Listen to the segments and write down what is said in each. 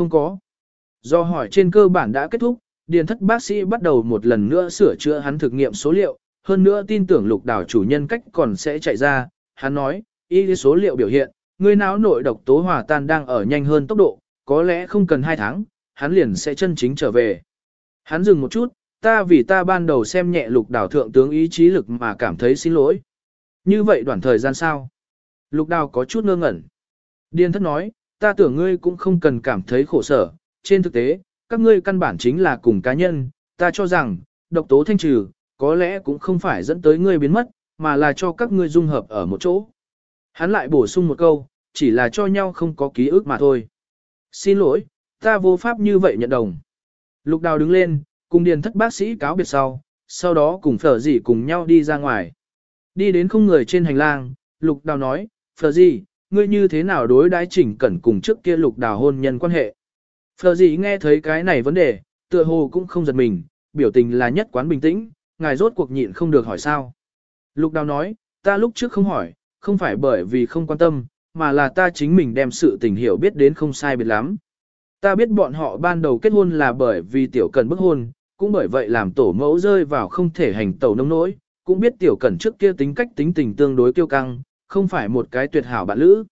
Không có. Do hỏi trên cơ bản đã kết thúc, điền thất bác sĩ bắt đầu một lần nữa sửa chữa hắn thực nghiệm số liệu, hơn nữa tin tưởng lục đảo chủ nhân cách còn sẽ chạy ra. Hắn nói, y số liệu biểu hiện, người não nội độc tố hòa tan đang ở nhanh hơn tốc độ, có lẽ không cần 2 tháng, hắn liền sẽ chân chính trở về. Hắn dừng một chút, ta vì ta ban đầu xem nhẹ lục đảo thượng tướng ý chí lực mà cảm thấy xin lỗi. Như vậy đoạn thời gian sao? Lục đào có chút ngơ ngẩn. Điên thất nói, ta tưởng ngươi cũng không cần cảm thấy khổ sở, trên thực tế, các ngươi căn bản chính là cùng cá nhân, ta cho rằng, độc tố thanh trừ, có lẽ cũng không phải dẫn tới ngươi biến mất, mà là cho các ngươi dung hợp ở một chỗ. Hắn lại bổ sung một câu, chỉ là cho nhau không có ký ức mà thôi. Xin lỗi, ta vô pháp như vậy nhận đồng. Lục đào đứng lên, cùng điền thất bác sĩ cáo biệt sau, sau đó cùng phở dì cùng nhau đi ra ngoài. Đi đến không người trên hành lang, lục đào nói, phở dì, ngươi như thế nào đối đãi chỉnh cẩn cùng trước kia lục đào hôn nhân quan hệ. Phở gì nghe thấy cái này vấn đề, tựa hồ cũng không giật mình, biểu tình là nhất quán bình tĩnh, ngài rốt cuộc nhịn không được hỏi sao. Lục đào nói, ta lúc trước không hỏi, không phải bởi vì không quan tâm, mà là ta chính mình đem sự tình hiểu biết đến không sai biệt lắm. Ta biết bọn họ ban đầu kết hôn là bởi vì tiểu cần bức hôn, cũng bởi vậy làm tổ mẫu rơi vào không thể hành tẩu nông nỗi, cũng biết tiểu cẩn trước kia tính cách tính tình tương đối kiêu căng, không phải một cái tuyệt hảo bạn lữ.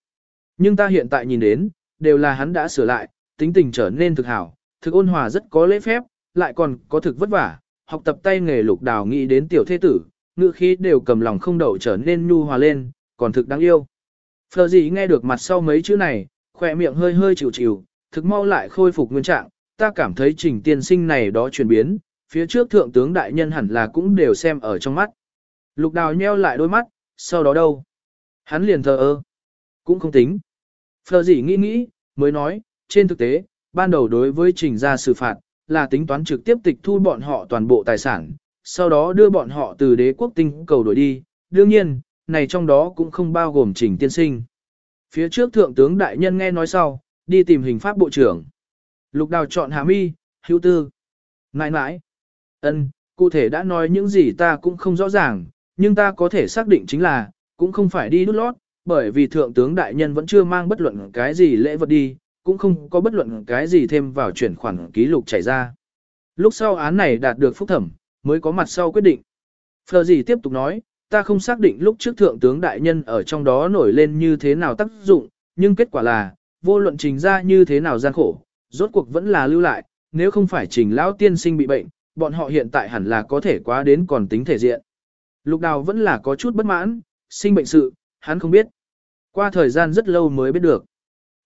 Nhưng ta hiện tại nhìn đến, đều là hắn đã sửa lại, tính tình trở nên thực hảo, thực ôn hòa rất có lễ phép, lại còn có thực vất vả, học tập tay nghề lục đào nghĩ đến tiểu thế tử, ngữ khí đều cầm lòng không đậu trở nên nhu hòa lên, còn thực đáng yêu. Phờ gì nghe được mặt sau mấy chữ này, khỏe miệng hơi hơi chịu chịu, thực mau lại khôi phục nguyên trạng, ta cảm thấy trình tiên sinh này đó chuyển biến, phía trước thượng tướng đại nhân hẳn là cũng đều xem ở trong mắt. Lục đào nheo lại đôi mắt, sau đó đâu? Hắn liền thờ ơ. Cũng không tính. Phờ gì nghĩ nghĩ, mới nói, trên thực tế, ban đầu đối với trình ra xử phạt, là tính toán trực tiếp tịch thu bọn họ toàn bộ tài sản, sau đó đưa bọn họ từ đế quốc tinh cầu đổi đi. Đương nhiên, này trong đó cũng không bao gồm trình tiên sinh. Phía trước thượng tướng đại nhân nghe nói sau, đi tìm hình pháp bộ trưởng. Lục đào chọn hà mi, hữu tư. Nãi nãi. ân, cụ thể đã nói những gì ta cũng không rõ ràng, nhưng ta có thể xác định chính là, cũng không phải đi đút lót, bởi vì thượng tướng đại nhân vẫn chưa mang bất luận cái gì lễ vật đi, cũng không có bất luận cái gì thêm vào chuyển khoản ký lục chảy ra. Lúc sau án này đạt được phúc thẩm, mới có mặt sau quyết định. Phờ gì tiếp tục nói, ta không xác định lúc trước thượng tướng đại nhân ở trong đó nổi lên như thế nào tác dụng, nhưng kết quả là, vô luận trình ra như thế nào gian khổ, rốt cuộc vẫn là lưu lại, nếu không phải trình lão tiên sinh bị bệnh, bọn họ hiện tại hẳn là có thể quá đến còn tính thể diện. Lục đào vẫn là có chút bất mãn, sinh bệnh sự, hắn không biết. Qua thời gian rất lâu mới biết được.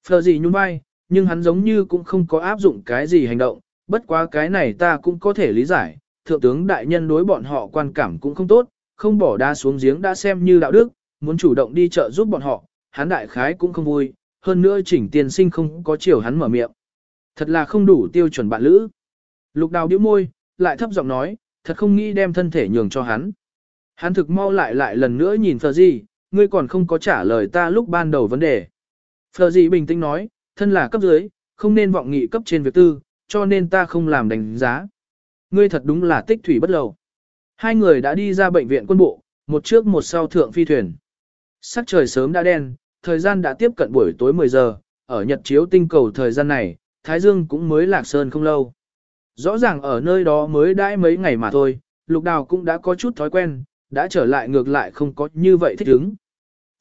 Phờ gì nhún vai, nhưng hắn giống như cũng không có áp dụng cái gì hành động, bất quá cái này ta cũng có thể lý giải, thượng tướng đại nhân đối bọn họ quan cảm cũng không tốt, không bỏ đa xuống giếng đã xem như đạo đức, muốn chủ động đi chợ giúp bọn họ, hắn đại khái cũng không vui, hơn nữa chỉnh tiền sinh không có chiều hắn mở miệng. Thật là không đủ tiêu chuẩn bạn lữ. Lục đào điếu môi, lại thấp giọng nói, thật không nghĩ đem thân thể nhường cho hắn. Hắn thực mau lại lại lần nữa nhìn Phờ Di, ngươi còn không có trả lời ta lúc ban đầu vấn đề. Phờ Di bình tĩnh nói, thân là cấp dưới, không nên vọng nghị cấp trên việc tư, cho nên ta không làm đánh giá. Ngươi thật đúng là tích thủy bất lầu. Hai người đã đi ra bệnh viện quân bộ, một trước một sau thượng phi thuyền. Sắc trời sớm đã đen, thời gian đã tiếp cận buổi tối 10 giờ, ở nhật chiếu tinh cầu thời gian này, Thái Dương cũng mới lạc sơn không lâu. Rõ ràng ở nơi đó mới đãi mấy ngày mà thôi, lục đào cũng đã có chút thói quen, đã trở lại ngược lại không có như vậy thích ứng.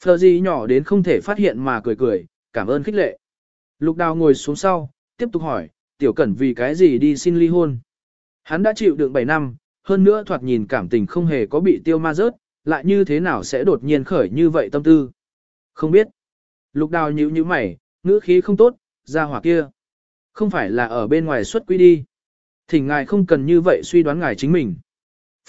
Phờ gì nhỏ đến không thể phát hiện mà cười cười, cảm ơn khích lệ. Lục đào ngồi xuống sau, tiếp tục hỏi, tiểu cẩn vì cái gì đi xin ly hôn. Hắn đã chịu đựng 7 năm, hơn nữa thoạt nhìn cảm tình không hề có bị tiêu ma rớt, lại như thế nào sẽ đột nhiên khởi như vậy tâm tư. Không biết. Lục đào nhíu như mày, ngữ khí không tốt, ra hỏa kia. Không phải là ở bên ngoài xuất quy đi. Thỉnh ngài không cần như vậy suy đoán ngài chính mình.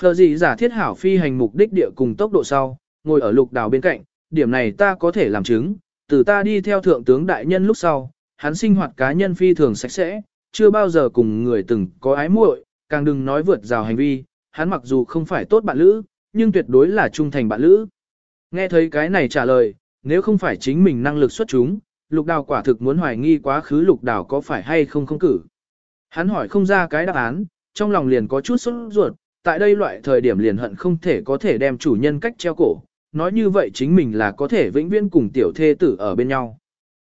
Phờ gì giả thiết hảo phi hành mục đích địa cùng tốc độ sau, ngồi ở lục đảo bên cạnh, điểm này ta có thể làm chứng, từ ta đi theo thượng tướng đại nhân lúc sau, hắn sinh hoạt cá nhân phi thường sạch sẽ, chưa bao giờ cùng người từng có ái muội, càng đừng nói vượt rào hành vi, hắn mặc dù không phải tốt bạn lữ, nhưng tuyệt đối là trung thành bạn lữ. Nghe thấy cái này trả lời, nếu không phải chính mình năng lực xuất chúng, lục đào quả thực muốn hoài nghi quá khứ lục đào có phải hay không không cử. Hắn hỏi không ra cái đáp án, trong lòng liền có chút sốt ruột, tại đây loại thời điểm liền hận không thể có thể đem chủ nhân cách treo cổ, nói như vậy chính mình là có thể vĩnh viễn cùng tiểu thê tử ở bên nhau.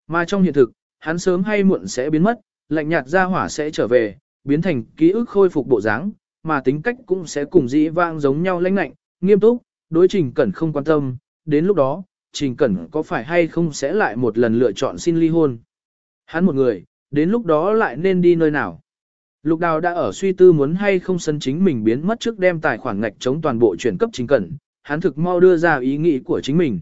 Mà trong hiện thực, hắn sớm hay muộn sẽ biến mất, lạnh nhạt ra hỏa sẽ trở về, biến thành ký ức khôi phục bộ dáng, mà tính cách cũng sẽ cùng dĩ vang giống nhau lãnh lạnh, nghiêm túc, đối trình cẩn không quan tâm, đến lúc đó, trình cẩn có phải hay không sẽ lại một lần lựa chọn xin ly hôn. Hắn một người, đến lúc đó lại nên đi nơi nào. Lục đào đã ở suy tư muốn hay không sân chính mình biến mất trước đem tài khoản ngạch chống toàn bộ chuyển cấp chính cẩn, hắn thực mau đưa ra ý nghĩ của chính mình.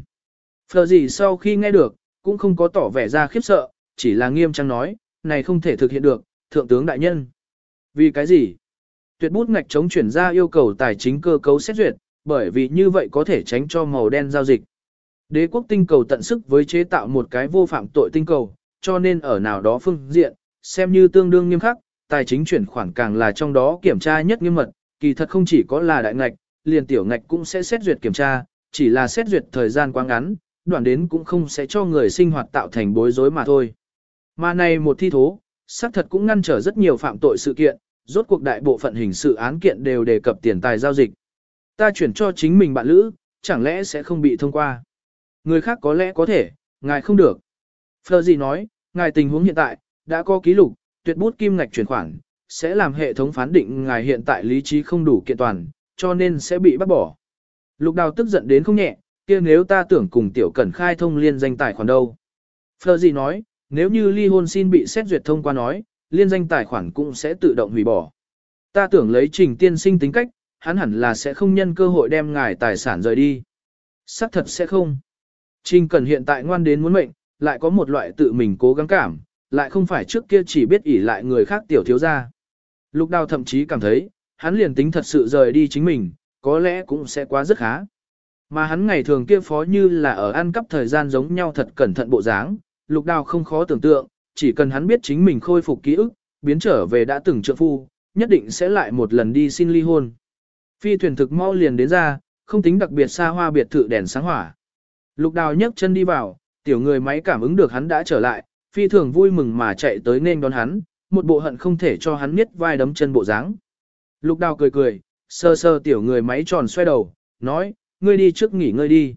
Phờ gì sau khi nghe được, cũng không có tỏ vẻ ra khiếp sợ, chỉ là nghiêm trang nói, này không thể thực hiện được, thượng tướng đại nhân. Vì cái gì? Tuyệt bút ngạch chống chuyển ra yêu cầu tài chính cơ cấu xét duyệt, bởi vì như vậy có thể tránh cho màu đen giao dịch. Đế quốc tinh cầu tận sức với chế tạo một cái vô phạm tội tinh cầu, cho nên ở nào đó phương diện, xem như tương đương nghiêm khắc, tài chính chuyển khoản càng là trong đó kiểm tra nhất nghiêm mật, kỳ thật không chỉ có là đại ngạch, liền tiểu ngạch cũng sẽ xét duyệt kiểm tra, chỉ là xét duyệt thời gian quá ngắn, đoạn đến cũng không sẽ cho người sinh hoạt tạo thành bối rối mà thôi. Mà này một thi thố, xác thật cũng ngăn trở rất nhiều phạm tội sự kiện, rốt cuộc đại bộ phận hình sự án kiện đều đề cập tiền tài giao dịch. Ta chuyển cho chính mình bạn lữ, chẳng lẽ sẽ không bị thông qua. Người khác có lẽ có thể, ngài không được. Fleur gì nói, ngài tình huống hiện tại, đã có ký lục, tuyệt bút kim ngạch chuyển khoản, sẽ làm hệ thống phán định ngài hiện tại lý trí không đủ kiện toàn, cho nên sẽ bị bắt bỏ. Lục đào tức giận đến không nhẹ, kia nếu ta tưởng cùng tiểu cẩn khai thông liên danh tài khoản đâu. Phờ gì nói, nếu như ly hôn xin bị xét duyệt thông qua nói, liên danh tài khoản cũng sẽ tự động hủy bỏ. Ta tưởng lấy trình tiên sinh tính cách, hắn hẳn là sẽ không nhân cơ hội đem ngài tài sản rời đi. Sắc thật sẽ không. Trình cần hiện tại ngoan đến muốn mệnh, lại có một loại tự mình cố gắng cảm, lại không phải trước kia chỉ biết ỷ lại người khác tiểu thiếu gia, Lục đào thậm chí cảm thấy, hắn liền tính thật sự rời đi chính mình, có lẽ cũng sẽ quá rất khá. Mà hắn ngày thường kia phó như là ở ăn cắp thời gian giống nhau thật cẩn thận bộ dáng, lục đào không khó tưởng tượng, chỉ cần hắn biết chính mình khôi phục ký ức, biến trở về đã từng trượng phu, nhất định sẽ lại một lần đi xin ly hôn. Phi thuyền thực mau liền đến ra, không tính đặc biệt xa hoa biệt thự đèn sáng hỏa. Lục đào nhấc chân đi vào, tiểu người máy cảm ứng được hắn đã trở lại, phi thường vui mừng mà chạy tới nên đón hắn, một bộ hận không thể cho hắn miết vai đấm chân bộ dáng. Lục đào cười cười, sơ sơ tiểu người máy tròn xoay đầu, nói, ngươi đi trước nghỉ ngơi đi.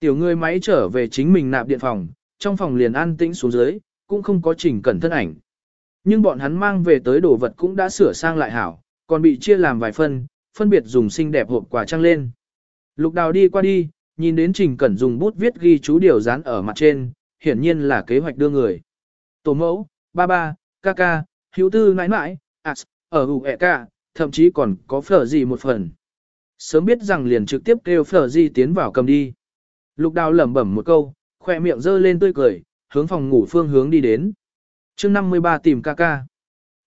Tiểu người máy trở về chính mình nạp điện phòng, trong phòng liền an tĩnh xuống dưới, cũng không có chỉnh cẩn thân ảnh. Nhưng bọn hắn mang về tới đồ vật cũng đã sửa sang lại hảo, còn bị chia làm vài phân, phân biệt dùng xinh đẹp hộp quà trăng lên. Lục đào đi qua đi, nhìn đến Trình Cẩn dùng bút viết ghi chú điều dán ở mặt trên, hiển nhiên là kế hoạch đưa người. Tổ mẫu, ba ba, ca ca, hữu tư nãi nãi, à, ở hữu ẹ ca, thậm chí còn có phở gì một phần. Sớm biết rằng liền trực tiếp kêu phở gì tiến vào cầm đi. Lục đào lẩm bẩm một câu, khoe miệng giơ lên tươi cười, hướng phòng ngủ phương hướng đi đến. chương 53 tìm ca ca.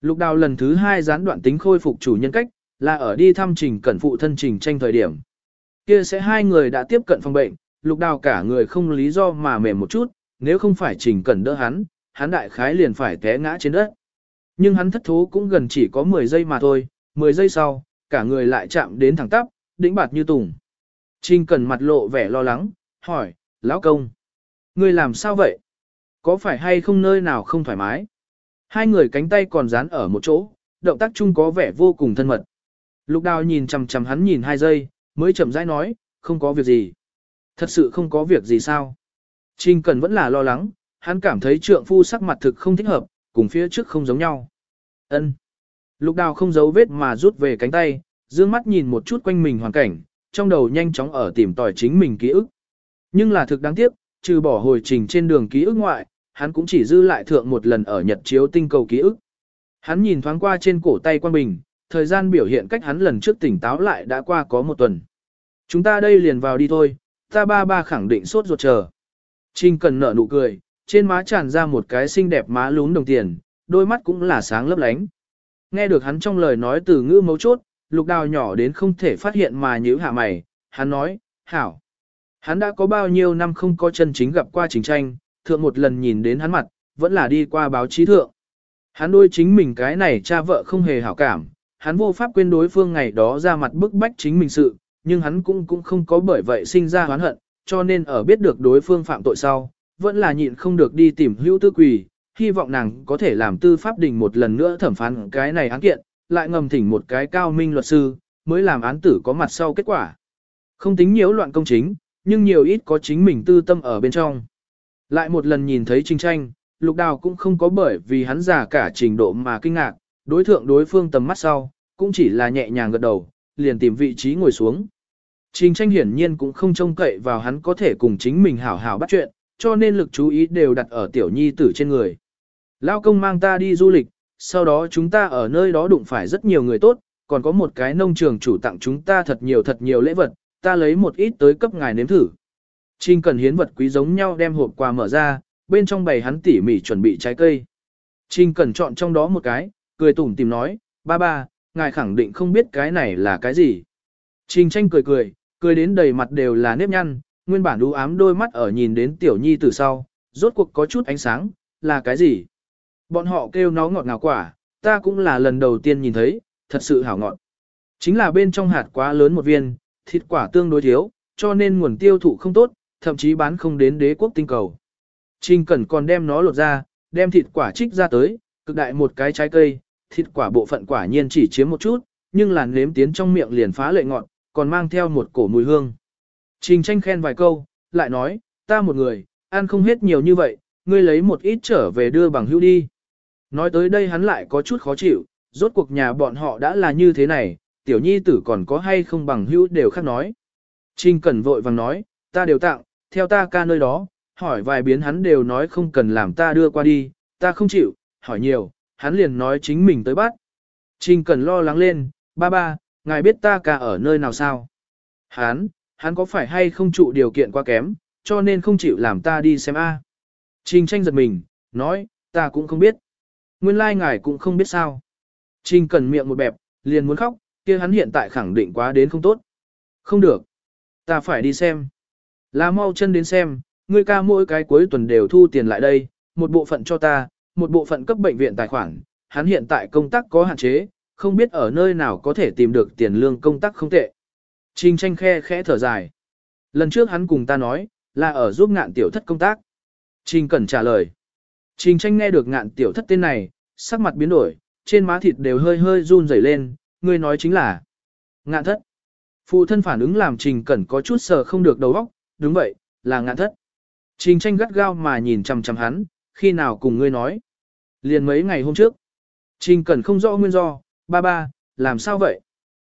Lục đào lần thứ hai gián đoạn tính khôi phục chủ nhân cách, là ở đi thăm trình cẩn phụ thân trình tranh thời điểm. Kia sẽ hai người đã tiếp cận phòng bệnh, lục đào cả người không lý do mà mềm một chút, nếu không phải trình cẩn đỡ hắn, hắn đại khái liền phải té ngã trên đất. Nhưng hắn thất thố cũng gần chỉ có 10 giây mà thôi, 10 giây sau, cả người lại chạm đến thẳng tắp, đĩnh bạt như tùng. Trình cẩn mặt lộ vẻ lo lắng, hỏi, lão công, ngươi làm sao vậy? Có phải hay không nơi nào không thoải mái? Hai người cánh tay còn dán ở một chỗ, động tác chung có vẻ vô cùng thân mật. Lục đào nhìn chằm chằm hắn nhìn hai giây, mới chậm rãi nói, không có việc gì. Thật sự không có việc gì sao? Trình Cần vẫn là lo lắng, hắn cảm thấy trượng phu sắc mặt thực không thích hợp, cùng phía trước không giống nhau. Ân. Lục đào không giấu vết mà rút về cánh tay, dương mắt nhìn một chút quanh mình hoàn cảnh, trong đầu nhanh chóng ở tìm tòi chính mình ký ức. Nhưng là thực đáng tiếc, trừ bỏ hồi trình trên đường ký ức ngoại, hắn cũng chỉ dư lại thượng một lần ở Nhật chiếu tinh cầu ký ức. Hắn nhìn thoáng qua trên cổ tay quan bình, thời gian biểu hiện cách hắn lần trước tỉnh táo lại đã qua có một tuần. Chúng ta đây liền vào đi thôi, ta ba ba khẳng định sốt ruột chờ. Trình cần nở nụ cười, trên má tràn ra một cái xinh đẹp má lún đồng tiền, đôi mắt cũng là sáng lấp lánh. Nghe được hắn trong lời nói từ ngữ mấu chốt, lục đào nhỏ đến không thể phát hiện mà nhíu hạ mày, hắn nói, hảo. Hắn đã có bao nhiêu năm không có chân chính gặp qua chính tranh, thượng một lần nhìn đến hắn mặt, vẫn là đi qua báo chí thượng. Hắn đôi chính mình cái này cha vợ không hề hảo cảm, hắn vô pháp quên đối phương ngày đó ra mặt bức bách chính mình sự, nhưng hắn cũng cũng không có bởi vậy sinh ra hoán hận, cho nên ở biết được đối phương phạm tội sau, vẫn là nhịn không được đi tìm hữu tư quỳ, hy vọng nàng có thể làm tư pháp đình một lần nữa thẩm phán cái này án kiện, lại ngầm thỉnh một cái cao minh luật sư, mới làm án tử có mặt sau kết quả. Không tính nhiễu loạn công chính, nhưng nhiều ít có chính mình tư tâm ở bên trong. Lại một lần nhìn thấy Trình Tranh, lục đào cũng không có bởi vì hắn già cả trình độ mà kinh ngạc, đối thượng đối phương tầm mắt sau, cũng chỉ là nhẹ nhàng gật đầu, liền tìm vị trí ngồi xuống. Trình tranh hiển nhiên cũng không trông cậy vào hắn có thể cùng chính mình hảo hảo bắt chuyện, cho nên lực chú ý đều đặt ở tiểu nhi tử trên người. Lao công mang ta đi du lịch, sau đó chúng ta ở nơi đó đụng phải rất nhiều người tốt, còn có một cái nông trường chủ tặng chúng ta thật nhiều thật nhiều lễ vật, ta lấy một ít tới cấp ngài nếm thử. Trình cần hiến vật quý giống nhau đem hộp quà mở ra, bên trong bày hắn tỉ mỉ chuẩn bị trái cây. Trình cần chọn trong đó một cái, cười tủm tìm nói, ba ba, ngài khẳng định không biết cái này là cái gì. Trình tranh cười cười, cười đến đầy mặt đều là nếp nhăn, nguyên bản đu ám đôi mắt ở nhìn đến tiểu nhi từ sau, rốt cuộc có chút ánh sáng, là cái gì? Bọn họ kêu nó ngọt ngào quả, ta cũng là lần đầu tiên nhìn thấy, thật sự hảo ngọt. Chính là bên trong hạt quá lớn một viên, thịt quả tương đối thiếu, cho nên nguồn tiêu thụ không tốt, thậm chí bán không đến đế quốc tinh cầu. Trình Cẩn còn đem nó lột ra, đem thịt quả trích ra tới, cực đại một cái trái cây, thịt quả bộ phận quả nhiên chỉ chiếm một chút, nhưng làn nếm tiến trong miệng liền phá lệ ngọt, còn mang theo một cổ mùi hương. Trình tranh khen vài câu, lại nói, ta một người, ăn không hết nhiều như vậy, ngươi lấy một ít trở về đưa bằng hữu đi. Nói tới đây hắn lại có chút khó chịu, rốt cuộc nhà bọn họ đã là như thế này, tiểu nhi tử còn có hay không bằng hữu đều khác nói. Trình cẩn vội vàng nói, ta đều tặng, theo ta ca nơi đó, hỏi vài biến hắn đều nói không cần làm ta đưa qua đi, ta không chịu, hỏi nhiều, hắn liền nói chính mình tới bắt. Trình Cẩn lo lắng lên, ba ba, ngài biết ta ca ở nơi nào sao? Hán, hắn có phải hay không trụ điều kiện quá kém, cho nên không chịu làm ta đi xem a? Trình tranh giật mình, nói, ta cũng không biết. Nguyên lai like ngài cũng không biết sao. Trình cần miệng một bẹp, liền muốn khóc, kia hắn hiện tại khẳng định quá đến không tốt. Không được. Ta phải đi xem. Là mau chân đến xem, ngươi ca mỗi cái cuối tuần đều thu tiền lại đây, một bộ phận cho ta, một bộ phận cấp bệnh viện tài khoản, hắn hiện tại công tác có hạn chế, không biết ở nơi nào có thể tìm được tiền lương công tác không tệ. Trình tranh khe khẽ thở dài. Lần trước hắn cùng ta nói, là ở giúp ngạn tiểu thất công tác. Trình Cẩn trả lời. Trình tranh nghe được ngạn tiểu thất tên này, sắc mặt biến đổi, trên má thịt đều hơi hơi run rẩy lên, người nói chính là ngạn thất. Phụ thân phản ứng làm Trình Cẩn có chút sờ không được đầu óc, đúng vậy, là ngạn thất. Trình tranh gắt gao mà nhìn chằm chằm hắn, khi nào cùng ngươi nói. Liền mấy ngày hôm trước. Trình Cẩn không rõ nguyên do, ba ba, làm sao vậy?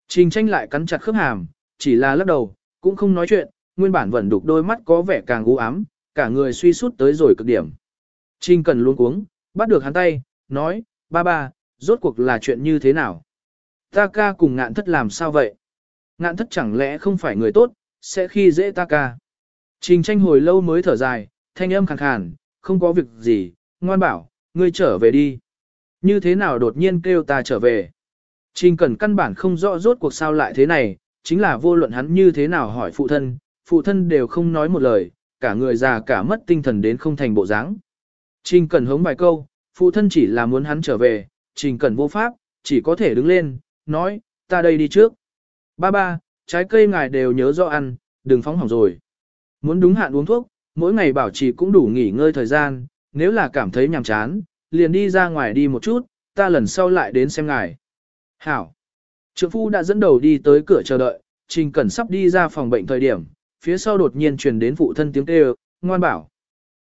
Trình tranh lại cắn chặt khớp hàm, chỉ là lắc đầu, cũng không nói chuyện, nguyên bản vẫn đục đôi mắt có vẻ càng u ám, cả người suy sút tới rồi cực điểm. Trình Cần luôn cuống, bắt được hắn tay, nói, ba ba, rốt cuộc là chuyện như thế nào? Ta ca cùng ngạn thất làm sao vậy? Ngạn thất chẳng lẽ không phải người tốt, sẽ khi dễ ta ca? Trình tranh hồi lâu mới thở dài, thanh âm khàn khàn, không có việc gì, ngoan bảo, ngươi trở về đi. Như thế nào đột nhiên kêu ta trở về? Trình Cẩn căn bản không rõ rốt cuộc sao lại thế này, chính là vô luận hắn như thế nào hỏi phụ thân, phụ thân đều không nói một lời, cả người già cả mất tinh thần đến không thành bộ dáng. Trình Cẩn hống bài câu, phụ thân chỉ là muốn hắn trở về, Trình Cẩn vô pháp, chỉ có thể đứng lên, nói, ta đây đi trước. Ba ba, trái cây ngài đều nhớ rõ ăn, đừng phóng hỏng rồi. Muốn đúng hạn uống thuốc, mỗi ngày bảo trì cũng đủ nghỉ ngơi thời gian, nếu là cảm thấy nhàm chán, liền đi ra ngoài đi một chút, ta lần sau lại đến xem ngài. Hảo. Trượng phu đã dẫn đầu đi tới cửa chờ đợi, Trình Cẩn sắp đi ra phòng bệnh thời điểm, phía sau đột nhiên truyền đến phụ thân tiếng kêu, ngoan bảo.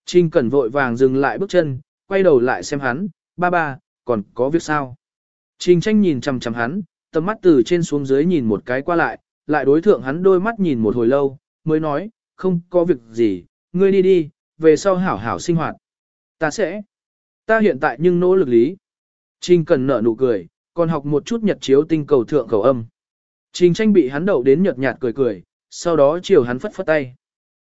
Trình Cẩn vội vàng dừng lại bước chân, quay đầu lại xem hắn, ba ba, còn có việc sao? Trình tranh nhìn chằm chằm hắn, tầm mắt từ trên xuống dưới nhìn một cái qua lại, lại đối thượng hắn đôi mắt nhìn một hồi lâu, mới nói, không có việc gì, ngươi đi đi, về sau hảo hảo sinh hoạt. Ta sẽ. Ta hiện tại nhưng nỗ lực lý. Trình cần nở nụ cười, còn học một chút nhật chiếu tinh cầu thượng cầu âm. Trình tranh bị hắn đậu đến nhợt nhạt cười cười, sau đó chiều hắn phất phất tay.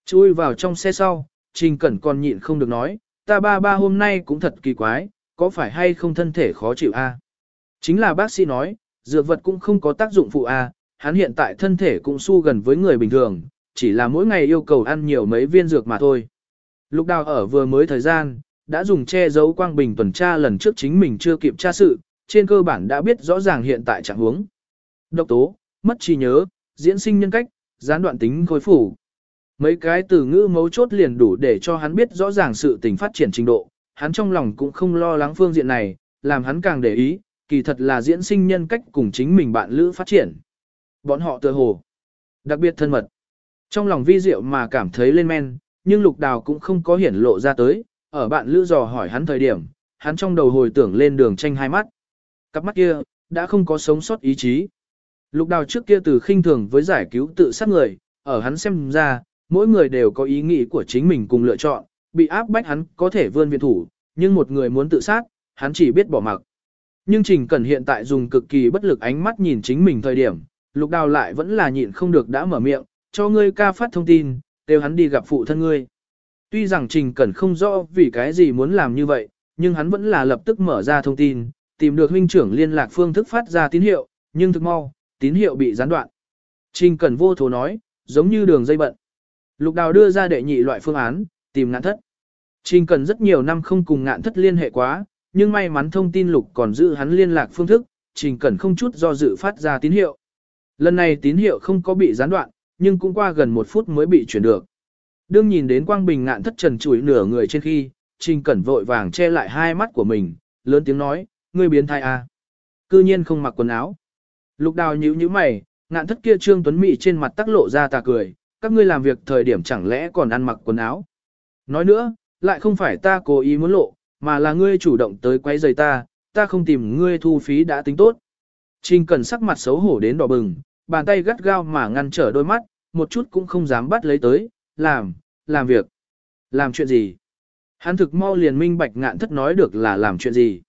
Chui vào trong xe sau, Trình Cẩn còn nhịn không được nói, ta ba ba hôm nay cũng thật kỳ quái, có phải hay không thân thể khó chịu a? Chính là bác sĩ nói, dược vật cũng không có tác dụng phụ a, hắn hiện tại thân thể cũng su gần với người bình thường, chỉ là mỗi ngày yêu cầu ăn nhiều mấy viên dược mà thôi. Lục đào ở vừa mới thời gian, đã dùng che giấu quang bình tuần tra lần trước chính mình chưa kịp tra sự, trên cơ bản đã biết rõ ràng hiện tại trạng huống. Độc tố, mất trí nhớ, diễn sinh nhân cách, gián đoạn tính khối phủ. Mấy cái từ ngữ mấu chốt liền đủ để cho hắn biết rõ ràng sự tình phát triển trình độ, hắn trong lòng cũng không lo lắng phương diện này, làm hắn càng để ý, kỳ thật là diễn sinh nhân cách cùng chính mình bạn lữ phát triển. Bọn họ tự hồ, đặc biệt thân mật. Trong lòng vi diệu mà cảm thấy lên men, nhưng lục đào cũng không có hiển lộ ra tới, ở bạn lữ dò hỏi hắn thời điểm, hắn trong đầu hồi tưởng lên đường tranh hai mắt. Cặp mắt kia, đã không có sống sót ý chí. Lục đào trước kia từ khinh thường với giải cứu tự sát người, ở hắn xem ra, mỗi người đều có ý nghĩ của chính mình cùng lựa chọn, bị áp bách hắn có thể vươn viện thủ, nhưng một người muốn tự sát, hắn chỉ biết bỏ mặc. Nhưng Trình Cẩn hiện tại dùng cực kỳ bất lực ánh mắt nhìn chính mình thời điểm, lục đào lại vẫn là nhịn không được đã mở miệng, cho ngươi ca phát thông tin, đều hắn đi gặp phụ thân ngươi. Tuy rằng Trình Cẩn không rõ vì cái gì muốn làm như vậy, nhưng hắn vẫn là lập tức mở ra thông tin, tìm được huynh trưởng liên lạc phương thức phát ra tín hiệu, nhưng thực mau, tín hiệu bị gián đoạn. Trình Cẩn vô thố nói, giống như đường dây bận. Lục Đào đưa ra đệ nhị loại phương án, tìm ngạn thất. Trình Cẩn rất nhiều năm không cùng ngạn thất liên hệ quá, nhưng may mắn thông tin Lục còn giữ hắn liên lạc phương thức, Trình Cẩn không chút do dự phát ra tín hiệu. Lần này tín hiệu không có bị gián đoạn, nhưng cũng qua gần một phút mới bị chuyển được. Đương nhìn đến quang bình ngạn thất trần trụi nửa người trên khi, Trình Cẩn vội vàng che lại hai mắt của mình, lớn tiếng nói, ngươi biến thai à. Cư nhiên không mặc quần áo. Lục đào nhíu nhíu mày, ngạn thất kia trương tuấn mị trên mặt tắc lộ ra tà cười, các ngươi làm việc thời điểm chẳng lẽ còn ăn mặc quần áo. Nói nữa, lại không phải ta cố ý muốn lộ, mà là ngươi chủ động tới quấy rầy ta, ta không tìm ngươi thu phí đã tính tốt. Trình Cẩn sắc mặt xấu hổ đến đỏ bừng, bàn tay gắt gao mà ngăn trở đôi mắt, một chút cũng không dám bắt lấy tới, làm, làm việc. Làm chuyện gì? Hắn thực mau liền minh bạch ngạn thất nói được là làm chuyện gì.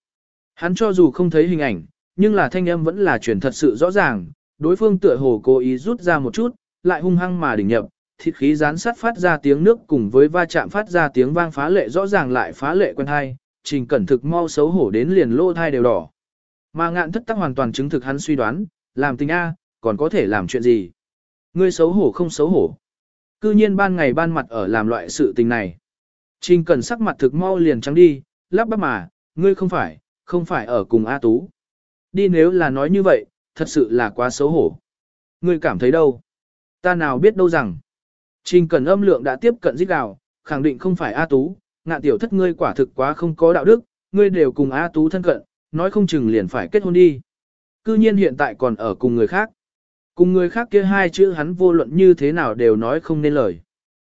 Hắn cho dù không thấy hình ảnh, nhưng là thanh âm vẫn là truyền thật sự rõ ràng, đối phương tựa hồ cố ý rút ra một chút, lại hung hăng mà đỉnh nhập, thịt khí rán sắt phát ra tiếng nước cùng với va chạm phát ra tiếng vang phá lệ rõ ràng lại phá lệ quen hay. trình cẩn thực mau xấu hổ đến liền lô thai đều đỏ. Mà ngạn thất tắc hoàn toàn chứng thực hắn suy đoán, làm tình A, còn có thể làm chuyện gì? Ngươi xấu hổ không xấu hổ. Cư nhiên ban ngày ban mặt ở làm loại sự tình này. Trình cẩn sắc mặt thực mau liền trắng đi, lắp bắp mà, ngươi không phải, không phải ở cùng A Tú. Đi nếu là nói như vậy, thật sự là quá xấu hổ. Ngươi cảm thấy đâu? Ta nào biết đâu rằng. Trình cần âm lượng đã tiếp cận giết gào, khẳng định không phải A Tú, ngạn tiểu thất ngươi quả thực quá không có đạo đức, ngươi đều cùng A Tú thân cận, nói không chừng liền phải kết hôn đi. Cư nhiên hiện tại còn ở cùng người khác. Cùng người khác kia hai chữ hắn vô luận như thế nào đều nói không nên lời.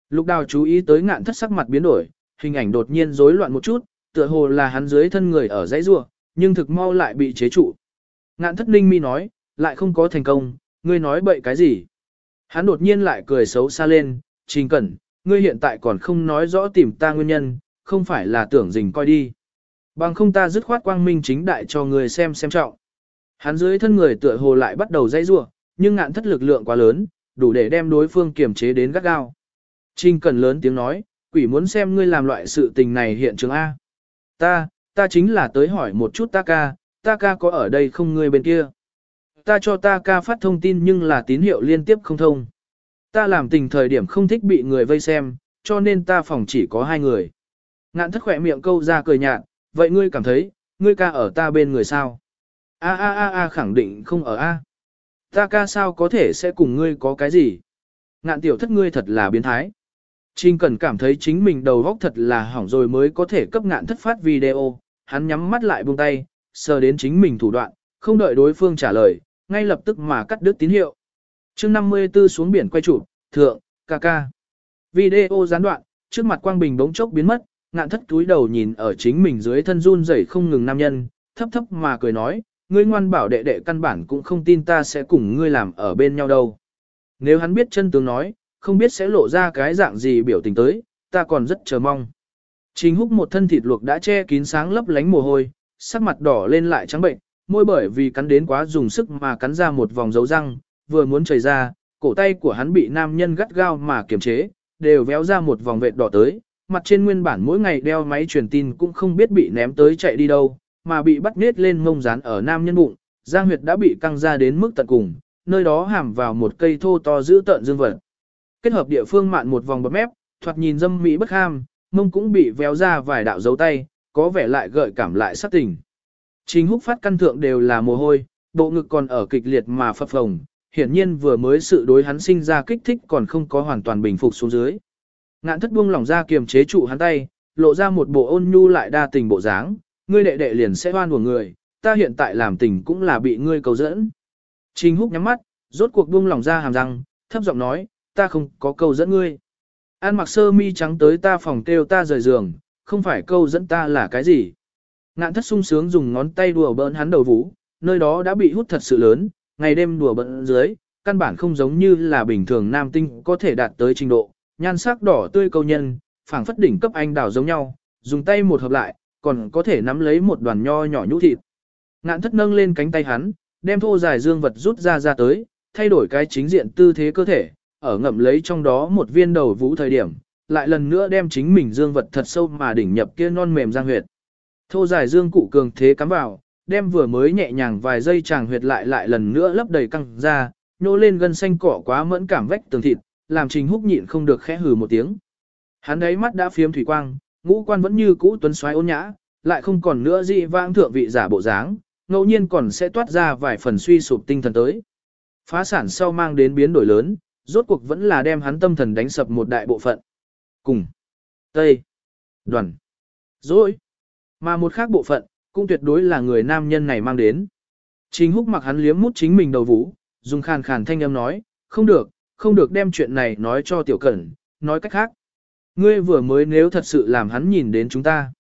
Lục đào chú ý tới ngạn thất sắc mặt biến đổi, hình ảnh đột nhiên rối loạn một chút, tựa hồ là hắn dưới thân người ở dãy rua, nhưng thực mau lại bị chế trụ. Ngạn thất ninh mi nói, lại không có thành công, ngươi nói bậy cái gì. Hắn đột nhiên lại cười xấu xa lên, trình cẩn, ngươi hiện tại còn không nói rõ tìm ta nguyên nhân, không phải là tưởng dình coi đi. Bằng không ta dứt khoát quang minh chính đại cho người xem xem trọng. Hắn dưới thân người tựa hồ lại bắt đầu dây rua, nhưng ngạn thất lực lượng quá lớn, đủ để đem đối phương kiềm chế đến gắt gao. Trình Cẩn lớn tiếng nói, quỷ muốn xem ngươi làm loại sự tình này hiện trường A. Ta, ta chính là tới hỏi một chút ta ca, ta ca có ở đây không ngươi bên kia. Ta cho ta ca phát thông tin nhưng là tín hiệu liên tiếp không thông. Ta làm tình thời điểm không thích bị người vây xem, cho nên ta phòng chỉ có hai người. Ngạn thất khỏe miệng câu ra cười nhạt, vậy ngươi cảm thấy, ngươi ca ở ta bên người sao? A a a a khẳng định không ở A. Ta ca sao có thể sẽ cùng ngươi có cái gì? Ngạn tiểu thất ngươi thật là biến thái. Trình Cẩn cảm thấy chính mình đầu góc thật là hỏng rồi mới có thể cấp ngạn thất phát video, hắn nhắm mắt lại buông tay, sờ đến chính mình thủ đoạn, không đợi đối phương trả lời, ngay lập tức mà cắt đứt tín hiệu. chương 54 xuống biển quay chụp, thượng, ca ca. Video gián đoạn, trước mặt quang bình bỗng chốc biến mất, ngạn thất túi đầu nhìn ở chính mình dưới thân run rẩy không ngừng nam nhân, thấp thấp mà cười nói, ngươi ngoan bảo đệ đệ căn bản cũng không tin ta sẽ cùng ngươi làm ở bên nhau đâu. Nếu hắn biết chân tướng nói, không biết sẽ lộ ra cái dạng gì biểu tình tới, ta còn rất chờ mong. Trình húc một thân thịt luộc đã che kín sáng lấp lánh mồ hôi, sắc mặt đỏ lên lại trắng bệnh, môi bởi vì cắn đến quá dùng sức mà cắn ra một vòng dấu răng, vừa muốn chảy ra, cổ tay của hắn bị nam nhân gắt gao mà kiềm chế, đều véo ra một vòng vệt đỏ tới, mặt trên nguyên bản mỗi ngày đeo máy truyền tin cũng không biết bị ném tới chạy đi đâu, mà bị bắt nết lên mông dán ở nam nhân bụng, giang huyệt đã bị căng ra đến mức tận cùng, nơi đó hàm vào một cây thô to giữ tận dương vật. Kết hợp địa phương mạn một vòng bấm mép, thoạt nhìn dâm mỹ bất ham, mông cũng bị véo ra vài đạo dấu tay, có vẻ lại gợi cảm lại sát tình. Trình húc phát căn thượng đều là mồ hôi, bộ ngực còn ở kịch liệt mà phập phồng, hiển nhiên vừa mới sự đối hắn sinh ra kích thích còn không có hoàn toàn bình phục xuống dưới. Ngạn thất buông lỏng ra kiềm chế trụ hắn tay, lộ ra một bộ ôn nhu lại đa tình bộ dáng, ngươi đệ đệ liền sẽ hoan của người, ta hiện tại làm tình cũng là bị ngươi cầu dẫn. Trình húc nhắm mắt, rốt cuộc buông lỏng ra hàm răng, thấp giọng nói, ta không có câu dẫn ngươi. An mặc sơ mi trắng tới ta phòng kêu ta rời giường, không phải câu dẫn ta là cái gì. Ngạn thất sung sướng dùng ngón tay đùa bỡn hắn đầu vũ, nơi đó đã bị hút thật sự lớn, ngày đêm đùa bỡn dưới, căn bản không giống như là bình thường nam tinh có thể đạt tới trình độ, nhan sắc đỏ tươi câu nhân, phảng phất đỉnh cấp anh đào giống nhau, dùng tay một hợp lại, còn có thể nắm lấy một đoàn nho nhỏ nhũ thịt. Ngạn thất nâng lên cánh tay hắn, đem thô dài dương vật rút ra ra tới, thay đổi cái chính diện tư thế cơ thể, ở ngậm lấy trong đó một viên đầu vũ thời điểm, lại lần nữa đem chính mình dương vật thật sâu mà đỉnh nhập kia non mềm giang huyệt. Thô dài dương cụ cường thế cắm vào, đem vừa mới nhẹ nhàng vài giây chàng huyệt lại lại lần nữa lấp đầy căng ra, nô lên gân xanh cỏ quá mẫn cảm vách tường thịt, làm Trình Húc nhịn không được khẽ hừ một tiếng. Hắn ấy mắt đã phiếm thủy quang, ngũ quan vẫn như cũ tuấn xoáy ôn nhã, lại không còn nữa gì vãng thượng vị giả bộ dáng, ngẫu nhiên còn sẽ toát ra vài phần suy sụp tinh thần tới. Phá sản sau mang đến biến đổi lớn, rốt cuộc vẫn là đem hắn tâm thần đánh sập một đại bộ phận. Cùng. Tây. Đoàn. Rồi. Mà một khác bộ phận, cũng tuyệt đối là người nam nhân này mang đến. Chính húc mặc hắn liếm mút chính mình đầu vũ, dùng khàn khàn thanh âm nói, không được, không được đem chuyện này nói cho tiểu cẩn, nói cách khác. Ngươi vừa mới nếu thật sự làm hắn nhìn đến chúng ta,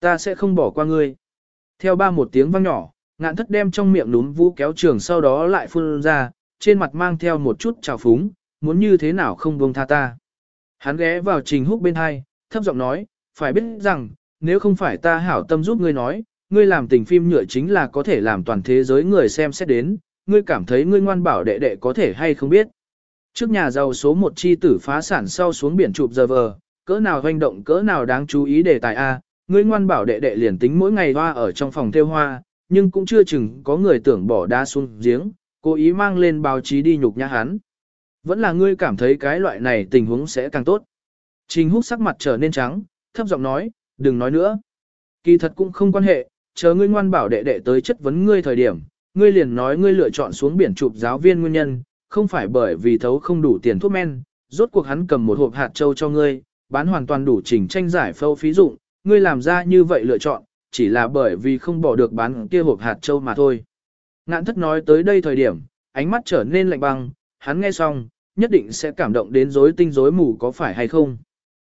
ta sẽ không bỏ qua ngươi. Theo ba một tiếng vang nhỏ, ngạn thất đem trong miệng núm vũ kéo trường sau đó lại phun ra, trên mặt mang theo một chút trào phúng, muốn như thế nào không buông tha ta. Hắn ghé vào trình húc bên hai, thấp giọng nói, phải biết rằng, nếu không phải ta hảo tâm giúp ngươi nói, ngươi làm tình phim nhựa chính là có thể làm toàn thế giới người xem xét đến, ngươi cảm thấy ngươi ngoan bảo đệ đệ có thể hay không biết. Trước nhà giàu số một chi tử phá sản sau xuống biển chụp giờ vờ, cỡ nào hoành động cỡ nào đáng chú ý đề tài A, ngươi ngoan bảo đệ đệ liền tính mỗi ngày hoa ở trong phòng theo hoa, nhưng cũng chưa chừng có người tưởng bỏ đá xuống giếng, cố ý mang lên báo chí đi nhục nhã hắn. Vẫn là ngươi cảm thấy cái loại này tình huống sẽ càng tốt. Trình húc sắc mặt trở nên trắng, thấp giọng nói, đừng nói nữa. Kỳ thật cũng không quan hệ, chờ ngươi ngoan bảo đệ đệ tới chất vấn ngươi thời điểm, ngươi liền nói ngươi lựa chọn xuống biển chụp giáo viên nguyên nhân, không phải bởi vì thấu không đủ tiền thuốc men, rốt cuộc hắn cầm một hộp hạt châu cho ngươi, bán hoàn toàn đủ chỉnh tranh giải phâu phí dụng, ngươi làm ra như vậy lựa chọn, chỉ là bởi vì không bỏ được bán kia hộp hạt châu mà thôi. Ngạn thất nói tới đây thời điểm, ánh mắt trở nên lạnh băng, hắn nghe xong, nhất định sẽ cảm động đến rối tinh rối mù có phải hay không.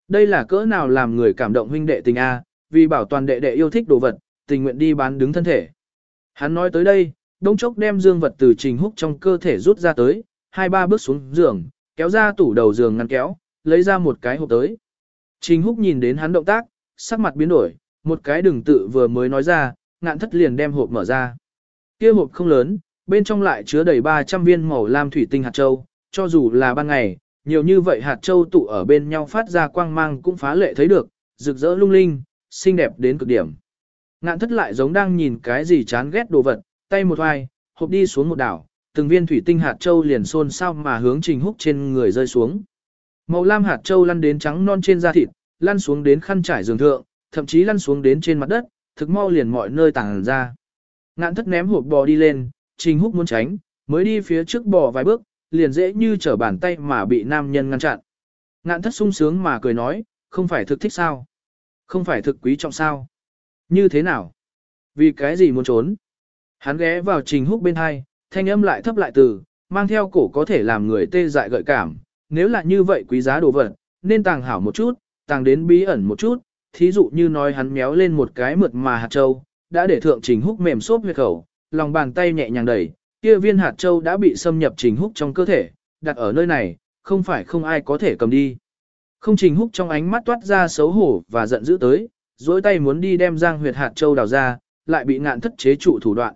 Đây là cỡ nào làm người cảm động huynh đệ tình A, vì bảo toàn đệ đệ yêu thích đồ vật, tình nguyện đi bán đứng thân thể. Hắn nói tới đây, đông chốc đem dương vật từ trình húc trong cơ thể rút ra tới, hai ba bước xuống giường, kéo ra tủ đầu giường ngăn kéo, lấy ra một cái hộp tới. Trình húc nhìn đến hắn động tác, sắc mặt biến đổi, một cái đừng tự vừa mới nói ra, ngạn thất liền đem hộp mở ra. kia hộp không lớn, bên trong lại chứa đầy 300 viên màu lam thủy tinh hạt châu, cho dù là ban ngày, nhiều như vậy hạt châu tụ ở bên nhau phát ra quang mang cũng phá lệ thấy được, rực rỡ lung linh, xinh đẹp đến cực điểm. Ngạn thất lại giống đang nhìn cái gì chán ghét đồ vật, tay một hoài, hộp đi xuống một đảo, từng viên thủy tinh hạt châu liền xôn xao mà hướng trình húc trên người rơi xuống. Màu lam hạt châu lăn đến trắng non trên da thịt, lăn xuống đến khăn trải giường thượng, thậm chí lăn xuống đến trên mặt đất, thực mau liền mọi nơi tàng ra. Ngạn thất ném hộp bò đi lên, trình húc muốn tránh, mới đi phía trước bò vài bước, liền dễ như trở bàn tay mà bị nam nhân ngăn chặn. Ngạn thất sung sướng mà cười nói, không phải thực thích sao? Không phải thực quý trọng sao? Như thế nào? Vì cái gì muốn trốn? Hắn ghé vào trình húc bên hai, thanh âm lại thấp lại từ, mang theo cổ có thể làm người tê dại gợi cảm. Nếu là như vậy quý giá đồ vật, nên tàng hảo một chút, tàng đến bí ẩn một chút. Thí dụ như nói hắn méo lên một cái mượt mà hạt châu, đã để thượng trình húc mềm xốp huyệt khẩu, lòng bàn tay nhẹ nhàng đẩy, kia viên hạt châu đã bị xâm nhập trình húc trong cơ thể, đặt ở nơi này, không phải không ai có thể cầm đi. Không trình húc trong ánh mắt toát ra xấu hổ và giận dữ tới, dối tay muốn đi đem giang huyệt hạt châu đào ra, lại bị ngạn thất chế trụ thủ đoạn.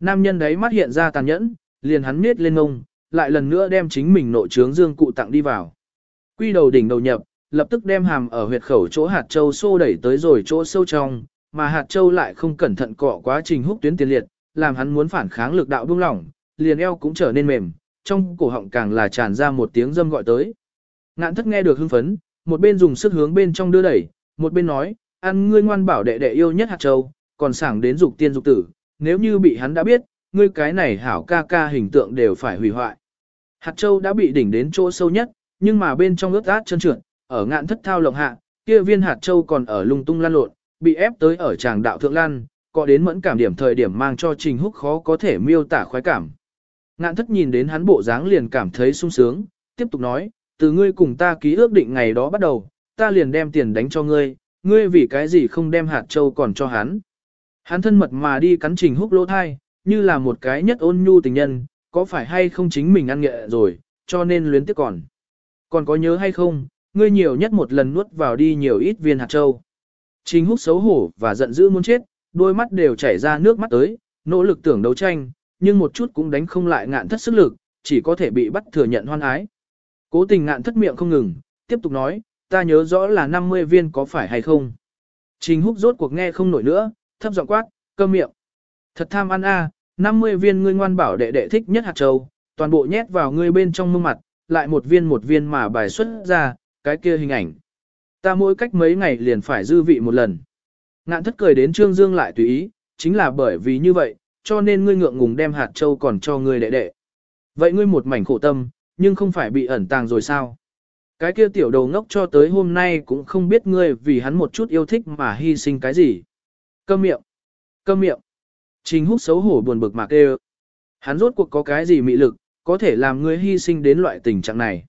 Nam nhân đấy mắt hiện ra tàn nhẫn, liền hắn miết lên ngông, lại lần nữa đem chính mình nội trướng dương cụ tặng đi vào. Quy đầu đỉnh đầu nhập, lập tức đem hàm ở huyệt khẩu chỗ hạt châu xô đẩy tới rồi chỗ sâu trong, mà hạt châu lại không cẩn thận cọ quá trình húc tuyến tiền liệt, làm hắn muốn phản kháng lực đạo buông lỏng, liền eo cũng trở nên mềm, trong cổ họng càng là tràn ra một tiếng dâm gọi tới. Ngạn thất nghe được hưng phấn, một bên dùng sức hướng bên trong đưa đẩy, một bên nói, ăn ngươi ngoan bảo đệ đệ yêu nhất hạt châu, còn sảng đến dục tiên dục tử, nếu như bị hắn đã biết, ngươi cái này hảo ca ca hình tượng đều phải hủy hoại. Hạt châu đã bị đỉnh đến chỗ sâu nhất, nhưng mà bên trong ướt át chân trượt, ở ngạn thất thao lộng hạ, kia viên hạt châu còn ở lung tung lan lộn, bị ép tới ở tràng đạo thượng lan, có đến mẫn cảm điểm thời điểm mang cho Trình Húc khó có thể miêu tả khoái cảm. Ngạn thất nhìn đến hắn bộ dáng liền cảm thấy sung sướng, tiếp tục nói, từ ngươi cùng ta ký ước định ngày đó bắt đầu, ta liền đem tiền đánh cho ngươi, ngươi vì cái gì không đem hạt châu còn cho hắn. Hắn thân mật mà đi cắn trình húc lỗ thai, như là một cái nhất ôn nhu tình nhân, có phải hay không chính mình ăn nghệ rồi, cho nên luyến tiếc còn. Còn có nhớ hay không, ngươi nhiều nhất một lần nuốt vào đi nhiều ít viên hạt châu. Trình húc xấu hổ và giận dữ muốn chết, đôi mắt đều chảy ra nước mắt tới, nỗ lực tưởng đấu tranh, nhưng một chút cũng đánh không lại ngạn thất sức lực, chỉ có thể bị bắt thừa nhận hoan ái. Cố tình ngạn thất miệng không ngừng, tiếp tục nói, ta nhớ rõ là 50 viên có phải hay không. Trình húc rốt cuộc nghe không nổi nữa, thấp giọng quát, câm miệng. Thật tham ăn a, à, 50 viên ngươi ngoan bảo đệ đệ thích nhất hạt châu, toàn bộ nhét vào ngươi bên trong mông mặt, lại một viên một viên mà bài xuất ra, cái kia hình ảnh. Ta mỗi cách mấy ngày liền phải dư vị một lần. Ngạn thất cười đến Trương Dương lại tùy ý, chính là bởi vì như vậy, cho nên ngươi ngượng ngùng đem hạt châu còn cho ngươi đệ đệ. Vậy ngươi một mảnh khổ tâm, nhưng không phải bị ẩn tàng rồi sao? Cái kia tiểu đầu ngốc cho tới hôm nay cũng không biết ngươi vì hắn một chút yêu thích mà hy sinh cái gì. Câm miệng. Câm miệng. Trình húc xấu hổ buồn bực mà kêu. Hắn rốt cuộc có cái gì mị lực, có thể làm ngươi hy sinh đến loại tình trạng này.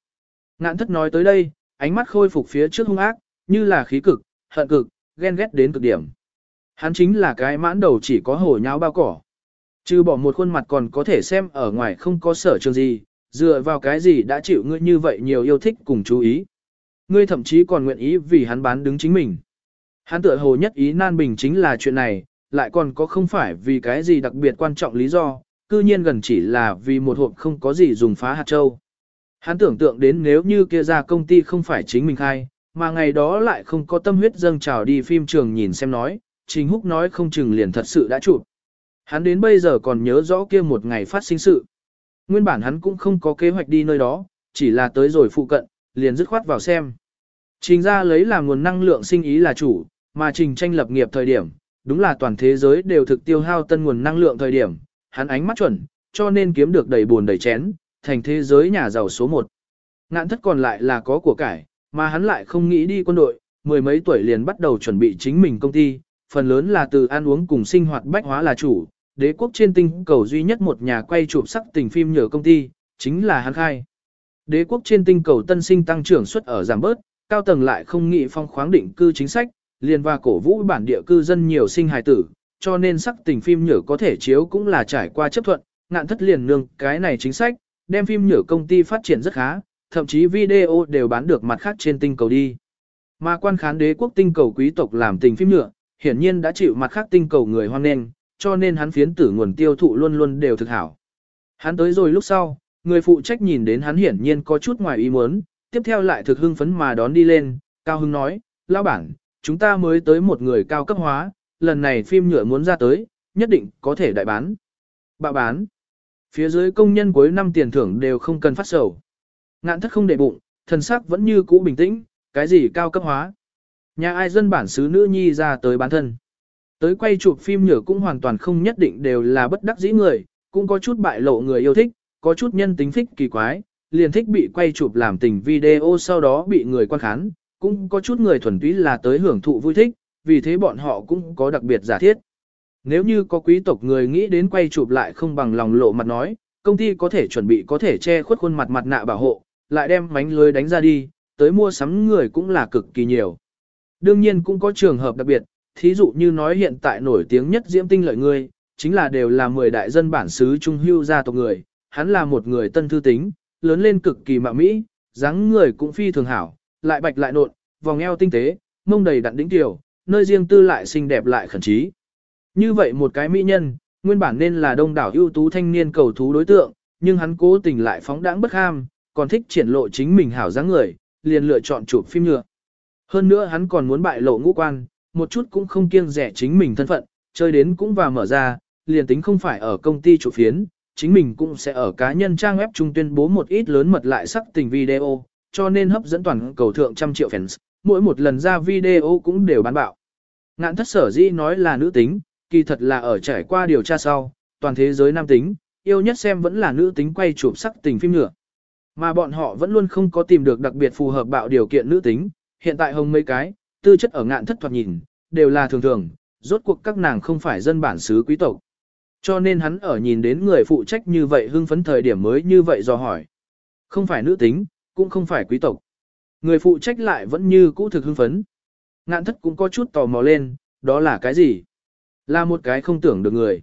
Ngạn thất nói tới đây, ánh mắt khôi phục phía trước hung ác, như là khí cực, hận cực, ghen ghét đến cực điểm. Hắn chính là cái mãn đầu chỉ có hổ nháo bao cỏ. Chứ bỏ một khuôn mặt còn có thể xem ở ngoài không có sở trường gì, dựa vào cái gì đã chịu ngươi như vậy nhiều yêu thích cùng chú ý. Ngươi thậm chí còn nguyện ý vì hắn bán đứng chính mình. Hắn tựa hồ nhất ý nan bình chính là chuyện này, lại còn có không phải vì cái gì đặc biệt quan trọng lý do, cư nhiên gần chỉ là vì một hộp không có gì dùng phá hạt châu. Hắn tưởng tượng đến nếu như kia ra công ty không phải chính mình khai, mà ngày đó lại không có tâm huyết dâng trào đi phim trường nhìn xem nói, Trình Húc nói không chừng liền thật sự đã chụp. Hắn đến bây giờ còn nhớ rõ kia một ngày phát sinh sự. Nguyên bản hắn cũng không có kế hoạch đi nơi đó, chỉ là tới rồi phụ cận, liền dứt khoát vào xem. Trình ra lấy là nguồn năng lượng sinh ý là chủ, mà trình tranh lập nghiệp thời điểm, đúng là toàn thế giới đều thực tiêu hao tân nguồn năng lượng thời điểm, hắn ánh mắt chuẩn, cho nên kiếm được đầy buồn đầy chén, thành thế giới nhà giàu số 1. Ngạn thất còn lại là có của cải, mà hắn lại không nghĩ đi quân đội, mười mấy tuổi liền bắt đầu chuẩn bị chính mình công ty, phần lớn là từ ăn uống cùng sinh hoạt bách hóa là chủ, đế quốc trên tinh cầu duy nhất một nhà quay chụp sắc tình phim nhờ công ty, chính là hắn khai. Đế quốc trên tinh cầu tân sinh tăng trưởng suất ở giảm bớt, cao tầng lại không nghĩ phong khoáng định cư chính sách, liền và cổ vũ bản địa cư dân nhiều sinh hài tử, cho nên sắc tình phim nhở có thể chiếu cũng là trải qua chấp thuận, ngạn thất liền nương cái này chính sách, đem phim nhở công ty phát triển rất khá, thậm chí video đều bán được mặt khác trên tinh cầu đi. Mà quan khán đế quốc tinh cầu quý tộc làm tình phim nhựa, hiển nhiên đã chịu mặt khác tinh cầu người hoan nghênh, cho nên hắn phiến tử nguồn tiêu thụ luôn luôn đều thực hảo. Hắn tới rồi lúc sau, người phụ trách nhìn đến hắn hiển nhiên có chút ngoài ý muốn, tiếp theo lại thực hưng phấn mà đón đi lên, cao hưng nói, Lão bản, chúng ta mới tới một người cao cấp hóa, lần này phim nhựa muốn ra tới, nhất định có thể đại bán. Bạ bán. Phía dưới công nhân cuối năm tiền thưởng đều không cần phát sầu. Ngạn thất không để bụng, thần sắc vẫn như cũ bình tĩnh, cái gì cao cấp hóa. Nhà ai dân bản xứ nữ nhi ra tới bán thân. Tới quay chụp phim nhựa cũng hoàn toàn không nhất định đều là bất đắc dĩ người, cũng có chút bại lộ người yêu thích, có chút nhân tính thích kỳ quái, liền thích bị quay chụp làm tình video sau đó bị người quan khán, cũng có chút người thuần túy là tới hưởng thụ vui thích, vì thế bọn họ cũng có đặc biệt giả thiết. Nếu như có quý tộc người nghĩ đến quay chụp lại không bằng lòng lộ mặt nói, công ty có thể chuẩn bị có thể che khuất khuôn mặt mặt nạ bảo hộ, lại đem mánh lưới đánh ra đi, tới mua sắm người cũng là cực kỳ nhiều. Đương nhiên cũng có trường hợp đặc biệt, thí dụ như nói hiện tại nổi tiếng nhất diễm tinh lợi người, chính là đều là 10 đại dân bản xứ trung hưu gia tộc người, hắn là một người tân thư tính, lớn lên cực kỳ mạ mỹ, dáng người cũng phi thường hảo, lại bạch lại nộn, vòng eo tinh tế, mông đầy đặn đỉnh tiểu, nơi riêng tư lại xinh đẹp lại khẩn trí. Như vậy một cái mỹ nhân, nguyên bản nên là đông đảo ưu tú thanh niên cầu thú đối tượng, nhưng hắn cố tình lại phóng đãng bất ham, còn thích triển lộ chính mình hảo dáng người, liền lựa chọn chụp phim nhựa. Hơn nữa hắn còn muốn bại lộ ngũ quan, một chút cũng không kiêng rẻ chính mình thân phận, chơi đến cũng và mở ra, liền tính không phải ở công ty chủ phiến, chính mình cũng sẽ ở cá nhân trang web trung tuyên bố một ít lớn mật lại sắc tình video, cho nên hấp dẫn toàn cầu thượng trăm triệu fans, mỗi một lần ra video cũng đều bán bạo. Ngạn thất sở dĩ nói là nữ tính, kỳ thật là ở trải qua điều tra sau, toàn thế giới nam tính, yêu nhất xem vẫn là nữ tính quay chụp sắc tình phim nữa. Mà bọn họ vẫn luôn không có tìm được đặc biệt phù hợp bạo điều kiện nữ tính, hiện tại hồng mấy cái, tư chất ở ngạn thất thoạt nhìn, đều là thường thường, rốt cuộc các nàng không phải dân bản xứ quý tộc. Cho nên hắn ở nhìn đến người phụ trách như vậy hưng phấn thời điểm mới như vậy do hỏi. Không phải nữ tính, cũng không phải quý tộc. Người phụ trách lại vẫn như cũ thực hưng phấn. Ngạn thất cũng có chút tò mò lên, đó là cái gì? Là một cái không tưởng được người.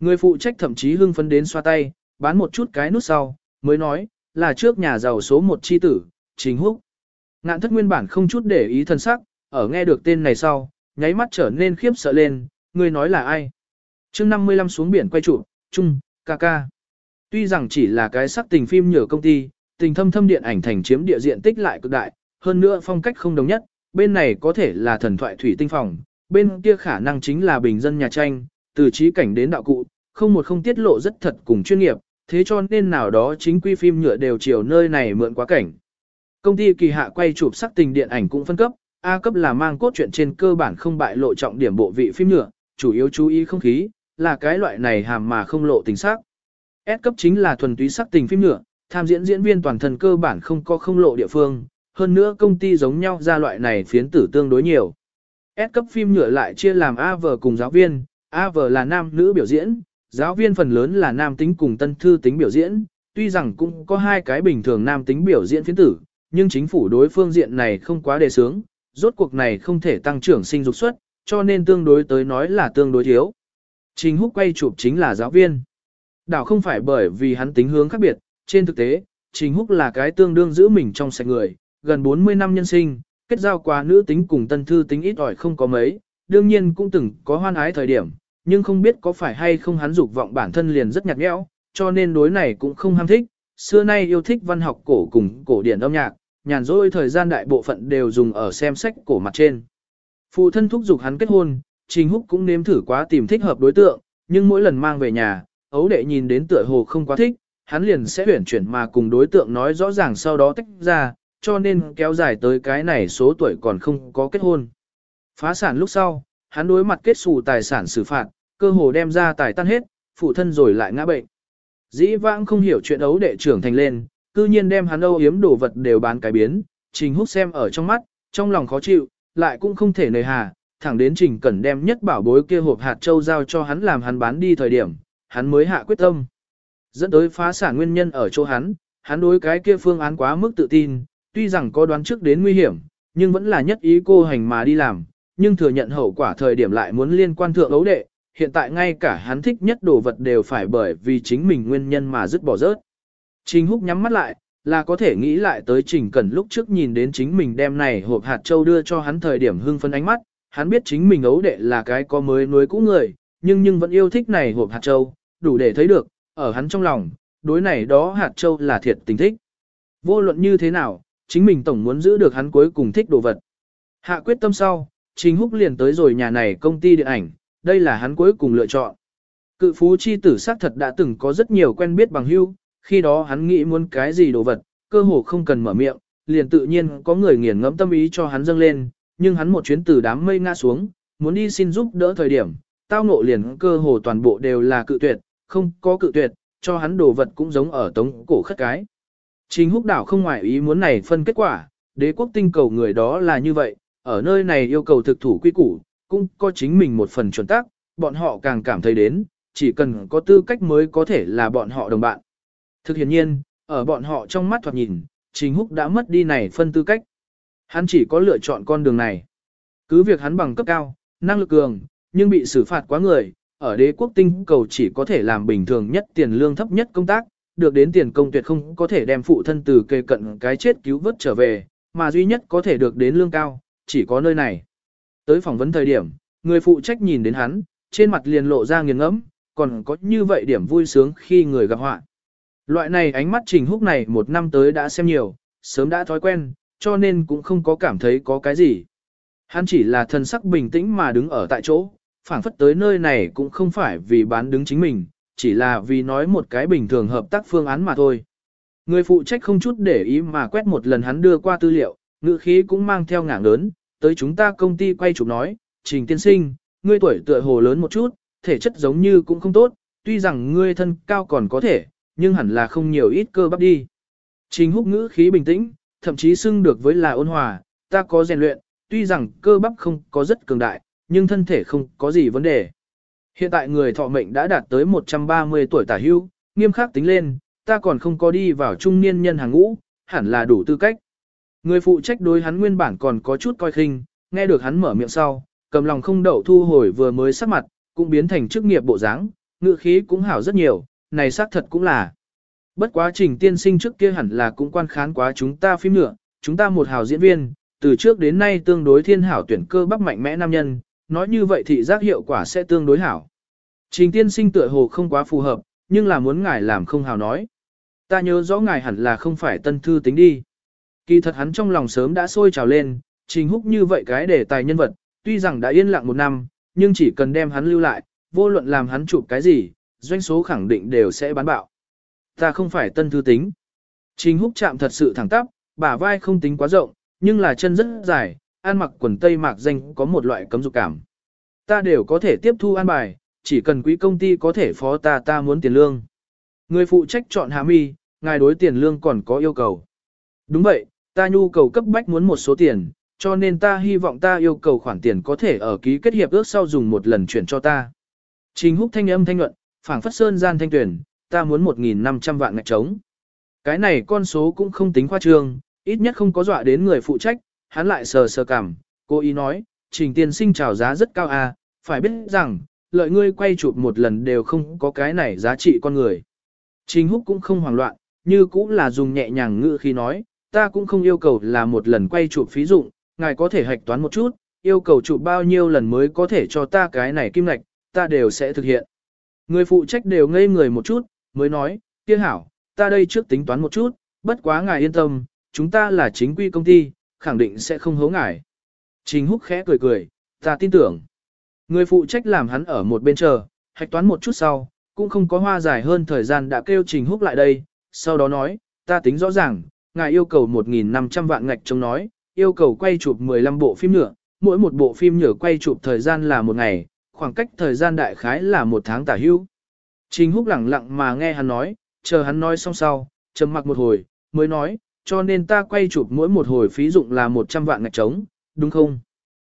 Người phụ trách thậm chí hưng phấn đến xoa tay, bán một chút cái nút sau, mới nói, là trước nhà giàu số một chi tử, chính húc. Ngạn thất nguyên bản không chút để ý thân sắc, ở nghe được tên này sau, nháy mắt trở nên khiếp sợ lên, người nói là ai? chương 55 xuống biển quay trụ, chung, ca ca. Tuy rằng chỉ là cái sắc tình phim nhờ công ty, tình thâm thâm điện ảnh thành chiếm địa diện tích lại cực đại, hơn nữa phong cách không đồng nhất, bên này có thể là thần thoại thủy tinh phòng, bên kia khả năng chính là bình dân nhà tranh, từ trí cảnh đến đạo cụ, không một không tiết lộ rất thật cùng chuyên nghiệp, thế cho nên nào đó chính quy phim nhựa đều chiều nơi này mượn quá cảnh. Công ty kỳ hạ quay chụp sắc tình điện ảnh cũng phân cấp, A cấp là mang cốt truyện trên cơ bản không bại lộ trọng điểm bộ vị phim nhựa, chủ yếu chú ý không khí, là cái loại này hàm mà không lộ tình sắc. S cấp chính là thuần túy sắc tình phim nhựa, tham diễn diễn viên toàn thân cơ bản không có không lộ địa phương, hơn nữa công ty giống nhau ra loại này phiến tử tương đối nhiều. S cấp phim nhựa lại chia làm AV cùng giáo viên, AV là nam nữ biểu diễn, giáo viên phần lớn là nam tính cùng tân thư tính biểu diễn, tuy rằng cũng có hai cái bình thường nam tính biểu diễn phiến tử, nhưng chính phủ đối phương diện này không quá đề sướng, rốt cuộc này không thể tăng trưởng sinh dục suất, cho nên tương đối tới nói là tương đối thiếu. Trình Húc quay chụp chính là giáo viên. Đảo không phải bởi vì hắn tính hướng khác biệt, trên thực tế, Trình Húc là cái tương đương giữ mình trong sạch người, gần 40 năm nhân sinh, kết giao qua nữ tính cùng tân thư tính ít ỏi không có mấy, đương nhiên cũng từng có hoan ái thời điểm, nhưng không biết có phải hay không hắn dục vọng bản thân liền rất nhạt nhẽo, cho nên đối này cũng không ham thích, xưa nay yêu thích văn học cổ cùng cổ điển âm nhạc, nhàn rỗi thời gian đại bộ phận đều dùng ở xem sách cổ mặt trên. Phụ thân thúc giục hắn kết hôn, Trình Húc cũng nếm thử quá tìm thích hợp đối tượng, nhưng mỗi lần mang về nhà, ấu đệ nhìn đến tựa hồ không quá thích, hắn liền sẽ huyển chuyển mà cùng đối tượng nói rõ ràng sau đó tách ra, cho nên kéo dài tới cái này số tuổi còn không có kết hôn. Phá sản lúc sau, hắn đối mặt kết xù tài sản xử phạt, cơ hồ đem ra tài tan hết, phụ thân rồi lại ngã bệnh. Dĩ vãng không hiểu chuyện ấu đệ trưởng thành lên, cư nhiên đem hắn âu yếm đồ vật đều bán cái biến, Trình Húc xem ở trong mắt, trong lòng khó chịu, lại cũng không thể nề hà, thẳng đến Trình Cẩn đem nhất bảo bối kia hộp hạt châu giao cho hắn làm hắn bán đi thời điểm, hắn mới hạ quyết tâm. Dẫn tới phá sản nguyên nhân ở chỗ hắn, hắn đối cái kia phương án quá mức tự tin, tuy rằng có đoán trước đến nguy hiểm, nhưng vẫn là nhất ý cô hành mà đi làm, nhưng thừa nhận hậu quả thời điểm lại muốn liên quan thượng ấu đệ, hiện tại ngay cả hắn thích nhất đồ vật đều phải bởi vì chính mình nguyên nhân mà dứt bỏ rớt. Trình Húc nhắm mắt lại, là có thể nghĩ lại tới Trình Cẩn lúc trước nhìn đến chính mình đem này hộp hạt châu đưa cho hắn thời điểm hưng phấn ánh mắt, hắn biết chính mình ấu đệ là cái có mới nuối cũ người, nhưng nhưng vẫn yêu thích này hộp hạt châu, đủ để thấy được, ở hắn trong lòng, đối này đó hạt châu là thiệt tình thích. Vô luận như thế nào, chính mình tổng muốn giữ được hắn cuối cùng thích đồ vật. Hạ quyết tâm sau, Trình Húc liền tới rồi nhà này công ty điện ảnh, đây là hắn cuối cùng lựa chọn. Cự phú chi tử xác thật đã từng có rất nhiều quen biết bằng hữu, khi đó hắn nghĩ muốn cái gì đồ vật, cơ hồ không cần mở miệng, liền tự nhiên có người nghiền ngẫm tâm ý cho hắn dâng lên, nhưng hắn một chuyến từ đám mây ngã xuống, muốn đi xin giúp đỡ thời điểm, tao ngộ liền cơ hồ toàn bộ đều là cự tuyệt, không có cự tuyệt, cho hắn đồ vật cũng giống ở tống cổ khất cái. Trình húc đảo không ngoại ý muốn này phân kết quả, đế quốc tinh cầu người đó là như vậy, ở nơi này yêu cầu thực thủ quy củ, cũng có chính mình một phần chuẩn tác, bọn họ càng cảm thấy đến, chỉ cần có tư cách mới có thể là bọn họ đồng bạn. Thực hiện nhiên, ở bọn họ trong mắt thoạt nhìn, Trình Húc đã mất đi này phân tư cách. Hắn chỉ có lựa chọn con đường này. Cứ việc hắn bằng cấp cao, năng lực cường, nhưng bị xử phạt quá người, ở đế quốc tinh cầu chỉ có thể làm bình thường nhất tiền lương thấp nhất công tác, được đến tiền công tuyệt không có thể đem phụ thân từ kề cận cái chết cứu vớt trở về, mà duy nhất có thể được đến lương cao, chỉ có nơi này. Tới phỏng vấn thời điểm, người phụ trách nhìn đến hắn, trên mặt liền lộ ra nghiền ngẫm, còn có như vậy điểm vui sướng khi người gặp họa. Loại này ánh mắt trình húc này một năm tới đã xem nhiều, sớm đã thói quen, cho nên cũng không có cảm thấy có cái gì. Hắn chỉ là thân sắc bình tĩnh mà đứng ở tại chỗ, phảng phất tới nơi này cũng không phải vì bán đứng chính mình, chỉ là vì nói một cái bình thường hợp tác phương án mà thôi. Người phụ trách không chút để ý mà quét một lần hắn đưa qua tư liệu, ngữ khí cũng mang theo ngảng lớn, tới chúng ta công ty quay chụp nói, trình tiên sinh, ngươi tuổi tựa hồ lớn một chút, thể chất giống như cũng không tốt, tuy rằng ngươi thân cao còn có thể, nhưng hẳn là không nhiều ít cơ bắp đi. Trình húc ngữ khí bình tĩnh, thậm chí xưng được với là ôn hòa, ta có rèn luyện, tuy rằng cơ bắp không có rất cường đại, nhưng thân thể không có gì vấn đề. Hiện tại người thọ mệnh đã đạt tới 130 tuổi tả hưu, nghiêm khắc tính lên, ta còn không có đi vào trung niên nhân hàng ngũ, hẳn là đủ tư cách. Người phụ trách đối hắn nguyên bản còn có chút coi khinh, nghe được hắn mở miệng sau, cầm lòng không đậu thu hồi vừa mới sắc mặt, cũng biến thành chức nghiệp bộ dáng, ngựa khí cũng hảo rất nhiều, này xác thật cũng là. Bất quá trình tiên sinh trước kia hẳn là cũng quan khán quá chúng ta phim nữa, chúng ta một hào diễn viên, từ trước đến nay tương đối thiên hảo tuyển cơ bắp mạnh mẽ nam nhân, nói như vậy thì giác hiệu quả sẽ tương đối hảo. Trình tiên sinh tựa hồ không quá phù hợp, nhưng là muốn ngài làm không hào nói. Ta nhớ rõ ngài hẳn là không phải tân thư tính đi. Kỳ thật hắn trong lòng sớm đã sôi trào lên, trình húc như vậy cái đề tài nhân vật, tuy rằng đã yên lặng một năm, nhưng chỉ cần đem hắn lưu lại, vô luận làm hắn chụp cái gì, doanh số khẳng định đều sẽ bán bạo. Ta không phải tân thư tính. Trình húc chạm thật sự thẳng tắp, bả vai không tính quá rộng, nhưng là chân rất dài, ăn mặc quần tây mạc danh có một loại cấm dục cảm. Ta đều có thể tiếp thu an bài, chỉ cần quỹ công ty có thể phó ta ta muốn tiền lương. Người phụ trách chọn hà mi, ngài đối tiền lương còn có yêu cầu. Đúng vậy, ta nhu cầu cấp bách muốn một số tiền, cho nên ta hy vọng ta yêu cầu khoản tiền có thể ở ký kết hiệp ước sau dùng một lần chuyển cho ta. Trình húc thanh âm thanh luận, phảng phất sơn gian thanh tuyển, ta muốn 1.500 vạn ngạch trống. Cái này con số cũng không tính khoa trương, ít nhất không có dọa đến người phụ trách, hắn lại sờ sờ cảm, cô ý nói, trình tiên sinh trào giá rất cao à, phải biết rằng, lợi ngươi quay chụp một lần đều không có cái này giá trị con người. Trình húc cũng không hoảng loạn, như cũng là dùng nhẹ nhàng ngữ khi nói, ta cũng không yêu cầu là một lần quay chụp phí dụng, ngài có thể hạch toán một chút, yêu cầu chụp bao nhiêu lần mới có thể cho ta cái này kim ngạch, ta đều sẽ thực hiện. Người phụ trách đều ngây người một chút, mới nói, kia hảo, ta đây trước tính toán một chút, bất quá ngài yên tâm, chúng ta là chính quy công ty, khẳng định sẽ không hố ngài. Trình húc khẽ cười cười, ta tin tưởng. Người phụ trách làm hắn ở một bên chờ, hạch toán một chút sau, cũng không có hoa dài hơn thời gian đã kêu Trình húc lại đây, sau đó nói, ta tính rõ ràng, ngài yêu cầu 1.500 vạn ngạch trống nói, yêu cầu quay chụp 15 bộ phim nhựa, mỗi một bộ phim nhựa quay chụp thời gian là một ngày, khoảng cách thời gian đại khái là một tháng tả hữu. Trình húc lẳng lặng mà nghe hắn nói, chờ hắn nói xong sau, trầm mặc một hồi, mới nói, cho nên ta quay chụp mỗi một hồi phí dụng là 100 vạn ngạch trống, đúng không?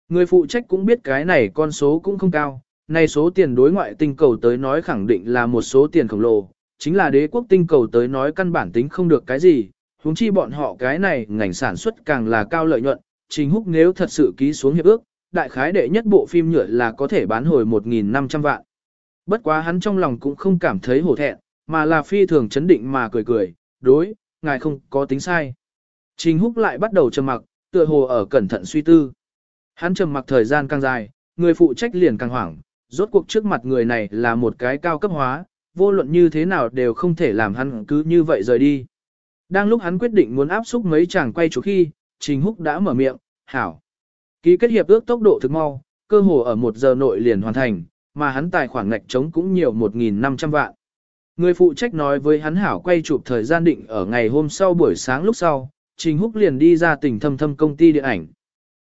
Người phụ trách cũng biết cái này con số cũng không cao, này số tiền đối ngoại tinh cầu tới nói khẳng định là một số tiền khổng lồ, chính là đế quốc tinh cầu tới nói căn bản tính không được cái gì, huống chi bọn họ cái này ngành sản xuất càng là cao lợi nhuận, Trình Húc nếu thật sự ký xuống hiệp ước, đại khái đệ nhất bộ phim nhựa là có thể bán hồi 1.500 vạn. Bất quá hắn trong lòng cũng không cảm thấy hổ thẹn, mà là phi thường chấn định mà cười cười, đối, ngài không có tính sai. Trình Húc lại bắt đầu trầm mặc, tựa hồ ở cẩn thận suy tư. Hắn trầm mặc thời gian càng dài, người phụ trách liền càng hoảng, rốt cuộc trước mặt người này là một cái cao cấp hóa, vô luận như thế nào đều không thể làm hắn cứ như vậy rời đi. Đang lúc hắn quyết định muốn áp xúc mấy chàng quay chụp khi, Trình Húc đã mở miệng, hảo. Ký kết hiệp ước tốc độ thực mau, cơ hồ ở một giờ nội liền hoàn thành, mà hắn tài khoản ngạch trống cũng nhiều 1.500 vạn. Người phụ trách nói với hắn hảo quay chụp thời gian định ở ngày hôm sau buổi sáng lúc sau, Trình Húc liền đi ra tỉnh thâm thâm công ty điện ảnh.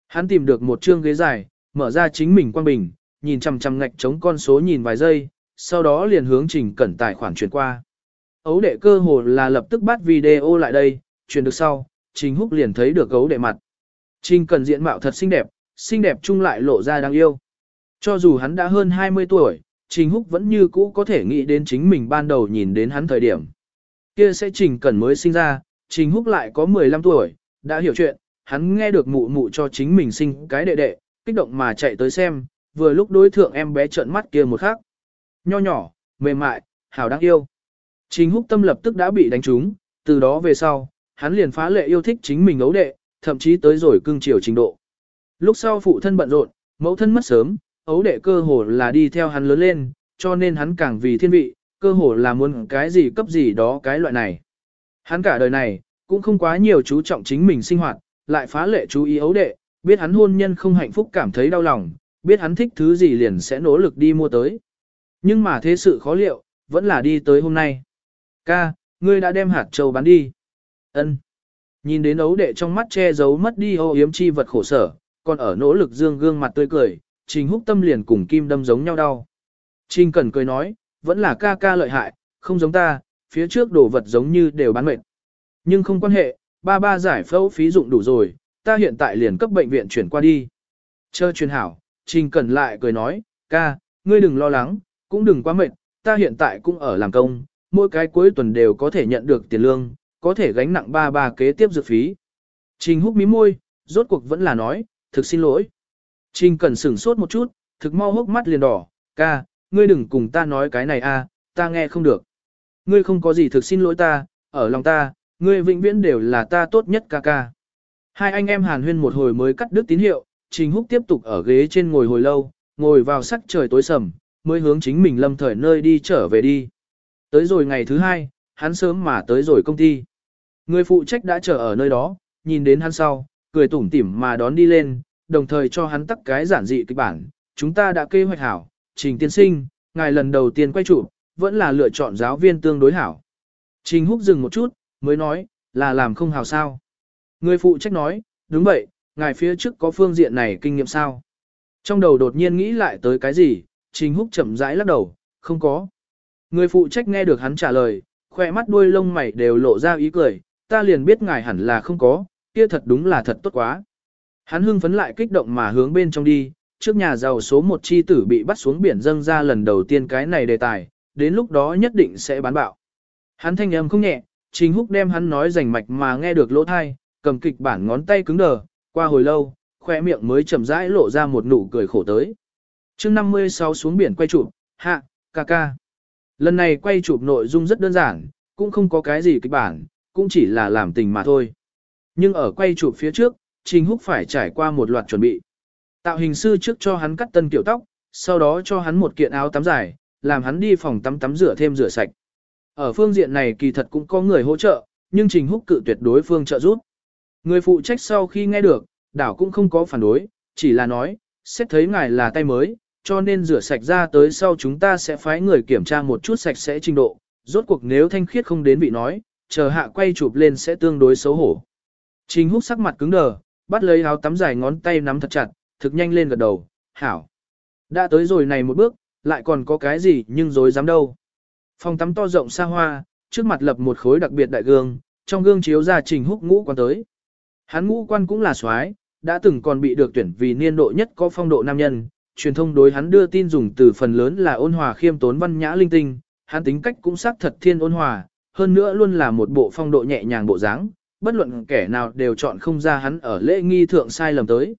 Hắn tìm được một chương ghế dài, mở ra chính mình quan bình, nhìn chằm chằm ngạch trống con số nhìn vài giây, sau đó liền hướng Trình Cẩn tài khoản chuyển qua. Ấu đệ cơ hồ là lập tức bắt video lại đây, chuyển được sau, Trình Húc liền thấy được ấu đệ mặt. Trình Cần diện mạo thật xinh đẹp, xinh đẹp chung lại lộ ra đáng yêu. Cho dù hắn đã hơn 20 tuổi, Trình Húc vẫn như cũ có thể nghĩ đến chính mình ban đầu nhìn đến hắn thời điểm. Kia sẽ Trình Cẩn mới sinh ra, Trình Húc lại có 15 tuổi, đã hiểu chuyện, hắn nghe được mụ mụ cho chính mình sinh cái đệ đệ, kích động mà chạy tới xem, vừa lúc đối thượng em bé trợn mắt kia một khắc. Nho nhỏ, mềm mại, hảo đáng yêu. Trình húc tâm lập tức đã bị đánh trúng, từ đó về sau, hắn liền phá lệ yêu thích chính mình ấu đệ, thậm chí tới rồi cưng chiều trình độ. Lúc sau phụ thân bận rộn, mẫu thân mất sớm, ấu đệ cơ hồ là đi theo hắn lớn lên, cho nên hắn càng vì thiên vị, cơ hồ là muốn cái gì cấp gì đó cái loại này. Hắn cả đời này, cũng không quá nhiều chú trọng chính mình sinh hoạt, lại phá lệ chú ý ấu đệ, biết hắn hôn nhân không hạnh phúc cảm thấy đau lòng, biết hắn thích thứ gì liền sẽ nỗ lực đi mua tới. Nhưng mà thế sự khó liệu, vẫn là đi tới hôm nay. Ca, ngươi đã đem hạt châu bán đi. Ân. Nhìn đến ấu đệ trong mắt che giấu mất đi ô yếm chi vật khổ sở, còn ở nỗ lực dương gương mặt tươi cười, trình húc tâm liền cùng kim đâm giống nhau đau. Trình cần cười nói, vẫn là ca ca lợi hại, không giống ta, phía trước đồ vật giống như đều bán mệt. Nhưng không quan hệ, ba ba giải phẫu phí dụng đủ rồi, ta hiện tại liền cấp bệnh viện chuyển qua đi. Chờ truyền hảo, Trình Cần lại cười nói, ca, ngươi đừng lo lắng, cũng đừng quá mệt, ta hiện tại cũng ở làm công, mỗi cái cuối tuần đều có thể nhận được tiền lương, có thể gánh nặng ba ba kế tiếp dược phí. Trình húc mí môi, rốt cuộc vẫn là nói, thực xin lỗi. Trình Cẩn sửng sốt một chút, thực mau hốc mắt liền đỏ, ca, ngươi đừng cùng ta nói cái này a, ta nghe không được. Ngươi không có gì thực xin lỗi ta, ở lòng ta, ngươi vĩnh viễn đều là ta tốt nhất ca ca. Hai anh em hàn huyên một hồi mới cắt đứt tín hiệu, Trình Húc tiếp tục ở ghế trên ngồi hồi lâu, ngồi vào sắc trời tối sầm, mới hướng chính mình lâm thời nơi đi trở về đi. Tới rồi ngày thứ hai, hắn sớm mà tới rồi công ty. Người phụ trách đã chờ ở nơi đó, nhìn đến hắn sau, cười tủm tỉm mà đón đi lên, đồng thời cho hắn tắt cái giản dị kịch bản. Chúng ta đã kế hoạch hảo, trình tiên sinh, ngài lần đầu tiên quay chụp, vẫn là lựa chọn giáo viên tương đối hảo. Trình húc dừng một chút, mới nói, là làm không hảo sao. Người phụ trách nói, đúng vậy, ngài phía trước có phương diện này kinh nghiệm sao. Trong đầu đột nhiên nghĩ lại tới cái gì, trình húc chậm rãi lắc đầu, không có. Người phụ trách nghe được hắn trả lời, khoe mắt đuôi lông mày đều lộ ra ý cười, ta liền biết ngài hẳn là không có, kia thật đúng là thật tốt quá. Hắn hưng phấn lại kích động mà hướng bên trong đi, trước nhà giàu số một chi tử bị bắt xuống biển dâng ra lần đầu tiên cái này đề tài, đến lúc đó nhất định sẽ bán bạo. Hắn thanh âm không nhẹ, chính Húc đem hắn nói rành mạch mà nghe được lỗ thai, cầm kịch bản ngón tay cứng đờ, qua hồi lâu, khoe miệng mới chậm rãi lộ ra một nụ cười khổ tới. chương 56 xuống biển quay trụ, hạ, ca ca. Lần này quay chụp nội dung rất đơn giản, cũng không có cái gì kịch bản, cũng chỉ là làm tình mà thôi. Nhưng ở quay chụp phía trước, Trình Húc phải trải qua một loạt chuẩn bị. Tạo hình sư trước cho hắn cắt tân kiểu tóc, sau đó cho hắn một kiện áo tắm dài, làm hắn đi phòng tắm tắm rửa thêm rửa sạch. Ở phương diện này kỳ thật cũng có người hỗ trợ, nhưng Trình Húc cự tuyệt đối phương trợ giúp. Người phụ trách sau khi nghe được, đảo cũng không có phản đối, chỉ là nói, xét thấy ngài là tay mới, cho nên rửa sạch ra tới sau chúng ta sẽ phái người kiểm tra một chút sạch sẽ trình độ, rốt cuộc nếu thanh khiết không đến vị nói, chờ hạ quay chụp lên sẽ tương đối xấu hổ. Trình húc sắc mặt cứng đờ, bắt lấy áo tắm dài ngón tay nắm thật chặt, thực nhanh lên gật đầu, hảo. Đã tới rồi này một bước, lại còn có cái gì nhưng dối dám đâu. Phòng tắm to rộng xa hoa, trước mặt lập một khối đặc biệt đại gương, trong gương chiếu ra trình húc ngũ quan tới. Hắn ngũ quan cũng là soái, đã từng còn bị được tuyển vì niên độ nhất có phong độ nam nhân, truyền thông đối hắn đưa tin dùng từ phần lớn là ôn hòa khiêm tốn văn nhã linh tinh, hắn tính cách cũng xác thật thiên ôn hòa, hơn nữa luôn là một bộ phong độ nhẹ nhàng bộ dáng, bất luận kẻ nào đều chọn không ra hắn ở lễ nghi thượng sai lầm tới.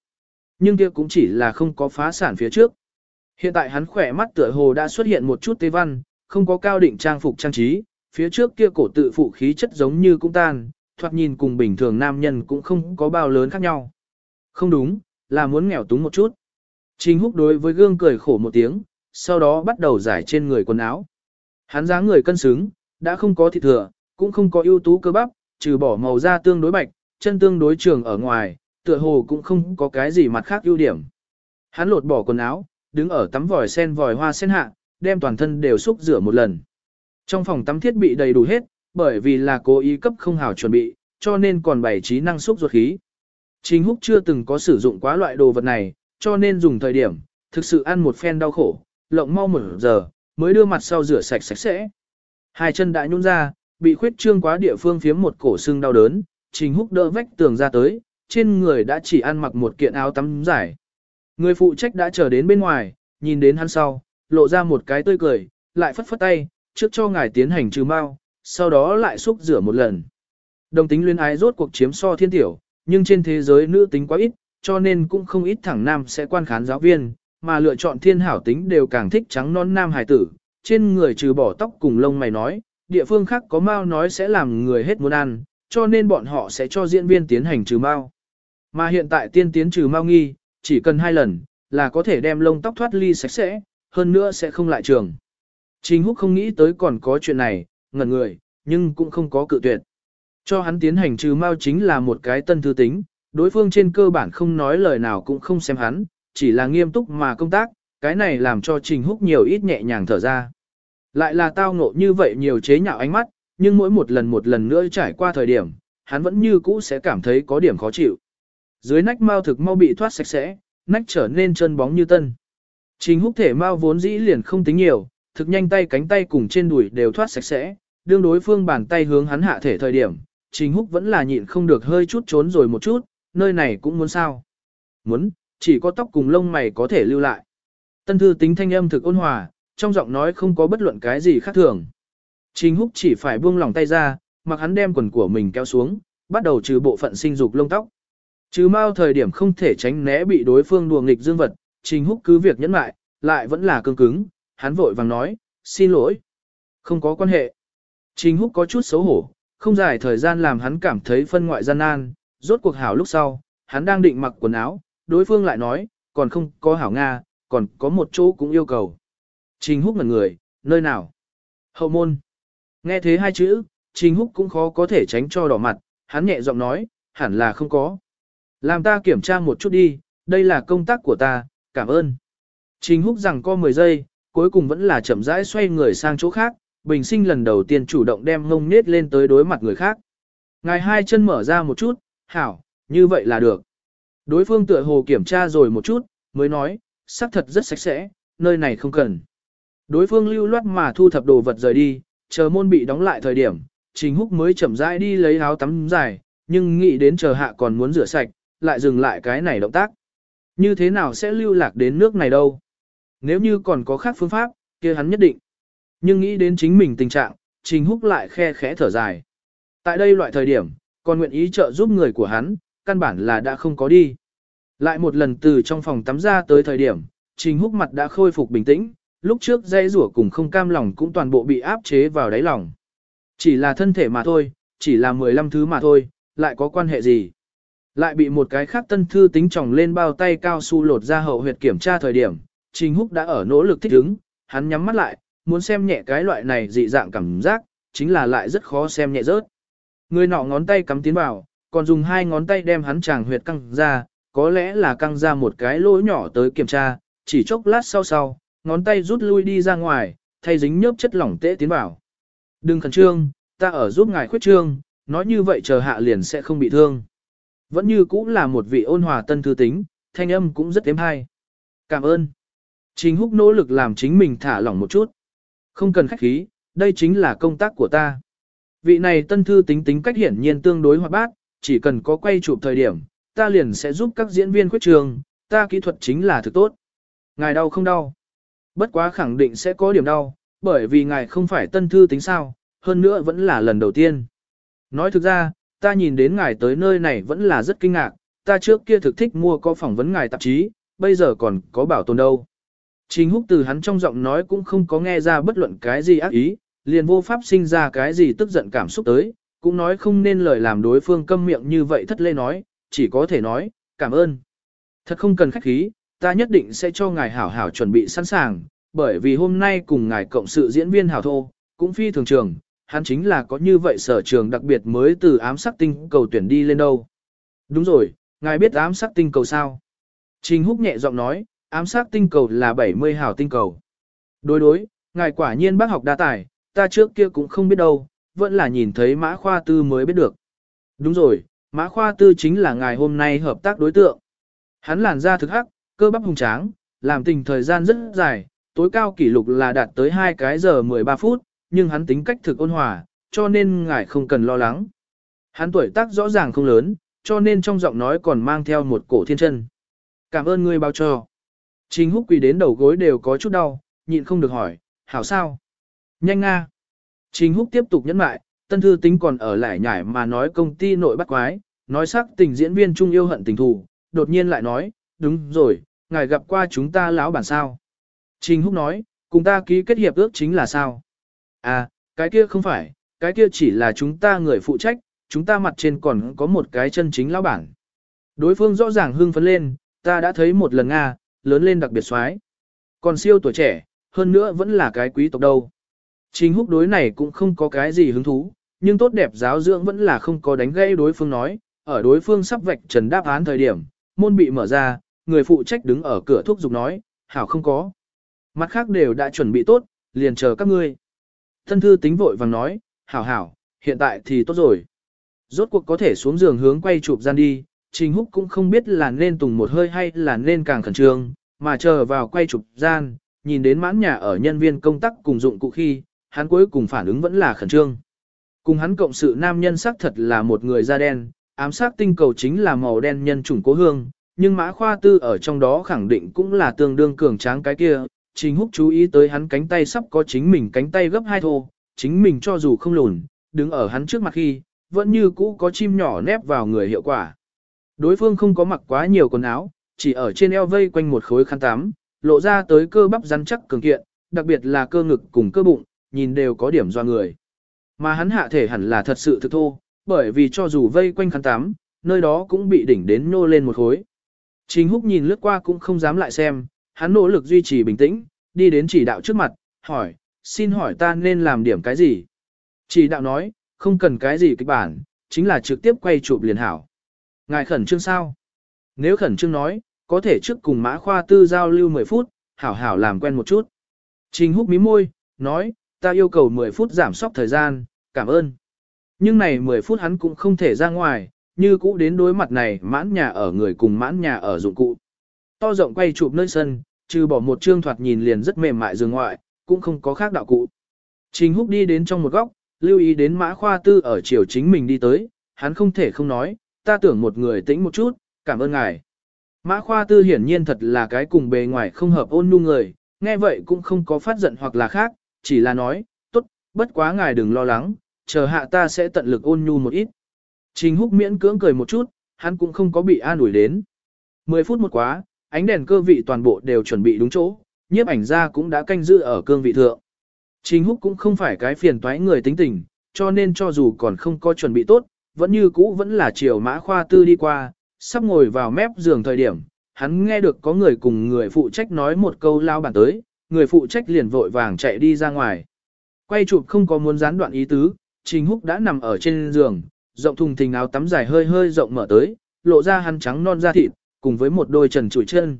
Nhưng kia cũng chỉ là không có phá sản phía trước. Hiện tại hắn khỏe mắt tựa hồ đã xuất hiện một chút tế văn, không có cao định trang phục trang trí, phía trước kia cổ tự phụ khí chất giống như cũng tan, thoạt nhìn cùng bình thường nam nhân cũng không có bao lớn khác nhau. Không đúng, là muốn nghèo túng một chút. Trình húc đối với gương cười khổ một tiếng, sau đó bắt đầu giải trên người quần áo. Hắn dáng người cân xứng, đã không có thịt thừa, cũng không có ưu tú cơ bắp, trừ bỏ màu da tương đối bạch, chân tương đối trường ở ngoài, tựa hồ cũng không có cái gì mặt khác ưu điểm. Hắn lột bỏ quần áo, đứng ở tắm vòi sen vòi hoa sen hạ, đem toàn thân đều xúc rửa một lần. Trong phòng tắm thiết bị đầy đủ hết, bởi vì là cố ý cấp không hảo chuẩn bị, cho nên còn bày trí năng xúc ruột khí. Trình Húc chưa từng có sử dụng quá loại đồ vật này, cho nên dùng thời điểm, thực sự ăn một phen đau khổ, lộng mau một giờ, mới đưa mặt sau rửa sạch sạch sẽ. Hai chân đã nhún ra, bị khuyết trương quá địa phương phiếm một cổ xương đau đớn, Trình Húc đỡ vách tường ra tới, trên người đã chỉ ăn mặc một kiện áo tắm dài. Người phụ trách đã chờ đến bên ngoài, nhìn đến hắn sau, lộ ra một cái tươi cười, lại phất phất tay, trước cho ngài tiến hành trừ mau, sau đó lại xúc rửa một lần. Đồng tính luyến ái rốt cuộc chiếm so thiên tiểu, nhưng trên thế giới nữ tính quá ít, cho nên cũng không ít thẳng nam sẽ quan khán giáo viên, mà lựa chọn thiên hảo tính đều càng thích trắng non nam hài tử, trên người trừ bỏ tóc cùng lông mày nói, địa phương khác có mau nói sẽ làm người hết muốn ăn, cho nên bọn họ sẽ cho diễn viên tiến hành trừ mau. Mà hiện tại tiên tiến trừ mau nghi, chỉ cần hai lần, là có thể đem lông tóc thoát ly sạch sẽ, hơn nữa sẽ không lại trường. Trình Húc không nghĩ tới còn có chuyện này, ngẩn người, nhưng cũng không có cự tuyệt. Cho hắn tiến hành trừ mau chính là một cái tân thư tính, đối phương trên cơ bản không nói lời nào cũng không xem hắn, chỉ là nghiêm túc mà công tác, cái này làm cho Trình Húc nhiều ít nhẹ nhàng thở ra. Lại là tao ngộ như vậy nhiều chế nhạo ánh mắt, nhưng mỗi một lần một lần nữa trải qua thời điểm, hắn vẫn như cũ sẽ cảm thấy có điểm khó chịu. Dưới nách mau thực mau bị thoát sạch sẽ, nách trở nên chân bóng như tân. Trình húc thể mau vốn dĩ liền không tính nhiều, thực nhanh tay cánh tay cùng trên đùi đều thoát sạch sẽ, đương đối phương bàn tay hướng hắn hạ thể thời điểm, Trình húc vẫn là nhịn không được hơi chút trốn rồi một chút, nơi này cũng muốn sao. Muốn, chỉ có tóc cùng lông mày có thể lưu lại. Tân thư tính thanh âm thực ôn hòa, trong giọng nói không có bất luận cái gì khác thường. Trình húc chỉ phải buông lỏng tay ra, mặc hắn đem quần của mình kéo xuống, bắt đầu trừ bộ phận sinh dục lông tóc. trừ mau thời điểm không thể tránh né bị đối phương đùa nghịch dương vật, Trình Húc cứ việc nhẫn lại, lại vẫn là cương cứng, hắn vội vàng nói, xin lỗi. Không có quan hệ. Trình Húc có chút xấu hổ, không dài thời gian làm hắn cảm thấy phân ngoại gian nan, rốt cuộc hảo lúc sau, hắn đang định mặc quần áo, đối phương lại nói, còn không có hảo Nga, còn có một chỗ cũng yêu cầu. Trình Húc ngẩn người, nơi nào? Hậu môn. Nghe thế hai chữ, Trình Húc cũng khó có thể tránh cho đỏ mặt, hắn nhẹ giọng nói, hẳn là không có. Làm ta kiểm tra một chút đi, đây là công tác của ta, cảm ơn. Trình Húc rằng co 10 giây, cuối cùng vẫn là chậm rãi xoay người sang chỗ khác, bình sinh lần đầu tiên chủ động đem ngông nết lên tới đối mặt người khác. Ngài hai chân mở ra một chút, hảo, như vậy là được. Đối phương tựa hồ kiểm tra rồi một chút, mới nói, xác thật rất sạch sẽ, nơi này không cần. Đối phương lưu loát mà thu thập đồ vật rời đi, chờ môn bị đóng lại thời điểm, Trình Húc mới chậm rãi đi lấy áo tắm dài, nhưng nghĩ đến chờ hạ còn muốn rửa sạch, lại dừng lại cái này động tác. Như thế nào sẽ lưu lạc đến nước này đâu? Nếu như còn có khác phương pháp, kia hắn nhất định. Nhưng nghĩ đến chính mình tình trạng, Trình Húc lại khe khẽ thở dài. Tại đây loại thời điểm, còn nguyện ý trợ giúp người của hắn, căn bản là đã không có đi. Lại một lần từ trong phòng tắm ra tới thời điểm, Trình Húc mặt đã khôi phục bình tĩnh, lúc trước dây rủa cùng không cam lòng cũng toàn bộ bị áp chế vào đáy lòng. Chỉ là thân thể mà thôi, chỉ là 15 thứ mà thôi, lại có quan hệ gì. Lại bị một cái khác tân thư tính tròng lên bao tay cao su lột ra hậu huyệt kiểm tra thời điểm, Trình Húc đã ở nỗ lực thích ứng, hắn nhắm mắt lại, muốn xem nhẹ cái loại này dị dạng cảm giác, chính là lại rất khó xem nhẹ rớt. Người nọ ngón tay cắm tiến vào, còn dùng hai ngón tay đem hắn chàng huyệt căng ra, có lẽ là căng ra một cái lỗ nhỏ tới kiểm tra, chỉ chốc lát sau sau, ngón tay rút lui đi ra ngoài, thay dính nhớp chất lỏng tễ tiến vào. Đừng khẩn trương, ta ở giúp ngài khuyết trương, nói như vậy chờ hạ liền sẽ không bị thương. Vẫn như cũng là một vị ôn hòa tân thư tính, thanh âm cũng rất êm hay. Cảm ơn. Trình húc nỗ lực làm chính mình thả lỏng một chút. Không cần khách khí, đây chính là công tác của ta. Vị này tân thư tính tính cách hiển nhiên tương đối hoạt bát, chỉ cần có quay chụp thời điểm, ta liền sẽ giúp các diễn viên khuyết trường, ta kỹ thuật chính là thực tốt. Ngài đau không đau? Bất quá khẳng định sẽ có điểm đau, bởi vì ngài không phải tân thư tính sao, hơn nữa vẫn là lần đầu tiên. Nói thực ra, ta nhìn đến ngài tới nơi này vẫn là rất kinh ngạc, ta trước kia thực thích mua có phỏng vấn ngài tạp chí, bây giờ còn có bảo tồn đâu. Trình húc từ hắn trong giọng nói cũng không có nghe ra bất luận cái gì ác ý, liền vô pháp sinh ra cái gì tức giận cảm xúc tới, cũng nói không nên lời làm đối phương câm miệng như vậy thất lê nói, chỉ có thể nói, cảm ơn. Thật không cần khách khí, ta nhất định sẽ cho ngài hảo hảo chuẩn bị sẵn sàng, bởi vì hôm nay cùng ngài cộng sự diễn viên hảo thô, cũng phi thường trường, hắn chính là có như vậy sở trường đặc biệt mới từ ám sắc tinh cầu tuyển đi lên đâu. Đúng rồi, ngài biết ám sắc tinh cầu sao? Trình Húc nhẹ giọng nói, ám sát tinh cầu là 70 hào tinh cầu. Đối đối, ngài quả nhiên bác học đa tài, ta trước kia cũng không biết đâu, vẫn là nhìn thấy mã khoa tư mới biết được. Đúng rồi, mã khoa tư chính là ngài hôm nay hợp tác đối tượng. Hắn làn da thực hắc, cơ bắp hùng tráng, làm tình thời gian rất dài, tối cao kỷ lục là đạt tới 2 cái giờ 13 phút, nhưng hắn tính cách thực ôn hòa, cho nên ngài không cần lo lắng. Hắn tuổi tác rõ ràng không lớn, cho nên trong giọng nói còn mang theo một cổ thiên chân. Cảm ơn ngươi bao cho. Trình húc quỳ đến đầu gối đều có chút đau, nhịn không được hỏi, hảo sao? Nhanh nga. Trình húc tiếp tục nhấn lại, tân thư tính còn ở lại nhải mà nói công ty nội bắt quái, nói sắc tình diễn viên trung yêu hận tình thù, đột nhiên lại nói, đúng rồi, ngài gặp qua chúng ta lão bản sao. Trình húc nói, cùng ta ký kết hiệp ước chính là sao? À, cái kia không phải, cái kia chỉ là chúng ta người phụ trách, chúng ta mặt trên còn có một cái chân chính lão bản. Đối phương rõ ràng hưng phấn lên, ta đã thấy một lần Nga, lớn lên đặc biệt xoái. Còn siêu tuổi trẻ, hơn nữa vẫn là cái quý tộc đâu. Trình húc đối này cũng không có cái gì hứng thú, nhưng tốt đẹp giáo dưỡng vẫn là không có đánh gây đối phương nói, ở đối phương sắp vạch trần đáp án thời điểm, môn bị mở ra, người phụ trách đứng ở cửa thuốc dục nói, hảo không có. Mặt khác đều đã chuẩn bị tốt, liền chờ các ngươi. Thân thư tính vội vàng nói, hảo hảo, hiện tại thì tốt rồi. Rốt cuộc có thể xuống giường hướng quay chụp gian đi, Trình Húc cũng không biết là nên tùng một hơi hay là nên càng khẩn trương, mà chờ vào quay chụp gian, nhìn đến mãn nhà ở nhân viên công tác cùng dụng cụ khi, hắn cuối cùng phản ứng vẫn là khẩn trương. Cùng hắn cộng sự nam nhân sắc thật là một người da đen, ám sát tinh cầu chính là màu đen nhân chủng cố hương, nhưng mã khoa tư ở trong đó khẳng định cũng là tương đương cường tráng cái kia. Trình húc chú ý tới hắn cánh tay sắp có chính mình cánh tay gấp hai thô, chính mình cho dù không lùn, đứng ở hắn trước mặt khi, vẫn như cũ có chim nhỏ nép vào người hiệu quả. Đối phương không có mặc quá nhiều quần áo, chỉ ở trên eo vây quanh một khối khăn tắm, lộ ra tới cơ bắp rắn chắc cường kiện, đặc biệt là cơ ngực cùng cơ bụng, nhìn đều có điểm doa người. Mà hắn hạ thể hẳn là thật sự thực thô, bởi vì cho dù vây quanh khăn tắm, nơi đó cũng bị đỉnh đến nô lên một khối. Trình Húc nhìn lướt qua cũng không dám lại xem, hắn nỗ lực duy trì bình tĩnh, đi đến chỉ đạo trước mặt, hỏi, xin hỏi ta nên làm điểm cái gì? Chỉ đạo nói, không cần cái gì kịch bản, chính là trực tiếp quay chụp liền hảo. Ngài khẩn trương sao? Nếu khẩn trương nói, có thể trước cùng mã khoa tư giao lưu 10 phút, hảo hảo làm quen một chút. Trình húc mí môi, nói, ta yêu cầu 10 phút giảm sóc thời gian, cảm ơn. Nhưng này 10 phút hắn cũng không thể ra ngoài, như cũ đến đối mặt này mãn nhà ở người cùng mãn nhà ở dụng cụ. To rộng quay chụp nơi sân, trừ bỏ một trương thoạt nhìn liền rất mềm mại giường ngoại, cũng không có khác đạo cụ. Trình húc đi đến trong một góc, lưu ý đến mã khoa tư ở chiều chính mình đi tới, hắn không thể không nói, ta tưởng một người tĩnh một chút, cảm ơn ngài. Mã khoa tư hiển nhiên thật là cái cùng bề ngoài không hợp ôn nhu người, nghe vậy cũng không có phát giận hoặc là khác, chỉ là nói, tốt, bất quá ngài đừng lo lắng, chờ hạ ta sẽ tận lực ôn nhu một ít. Trình húc miễn cưỡng cười một chút, hắn cũng không có bị an ủi đến. Mười phút một quá, ánh đèn cơ vị toàn bộ đều chuẩn bị đúng chỗ, nhiếp ảnh ra cũng đã canh giữ ở cương vị thượng. Trình húc cũng không phải cái phiền toái người tính tình, cho nên cho dù còn không có chuẩn bị tốt, vẫn như cũ vẫn là chiều mã khoa tư đi qua, sắp ngồi vào mép giường thời điểm, hắn nghe được có người cùng người phụ trách nói một câu lao bản tới, người phụ trách liền vội vàng chạy đi ra ngoài. Quay chụp không có muốn gián đoạn ý tứ, Trình Húc đã nằm ở trên giường, rộng thùng thình áo tắm dài hơi hơi rộng mở tới, lộ ra hắn trắng non da thịt, cùng với một đôi trần trụi chân.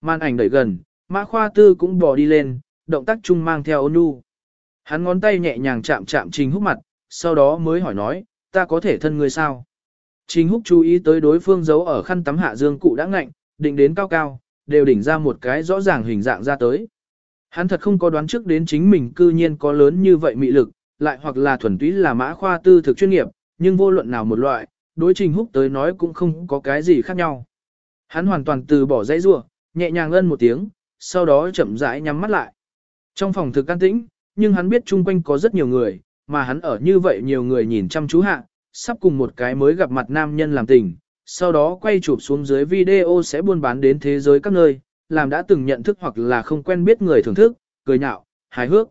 Màn ảnh đẩy gần, Mã Khoa Tư cũng bò đi lên, động tác chung mang theo ôn nhu. Hắn ngón tay nhẹ nhàng chạm chạm Trình Húc mặt, sau đó mới hỏi nói, ta có thể thân người sao? Trình Húc chú ý tới đối phương giấu ở khăn tắm hạ dương cụ đã ngạnh, định đến cao cao, đều đỉnh ra một cái rõ ràng hình dạng ra tới. Hắn thật không có đoán trước đến chính mình cư nhiên có lớn như vậy mị lực, lại hoặc là thuần túy là mã khoa tư thực chuyên nghiệp, nhưng vô luận nào một loại, đối trình húc tới nói cũng không có cái gì khác nhau. Hắn hoàn toàn từ bỏ dãy rua, nhẹ nhàng ân một tiếng, sau đó chậm rãi nhắm mắt lại. Trong phòng thực an tĩnh, nhưng hắn biết chung quanh có rất nhiều người, mà hắn ở như vậy nhiều người nhìn chăm chú hạ, sắp cùng một cái mới gặp mặt nam nhân làm tình, sau đó quay chụp xuống dưới video sẽ buôn bán đến thế giới các nơi, làm đã từng nhận thức hoặc là không quen biết người thưởng thức, cười nhạo, hài hước.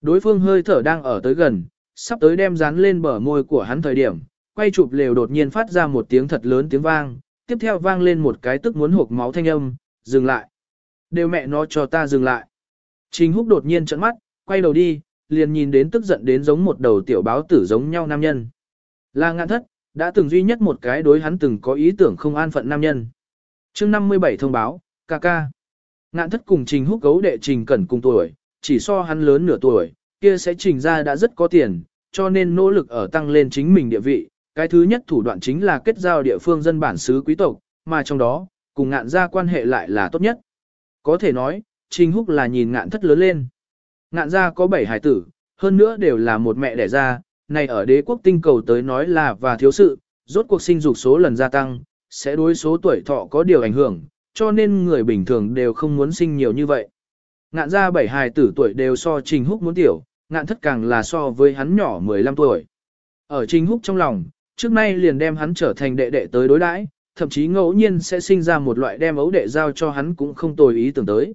Đối phương hơi thở đang ở tới gần, sắp tới đem dán lên bờ môi của hắn thời điểm, quay chụp lều đột nhiên phát ra một tiếng thật lớn tiếng vang, tiếp theo vang lên một cái tức muốn hộp máu thanh âm, dừng lại. Đều mẹ nó cho ta dừng lại. Trình húc đột nhiên trợn mắt, quay đầu đi, liền nhìn đến tức giận đến giống một đầu tiểu báo tử giống nhau nam nhân. Là ngạn thất, đã từng duy nhất một cái đối hắn từng có ý tưởng không an phận nam nhân. chương 57 thông báo, ca ca. Ngạn thất cùng trình húc gấu đệ trình cẩn cùng tuổi, chỉ so hắn lớn nửa tuổi, kia sẽ trình ra đã rất có tiền, cho nên nỗ lực ở tăng lên chính mình địa vị. Cái thứ nhất thủ đoạn chính là kết giao địa phương dân bản xứ quý tộc, mà trong đó, cùng ngạn ra quan hệ lại là tốt nhất. Có thể nói, trình húc là nhìn ngạn thất lớn lên. Ngạn ra có 7 hải tử, hơn nữa đều là một mẹ đẻ ra, này ở đế quốc tinh cầu tới nói là và thiếu sự, rốt cuộc sinh dục số lần gia tăng, sẽ đối số tuổi thọ có điều ảnh hưởng, cho nên người bình thường đều không muốn sinh nhiều như vậy. Ngạn ra bảy hài tử tuổi đều so Trình Húc muốn tiểu, ngạn thất càng là so với hắn nhỏ 15 tuổi. Ở Trình Húc trong lòng, trước nay liền đem hắn trở thành đệ đệ tới đối đãi, thậm chí ngẫu nhiên sẽ sinh ra một loại đem ấu đệ giao cho hắn cũng không tồi ý tưởng tới.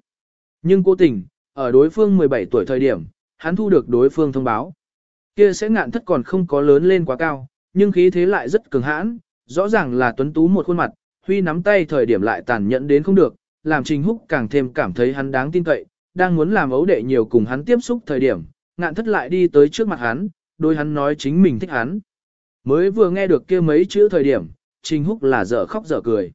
Nhưng cố tình, ở đối phương 17 tuổi thời điểm, hắn thu được đối phương thông báo kia sẽ ngạn thất còn không có lớn lên quá cao, nhưng khí thế lại rất cường hãn, rõ ràng là tuấn tú một khuôn mặt, huy nắm tay thời điểm lại tàn nhẫn đến không được, làm Trình Húc càng thêm cảm thấy hắn đáng tin cậy, đang muốn làm ấu đệ nhiều cùng hắn tiếp xúc thời điểm, ngạn thất lại đi tới trước mặt hắn, đôi hắn nói chính mình thích hắn. Mới vừa nghe được kia mấy chữ thời điểm, Trình Húc là dở khóc dở cười.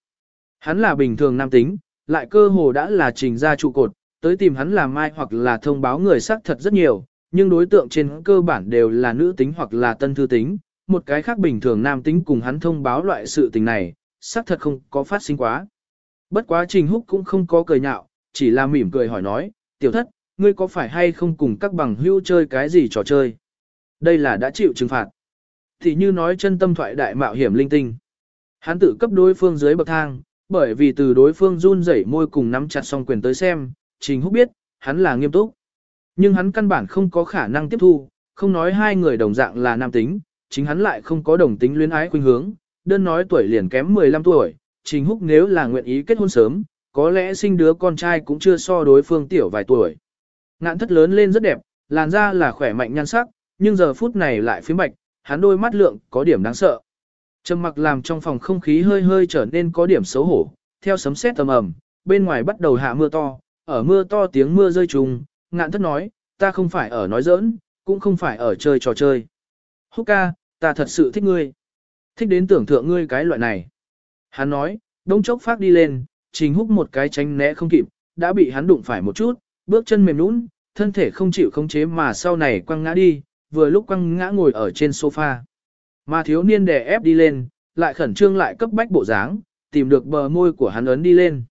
Hắn là bình thường nam tính, lại cơ hồ đã là trình ra trụ cột, tới tìm hắn làm mai hoặc là thông báo người xác thật rất nhiều, nhưng đối tượng trên cơ bản đều là nữ tính hoặc là tân thư tính, một cái khác bình thường nam tính cùng hắn thông báo loại sự tình này, xác thật không có phát sinh quá. Bất quá Trình Húc cũng không có cười nhạo, chỉ là mỉm cười hỏi nói, tiểu thất, ngươi có phải hay không cùng các bằng hưu chơi cái gì trò chơi? Đây là đã chịu trừng phạt. Thì như nói chân tâm thoại đại mạo hiểm linh tinh. Hắn tự cấp đối phương dưới bậc thang, bởi vì từ đối phương run rẩy môi cùng nắm chặt song quyền tới xem, Trình Húc biết, hắn là nghiêm túc. Nhưng hắn căn bản không có khả năng tiếp thu, không nói hai người đồng dạng là nam tính, chính hắn lại không có đồng tính luyến ái khuynh hướng, đơn nói tuổi liền kém 15 tuổi, Trình Húc nếu là nguyện ý kết hôn sớm, có lẽ sinh đứa con trai cũng chưa so đối phương tiểu vài tuổi. Ngạn thất lớn lên rất đẹp, làn da là khỏe mạnh nhan sắc, nhưng giờ phút này lại phía bạch, hắn đôi mắt lượng có điểm đáng sợ. Trầm mặc làm trong phòng không khí hơi hơi trở nên có điểm xấu hổ, theo sấm sét tầm ầm, bên ngoài bắt đầu hạ mưa to, ở mưa to tiếng mưa rơi trùng, ngạn thất nói, ta không phải ở nói giỡn, cũng không phải ở chơi trò chơi. Húc ca, ta thật sự thích ngươi. Thích đến tưởng thượng ngươi cái loại này. Hắn nói, đông chốc phát đi lên, trình húc một cái tránh né không kịp, đã bị hắn đụng phải một chút, bước chân mềm nũng, thân thể không chịu khống chế mà sau này quăng ngã đi, vừa lúc quăng ngã ngồi ở trên sofa. Mà thiếu niên đè ép đi lên, lại khẩn trương lại cấp bách bộ dáng, tìm được bờ môi của hắn ấn đi lên.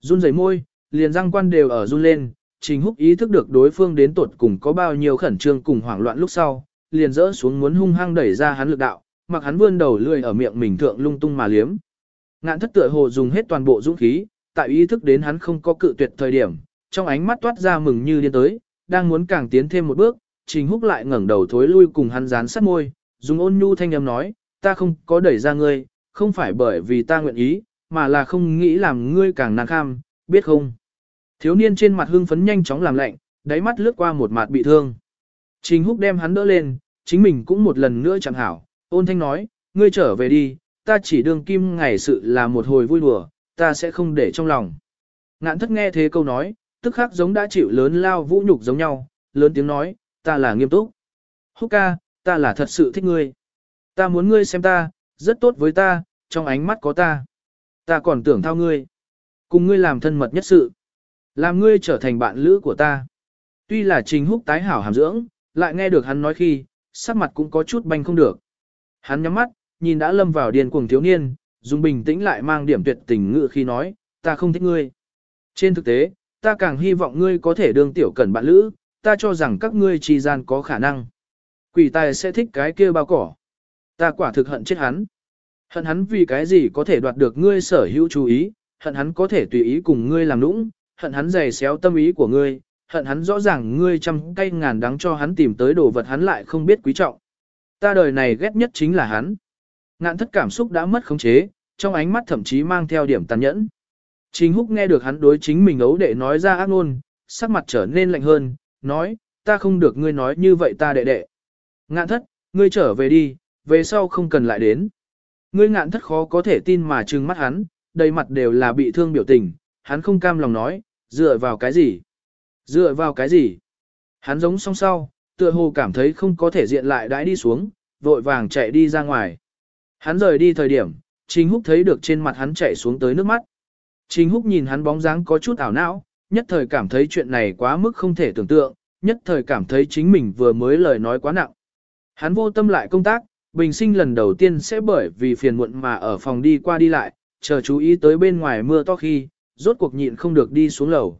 Run rẩy môi, liền răng quan đều ở run lên, Trình Húc ý thức được đối phương đến tột cùng có bao nhiêu khẩn trương cùng hoảng loạn lúc sau, liền rỡ xuống muốn hung hăng đẩy ra hắn lực đạo, mặc hắn vươn đầu lươi ở miệng mình thượng lung tung mà liếm. Ngạn thất tựa hồ dùng hết toàn bộ dũng khí, tại ý thức đến hắn không có cự tuyệt thời điểm, trong ánh mắt toát ra mừng như điên tới, đang muốn càng tiến thêm một bước, Trình Húc lại ngẩng đầu thối lui cùng hắn dán sát môi, dùng ôn nhu thanh âm nói, ta không có đẩy ra ngươi, không phải bởi vì ta nguyện ý, mà là không nghĩ làm ngươi càng nàng kham, biết không? Thiếu niên trên mặt hưng phấn nhanh chóng làm lạnh, đáy mắt lướt qua một mặt bị thương. Trình Húc đem hắn đỡ lên, chính mình cũng một lần nữa chẳng hảo, ôn thanh nói, ngươi trở về đi, ta chỉ đương kim ngày sự là một hồi vui đùa, ta sẽ không để trong lòng. Ngạn thất nghe thế câu nói, tức khắc giống đã chịu lớn lao vũ nhục giống nhau, lớn tiếng nói, ta là nghiêm túc. Húc ca, ta là thật sự thích ngươi. Ta muốn ngươi xem ta, rất tốt với ta, trong ánh mắt có ta. Ta còn tưởng thao ngươi. Cùng ngươi làm thân mật nhất sự. Làm ngươi trở thành bạn lữ của ta. Tuy là trình húc tái hảo hàm dưỡng, lại nghe được hắn nói khi, sắc mặt cũng có chút banh không được. Hắn nhắm mắt, nhìn đã lâm vào điên cuồng thiếu niên, dùng bình tĩnh lại mang điểm tuyệt tình ngự khi nói, ta không thích ngươi. Trên thực tế, ta càng hy vọng ngươi có thể đương tiểu cẩn bạn lữ, ta cho rằng các ngươi trì gian có khả năng. Quỷ tài sẽ thích cái kia bao cỏ. Ta quả thực hận chết hắn. Hận hắn vì cái gì có thể đoạt được ngươi sở hữu chú ý, hận hắn có thể tùy ý cùng ngươi làm nũng, hận hắn giày xéo tâm ý của ngươi, hận hắn rõ ràng ngươi trăm cây ngàn đắng cho hắn tìm tới đồ vật hắn lại không biết quý trọng. Ta đời này ghét nhất chính là hắn. Ngạn thất cảm xúc đã mất khống chế, trong ánh mắt thậm chí mang theo điểm tàn nhẫn. Trình húc nghe được hắn đối chính mình ấu đệ nói ra ác ngôn, sắc mặt trở nên lạnh hơn, nói, ta không được ngươi nói như vậy ta đệ đệ. Ngạn thất, ngươi trở về đi, về sau không cần lại đến. Ngươi ngạn thất khó có thể tin mà trừng mắt hắn, đầy mặt đều là bị thương biểu tình, hắn không cam lòng nói, dựa vào cái gì? Dựa vào cái gì? Hắn giống song sau, tựa hồ cảm thấy không có thể diện lại đãi đi xuống, vội vàng chạy đi ra ngoài. Hắn rời đi thời điểm, Trình Húc thấy được trên mặt hắn chạy xuống tới nước mắt. Trình Húc nhìn hắn bóng dáng có chút ảo não, nhất thời cảm thấy chuyện này quá mức không thể tưởng tượng, nhất thời cảm thấy chính mình vừa mới lời nói quá nặng. Hắn vô tâm lại công tác, bình sinh lần đầu tiên sẽ bởi vì phiền muộn mà ở phòng đi qua đi lại, chờ chú ý tới bên ngoài mưa to khi, rốt cuộc nhịn không được đi xuống lầu.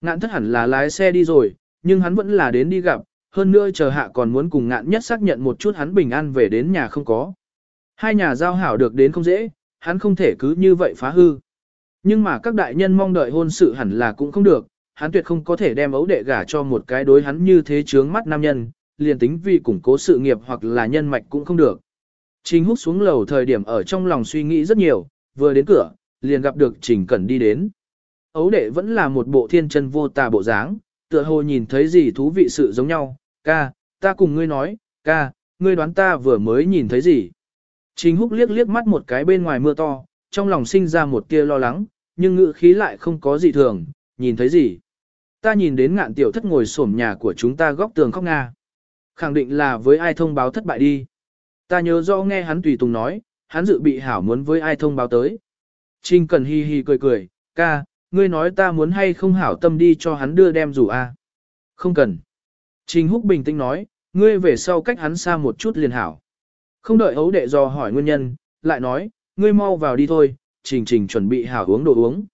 Ngạn thất hẳn là lái xe đi rồi, nhưng hắn vẫn là đến đi gặp, hơn nữa chờ hạ còn muốn cùng ngạn nhất xác nhận một chút hắn bình an về đến nhà không có. Hai nhà giao hảo được đến không dễ, hắn không thể cứ như vậy phá hư. Nhưng mà các đại nhân mong đợi hôn sự hẳn là cũng không được, hắn tuyệt không có thể đem ấu đệ gả cho một cái đối hắn như thế chướng mắt nam nhân, liền tính vì củng cố sự nghiệp hoặc là nhân mạch cũng không được. Trình hút xuống lầu thời điểm ở trong lòng suy nghĩ rất nhiều, vừa đến cửa, liền gặp được Trình Cẩn đi đến. Ấu đệ vẫn là một bộ thiên chân vô tà bộ dáng, tựa hồ nhìn thấy gì thú vị sự giống nhau, ca, ta cùng ngươi nói, ca, ngươi đoán ta vừa mới nhìn thấy gì. Trình húc liếc liếc mắt một cái bên ngoài mưa to, trong lòng sinh ra một tia lo lắng, nhưng ngự khí lại không có gì thường, nhìn thấy gì. Ta nhìn đến ngạn tiểu thất ngồi sổm nhà của chúng ta góc tường khóc nga. Khẳng định là với ai thông báo thất bại đi. Ta nhớ rõ nghe hắn tùy tùng nói, hắn dự bị hảo muốn với ai thông báo tới. Trình cần hi hi cười cười, ca, ngươi nói ta muốn hay không hảo tâm đi cho hắn đưa đem rủ a. Không cần. Trình húc bình tĩnh nói, ngươi về sau cách hắn xa một chút liền hảo. Không đợi ấu đệ dò hỏi nguyên nhân, lại nói, ngươi mau vào đi thôi, trình trình chuẩn bị hảo uống đồ uống.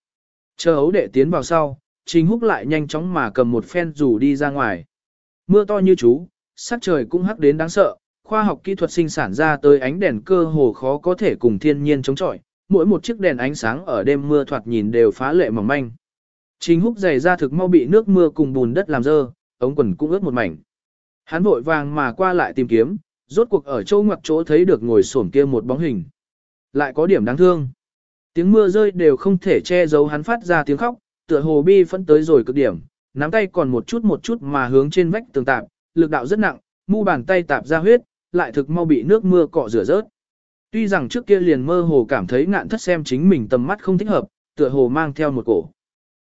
Chờ ấu đệ tiến vào sau, trình húc lại nhanh chóng mà cầm một phen rủ đi ra ngoài. Mưa to như chú, sắc trời cũng hắc đến đáng sợ, khoa học kỹ thuật sinh sản ra tới ánh đèn cơ hồ khó có thể cùng thiên nhiên chống chọi, mỗi một chiếc đèn ánh sáng ở đêm mưa thoạt nhìn đều phá lệ mỏng manh. Trình húc giày ra thực mau bị nước mưa cùng bùn đất làm dơ, ống quần cũng ướt một mảnh. Hắn vội vàng mà qua lại tìm kiếm, rốt cuộc ở chỗ ngoặc chỗ thấy được ngồi xổm kia một bóng hình. lại có điểm đáng thương. Tiếng mưa rơi đều không thể che giấu hắn phát ra tiếng khóc, tựa hồ bi phẫn tới rồi cực điểm, nắm tay còn một chút một chút mà hướng trên vách tường tạp, lực đạo rất nặng, mu bàn tay tạp ra huyết, lại thực mau bị nước mưa cọ rửa rớt. Tuy rằng trước kia liền mơ hồ cảm thấy ngạn thất xem chính mình tầm mắt không thích hợp, tựa hồ mang theo một cổ.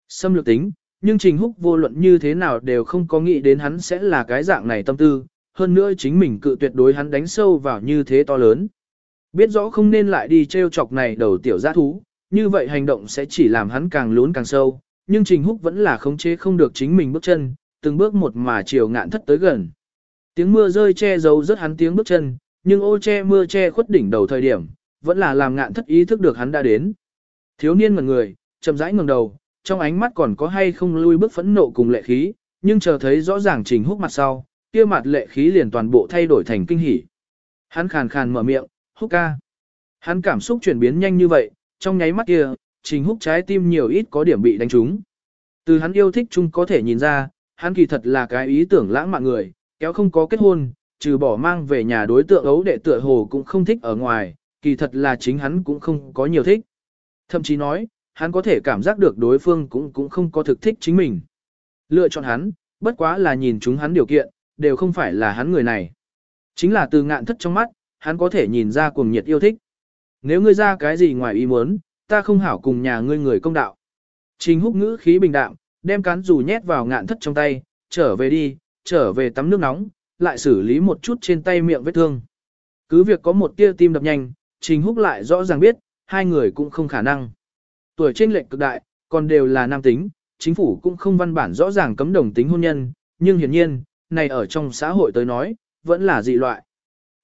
Xâm lược tính, nhưng Trình Húc vô luận như thế nào đều không có nghĩ đến hắn sẽ là cái dạng này tâm tư, hơn nữa chính mình cự tuyệt đối hắn đánh sâu vào như thế to lớn. Biết rõ không nên lại đi treo chọc này đầu tiểu giã thú, như vậy hành động sẽ chỉ làm hắn càng lún càng sâu, nhưng Trình Húc vẫn là khống chế không được chính mình bước chân, từng bước một mà chiều ngạn thất tới gần. Tiếng mưa rơi che giấu rất hắn tiếng bước chân, nhưng ô che mưa che khuất đỉnh đầu thời điểm, vẫn là làm ngạn thất ý thức được hắn đã đến. Thiếu niên ngần người, chậm rãi ngẩng đầu, trong ánh mắt còn có hay không lui bước phẫn nộ cùng lệ khí, nhưng chờ thấy rõ ràng Trình Húc mặt sau, kia mặt lệ khí liền toàn bộ thay đổi thành kinh hỉ. Hắn khàn khàn mở miệng, Húc ca. Hắn cảm xúc chuyển biến nhanh như vậy, trong nháy mắt kia, Trình Húc trái tim nhiều ít có điểm bị đánh trúng. Từ hắn yêu thích chung có thể nhìn ra, hắn kỳ thật là cái ý tưởng lãng mạn người, kéo không có kết hôn, trừ bỏ mang về nhà đối tượng ấu đệ tựa hồ cũng không thích ở ngoài, kỳ thật là chính hắn cũng không có nhiều thích. Thậm chí nói, hắn có thể cảm giác được đối phương cũng cũng không có thực thích chính mình. Lựa chọn hắn, bất quá là nhìn chúng hắn điều kiện, đều không phải là hắn người này. Chính là từ ngạn thất trong mắt, hắn có thể nhìn ra cuồng nhiệt yêu thích. Nếu ngươi ra cái gì ngoài ý muốn, ta không hảo cùng nhà ngươi người công đạo. Trình húc ngữ khí bình đạm, đem cán dù nhét vào ngạn thất trong tay, trở về đi, trở về tắm nước nóng, lại xử lý một chút trên tay miệng vết thương. Cứ việc có một tia tim đập nhanh, Trình Húc lại rõ ràng biết, hai người cũng không khả năng. Tuổi trên lệch cực đại, còn đều là nam tính, chính phủ cũng không văn bản rõ ràng cấm đồng tính hôn nhân, nhưng hiển nhiên, này ở trong xã hội tới nói, vẫn là dị loại.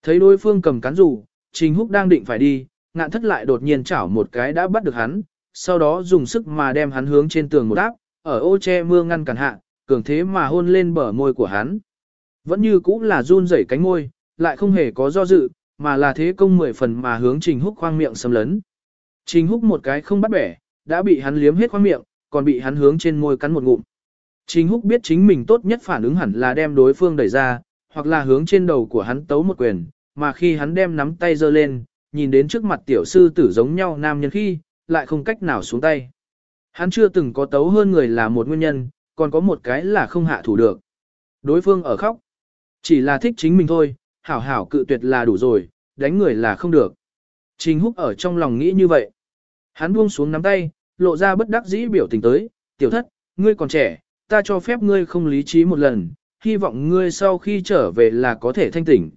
Thấy đối phương cầm cán rủ, Trình Húc đang định phải đi, ngạn thất lại đột nhiên chảo một cái đã bắt được hắn, sau đó dùng sức mà đem hắn hướng trên tường một áp, ở ô che mưa ngăn cản hạ, cường thế mà hôn lên bờ môi của hắn. Vẫn như cũng là run rẩy cánh môi, lại không hề có do dự, mà là thế công mười phần mà hướng Trình Húc khoang miệng xâm lấn. Trình Húc một cái không bắt bẻ, đã bị hắn liếm hết khoang miệng, còn bị hắn hướng trên môi cắn một ngụm. Trình Húc biết chính mình tốt nhất phản ứng hẳn là đem đối phương đẩy ra, hoặc là hướng trên đầu của hắn tấu một quyền, mà khi hắn đem nắm tay giơ lên, nhìn đến trước mặt tiểu sư tử giống nhau nam nhân khi, lại không cách nào xuống tay. Hắn chưa từng có tấu hơn người là một nguyên nhân, còn có một cái là không hạ thủ được. Đối phương ở khóc. Chỉ là thích chính mình thôi, hảo hảo cự tuyệt là đủ rồi, đánh người là không được. Trình húc ở trong lòng nghĩ như vậy. Hắn buông xuống nắm tay, lộ ra bất đắc dĩ biểu tình tới, tiểu thất, ngươi còn trẻ, ta cho phép ngươi không lý trí một lần, hy vọng ngươi sau khi trở về là có thể thanh tỉnh.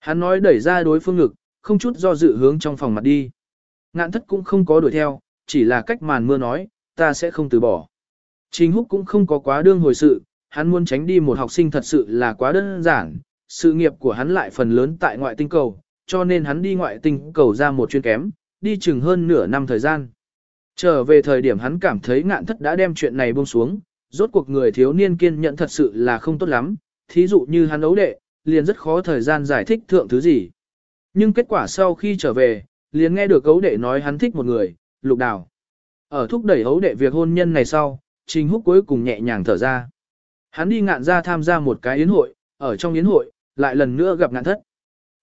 Hắn nói đẩy ra đối phương ngực, không chút do dự hướng trong phòng mặt đi. Ngạn thất cũng không có đuổi theo, chỉ là cách màn mưa nói, ta sẽ không từ bỏ. Trình húc cũng không có quá đương hồi sự, hắn muốn tránh đi một học sinh thật sự là quá đơn giản, sự nghiệp của hắn lại phần lớn tại ngoại tinh cầu, cho nên hắn đi ngoại tinh cầu ra một chuyên kém, đi chừng hơn nửa năm thời gian. Trở về thời điểm hắn cảm thấy ngạn thất đã đem chuyện này buông xuống, rốt cuộc người thiếu niên kiên nhận thật sự là không tốt lắm, thí dụ như hắn ấu đệ, liền rất khó thời gian giải thích thượng thứ gì. Nhưng kết quả sau khi trở về, liền nghe được ấu đệ nói hắn thích một người, lục đào. Ở thúc đẩy ấu đệ việc hôn nhân này sau, Trình Húc cuối cùng nhẹ nhàng thở ra. Hắn đi ngạn ra tham gia một cái yến hội, ở trong yến hội, lại lần nữa gặp ngạn thất.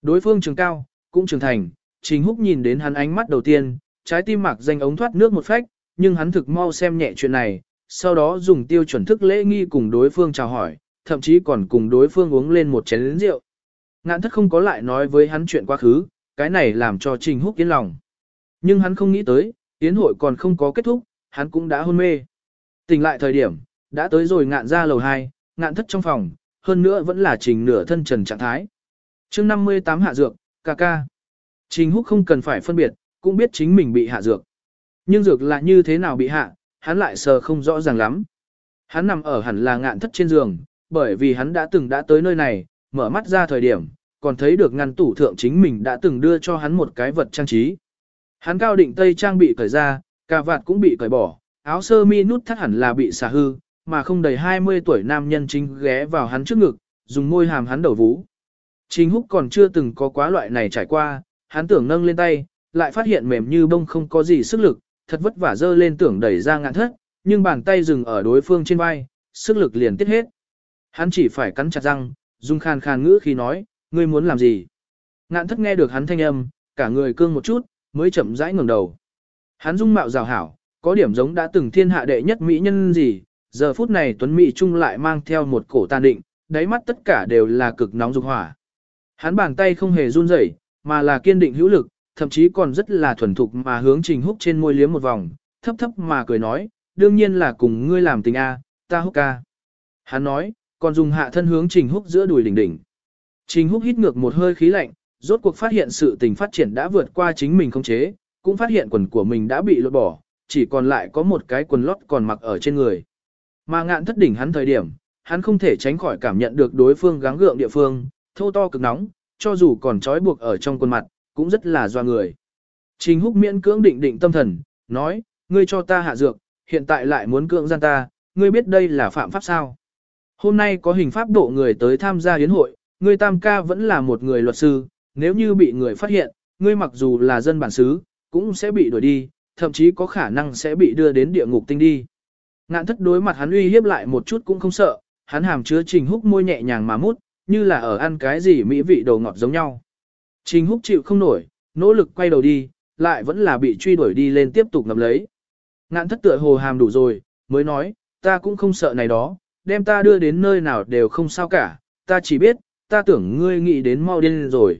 Đối phương trường cao, cũng trưởng thành, Trình Húc nhìn đến hắn ánh mắt đầu tiên, trái tim mạc danh ống thoát nước một phách, nhưng hắn thực mau xem nhẹ chuyện này, sau đó dùng tiêu chuẩn thức lễ nghi cùng đối phương chào hỏi, thậm chí còn cùng đối phương uống lên một chén rượu. Ngạn thất không có lại nói với hắn chuyện quá khứ, cái này làm cho Trình Húc yên lòng. Nhưng hắn không nghĩ tới, tiến hội còn không có kết thúc, hắn cũng đã hôn mê. Tỉnh lại thời điểm, đã tới rồi ngạn ra lầu 2, ngạn thất trong phòng, hơn nữa vẫn là trình nửa thân trần trạng thái. chương 58 hạ dược, ca ca. Trình húc không cần phải phân biệt, cũng biết chính mình bị hạ dược. Nhưng dược là như thế nào bị hạ, hắn lại sờ không rõ ràng lắm. Hắn nằm ở hẳn là ngạn thất trên giường, bởi vì hắn đã từng đã tới nơi này, mở mắt ra thời điểm, còn thấy được ngăn tủ thượng chính mình đã từng đưa cho hắn một cái vật trang trí. Hắn cao định tây trang bị cởi ra, cà vạt cũng bị cởi bỏ, áo sơ mi nút thắt hẳn là bị xả hư, mà không đầy 20 tuổi nam nhân chính ghé vào hắn trước ngực, dùng môi hàm hắn đầu vú. Chính húc còn chưa từng có quá loại này trải qua, hắn tưởng nâng lên tay, lại phát hiện mềm như bông không có gì sức lực, thật vất vả dơ lên tưởng đẩy ra ngạn thất, nhưng bàn tay dừng ở đối phương trên vai, sức lực liền tiết hết. Hắn chỉ phải cắn chặt răng, dùng khàn khàn ngữ khi nói, ngươi muốn làm gì? Ngạn thất nghe được hắn thanh âm, cả người cương một chút, mới chậm rãi ngẩng đầu. Hắn dung mạo rào hảo, có điểm giống đã từng thiên hạ đệ nhất mỹ nhân gì, giờ phút này Tuấn Mỹ Trung lại mang theo một cổ tàn định, đáy mắt tất cả đều là cực nóng dục hỏa. Hắn bàn tay không hề run rẩy, mà là kiên định hữu lực, thậm chí còn rất là thuần thục mà hướng Trình Húc trên môi liếm một vòng, thấp thấp mà cười nói, đương nhiên là cùng ngươi làm tình a, ta húc ca. Hắn nói, còn dùng hạ thân hướng Trình Húc giữa đùi đỉnh đỉnh. Trình Húc hít ngược một hơi khí lạnh, rốt cuộc phát hiện sự tình phát triển đã vượt qua chính mình không chế, cũng phát hiện quần của mình đã bị lột bỏ, chỉ còn lại có một cái quần lót còn mặc ở trên người. Mà ngạn thất đỉnh hắn thời điểm, hắn không thể tránh khỏi cảm nhận được đối phương gắng gượng địa phương, thô to cực nóng, cho dù còn trói buộc ở trong quần mặt, cũng rất là doa người. Trình húc miễn cưỡng định định tâm thần, nói, ngươi cho ta hạ dược, hiện tại lại muốn cưỡng gian ta, ngươi biết đây là phạm pháp sao. Hôm nay có hình pháp độ người tới tham gia yến hội, ngươi tam ca vẫn là một người luật sư, nếu như bị người phát hiện, ngươi mặc dù là dân bản xứ, cũng sẽ bị đuổi đi, thậm chí có khả năng sẽ bị đưa đến địa ngục tinh đi. Ngạn thất đối mặt hắn uy hiếp lại một chút cũng không sợ, hắn hàm chứa trình húc môi nhẹ nhàng mà mút, như là ở ăn cái gì mỹ vị đồ ngọt giống nhau. Trình húc chịu không nổi, nỗ lực quay đầu đi, lại vẫn là bị truy đuổi đi lên tiếp tục ngầm lấy. Ngạn thất tựa hồ hàm đủ rồi, mới nói, ta cũng không sợ này đó, đem ta đưa đến nơi nào đều không sao cả, ta chỉ biết, ta tưởng ngươi nghĩ đến mau điên rồi.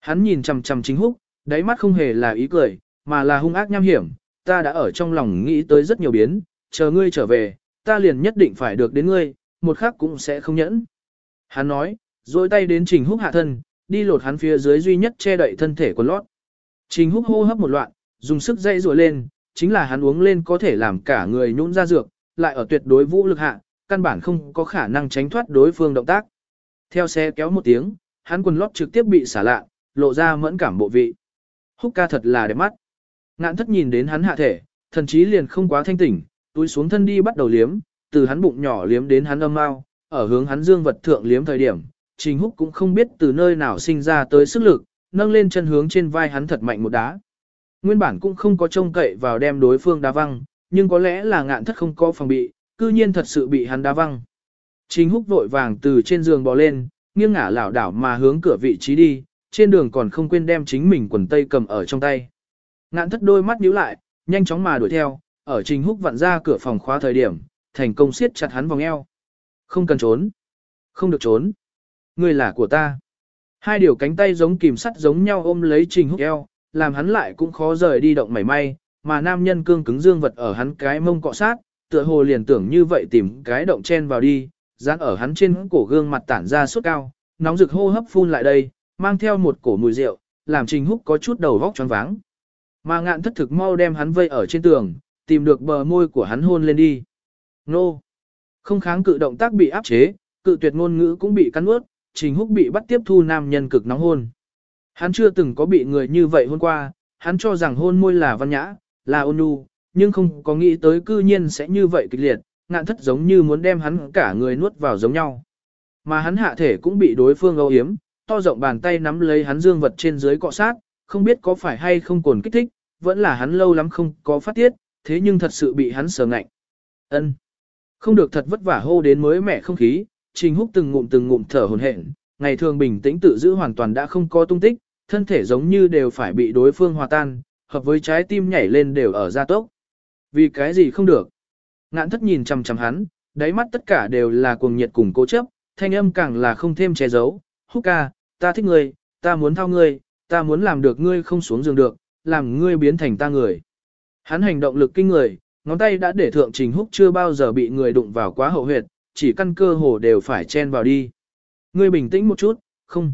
Hắn nhìn chằm chằm chính húc, đáy mắt không hề là ý cười, mà là hung ác nham hiểm, ta đã ở trong lòng nghĩ tới rất nhiều biến, chờ ngươi trở về, ta liền nhất định phải được đến ngươi, một khắc cũng sẽ không nhẫn. Hắn nói, rồi tay đến trình húc hạ thân, đi lột hắn phía dưới duy nhất che đậy thân thể của lót. Trình húc hô hấp một loạn, dùng sức dây rùa lên, chính là hắn uống lên có thể làm cả người nhũn ra dược, lại ở tuyệt đối vũ lực hạ, căn bản không có khả năng tránh thoát đối phương động tác. Theo xe kéo một tiếng, hắn quần lót trực tiếp bị xả lạ, lộ ra mẫn cảm bộ vị. Húc ca thật là đẹp mắt. Ngạn thất nhìn đến hắn hạ thể, thần chí liền không quá thanh tỉnh, túi xuống thân đi bắt đầu liếm, từ hắn bụng nhỏ liếm đến hắn âm mau, ở hướng hắn dương vật thượng liếm thời điểm, Trình Húc cũng không biết từ nơi nào sinh ra tới sức lực, nâng lên chân hướng trên vai hắn thật mạnh một đá. Nguyên bản cũng không có trông cậy vào đem đối phương đá văng, nhưng có lẽ là ngạn thất không có phòng bị, cư nhiên thật sự bị hắn đá văng. Trình Húc vội vàng từ trên giường bò lên, nghiêng ngả lảo đảo mà hướng cửa vị trí đi, trên đường còn không quên đem chính mình quần tây cầm ở trong tay. Ngạn thất đôi mắt nhíu lại, nhanh chóng mà đuổi theo, ở Trình Húc vặn ra cửa phòng khóa thời điểm, thành công siết chặt hắn vòng eo. Không cần trốn. Không được trốn. Ngươi là của ta. Hai điều cánh tay giống kìm sắt giống nhau ôm lấy Trình Húc eo, làm hắn lại cũng khó rời đi động mảy may, mà nam nhân cương cứng dương vật ở hắn cái mông cọ sát, tựa hồ liền tưởng như vậy tìm cái động chen vào đi, dán ở hắn trên cổ gương mặt tản ra suốt cao, nóng rực hô hấp phun lại đây, mang theo một cổ mùi rượu, làm Trình Húc có chút đầu vóc choáng váng. Mà ngạn thất thực mau đem hắn vây ở trên tường, tìm được bờ môi của hắn hôn lên đi. Nô! Không kháng cự động tác bị áp chế, cự tuyệt ngôn ngữ cũng bị cắn ướt, Trình Húc bị bắt tiếp thu nam nhân cực nóng hôn. Hắn chưa từng có bị người như vậy hôn qua, hắn cho rằng hôn môi là văn nhã, là ôn nhu, nhưng không có nghĩ tới cư nhiên sẽ như vậy kịch liệt, ngạn thất giống như muốn đem hắn cả người nuốt vào giống nhau. Mà hắn hạ thể cũng bị đối phương âu yếm, to rộng bàn tay nắm lấy hắn dương vật trên dưới cọ sát, không biết có phải hay không cồn kích thích, vẫn là hắn lâu lắm không có phát tiết, thế nhưng thật sự bị hắn sờ ngạnh. Ân, không được thật vất vả hô đến mới mẻ không khí, Trình Húc từng ngụm từng ngụm thở hổn hển, ngày thường bình tĩnh tự giữ hoàn toàn đã không có tung tích, thân thể giống như đều phải bị đối phương hòa tan, hợp với trái tim nhảy lên đều ở gia tốc. Vì cái gì không được? Ngạn thất nhìn chằm chằm hắn, đáy mắt tất cả đều là cuồng nhiệt cùng cố chấp, thanh âm càng là không thêm che giấu. Húc ca, ta thích ngươi, ta muốn thao ngươi, ta muốn làm được ngươi không xuống giường được, làm ngươi biến thành ta người. Hắn hành động lực kinh người, ngón tay đã để thượng trình húc chưa bao giờ bị người đụng vào quá hậu huyệt, chỉ căn cơ hồ đều phải chen vào đi. Ngươi bình tĩnh một chút, không.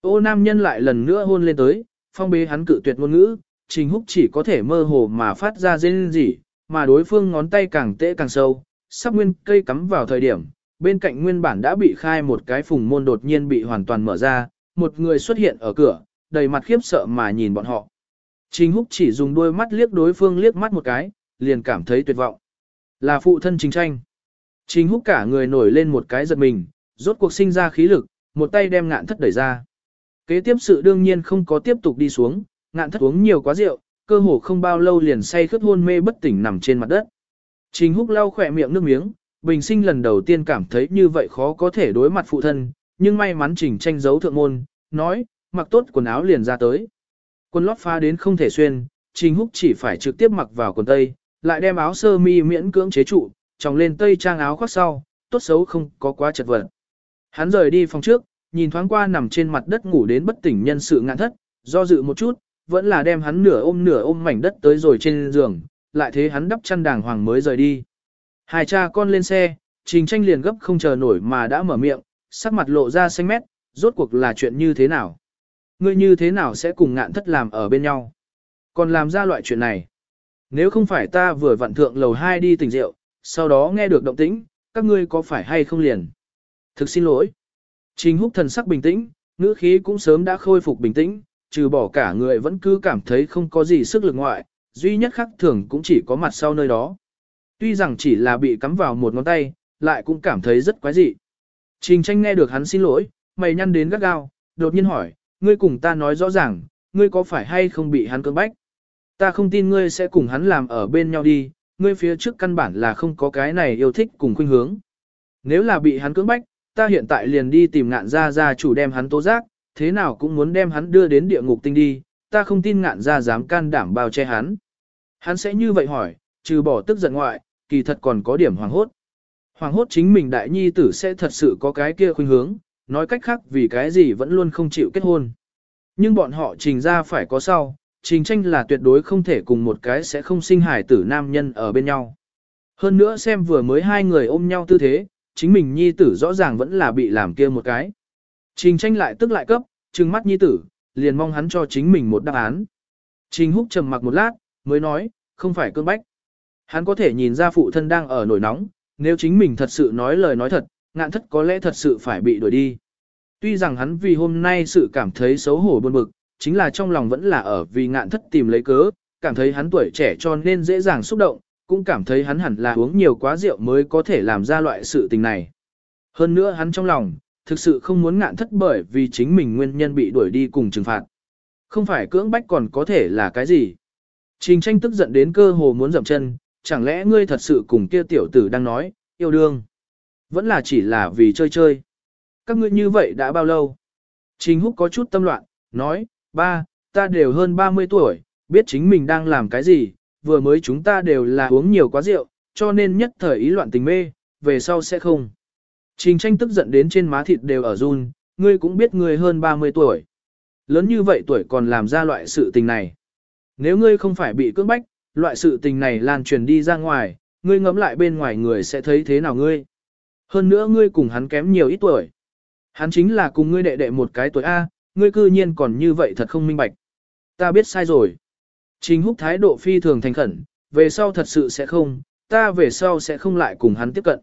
Ô nam nhân lại lần nữa hôn lên tới, phong bế hắn cự tuyệt ngôn ngữ, trình húc chỉ có thể mơ hồ mà phát ra rên rỉ, mà đối phương ngón tay càng tễ càng sâu, sắp nguyên cây cắm vào thời điểm, bên cạnh nguyên bản đã bị khai một cái phùng môn đột nhiên bị hoàn toàn mở ra, một người xuất hiện ở cửa, đầy mặt khiếp sợ mà nhìn bọn họ. Trình Húc chỉ dùng đôi mắt liếc đối phương liếc mắt một cái, liền cảm thấy tuyệt vọng. Là phụ thân chính Tranh. Trình Húc cả người nổi lên một cái giật mình, rốt cuộc sinh ra khí lực, một tay đem ngạn thất đẩy ra. Kế tiếp sự đương nhiên không có tiếp tục đi xuống, ngạn thất uống nhiều quá rượu, cơ hồ không bao lâu liền say khướt hôn mê bất tỉnh nằm trên mặt đất. Trình Húc lau khỏe miệng nước miếng, bình sinh lần đầu tiên cảm thấy như vậy khó có thể đối mặt phụ thân, nhưng may mắn Trình tranh giấu thượng môn, nói, mặc tốt quần áo liền ra tới. Quần lót phá đến không thể xuyên, Trình Húc chỉ phải trực tiếp mặc vào quần tây, lại đem áo sơ mi miễn cưỡng chế trụ, tròng lên tây trang áo khoác sau, tốt xấu không có quá chật vật. Hắn rời đi phòng trước, nhìn thoáng qua nằm trên mặt đất ngủ đến bất tỉnh nhân sự ngạn thất, do dự một chút, vẫn là đem hắn nửa ôm nửa ôm mảnh đất tới rồi trên giường, lại thế hắn đắp chăn đàng hoàng mới rời đi. Hai cha con lên xe, trình tranh liền gấp không chờ nổi mà đã mở miệng, sắc mặt lộ ra xanh mét, rốt cuộc là chuyện như thế nào? Ngươi như thế nào sẽ cùng ngạn thất làm ở bên nhau? Còn làm ra loại chuyện này? Nếu không phải ta vừa vặn thượng lầu 2 đi tỉnh rượu, sau đó nghe được động tĩnh, các ngươi có phải hay không liền? Thực xin lỗi. Trình húc thần sắc bình tĩnh, ngữ khí cũng sớm đã khôi phục bình tĩnh, trừ bỏ cả người vẫn cứ cảm thấy không có gì sức lực ngoại, duy nhất khắc thường cũng chỉ có mặt sau nơi đó. Tuy rằng chỉ là bị cắm vào một ngón tay, lại cũng cảm thấy rất quái dị. Trình tranh nghe được hắn xin lỗi, mày nhăn đến gắt gao, đột nhiên hỏi, ngươi cùng ta nói rõ ràng, ngươi có phải hay không bị hắn cưỡng bách? Ta không tin ngươi sẽ cùng hắn làm ở bên nhau đi, ngươi phía trước căn bản là không có cái này yêu thích cùng khuynh hướng. Nếu là bị hắn cưỡng bách, ta hiện tại liền đi tìm ngạn gia gia chủ đem hắn tố giác, thế nào cũng muốn đem hắn đưa đến địa ngục tinh đi, ta không tin ngạn gia dám can đảm bao che hắn. Hắn sẽ như vậy hỏi, trừ bỏ tức giận ngoại, kỳ thật còn có điểm hoàng hốt. Hoàng hốt chính mình đại nhi tử sẽ thật sự có cái kia khuynh hướng, nói cách khác vì cái gì vẫn luôn không chịu kết hôn. Nhưng bọn họ trình ra phải có sau, trình tranh là tuyệt đối không thể cùng một cái sẽ không sinh hải tử nam nhân ở bên nhau. Hơn nữa xem vừa mới hai người ôm nhau tư thế, chính mình nhi tử rõ ràng vẫn là bị làm kia một cái. Trình tranh lại tức lại cấp, trừng mắt nhi tử, liền mong hắn cho chính mình một đáp án. Trình húc trầm mặc một lát, mới nói, không phải cơn bách. Hắn có thể nhìn ra phụ thân đang ở nổi nóng, nếu chính mình thật sự nói lời nói thật, ngạn thất có lẽ thật sự phải bị đuổi đi. Tuy rằng hắn vì hôm nay sự cảm thấy xấu hổ buồn bực, chính là trong lòng vẫn là ở vì ngạn thất tìm lấy cớ, cảm thấy hắn tuổi trẻ cho nên dễ dàng xúc động, cũng cảm thấy hắn hẳn là uống nhiều quá rượu mới có thể làm ra loại sự tình này. Hơn nữa hắn trong lòng, thực sự không muốn ngạn thất bởi vì chính mình nguyên nhân bị đuổi đi cùng trừng phạt. Không phải cưỡng bách còn có thể là cái gì. Trình tranh tức giận đến cơ hồ muốn dậm chân, chẳng lẽ ngươi thật sự cùng kia tiểu tử đang nói, yêu đương. Vẫn là chỉ là vì chơi chơi. Các ngươi như vậy đã bao lâu? Trình húc có chút tâm loạn, nói, ba, ta đều hơn 30 tuổi, biết chính mình đang làm cái gì, vừa mới chúng ta đều là uống nhiều quá rượu, cho nên nhất thời ý loạn tình mê, về sau sẽ không. Trình tranh tức giận đến trên má thịt đều ở run, ngươi cũng biết ngươi hơn 30 tuổi. Lớn như vậy tuổi còn làm ra loại sự tình này. Nếu ngươi không phải bị cưỡng bách, loại sự tình này lan truyền đi ra ngoài, ngươi ngẫm lại bên ngoài người sẽ thấy thế nào ngươi. Hơn nữa ngươi cùng hắn kém nhiều ít tuổi. Hắn chính là cùng ngươi đệ đệ một cái tuổi A, ngươi cư nhiên còn như vậy thật không minh bạch. Ta biết sai rồi. Trình húc thái độ phi thường thành khẩn, về sau thật sự sẽ không, ta về sau sẽ không lại cùng hắn tiếp cận.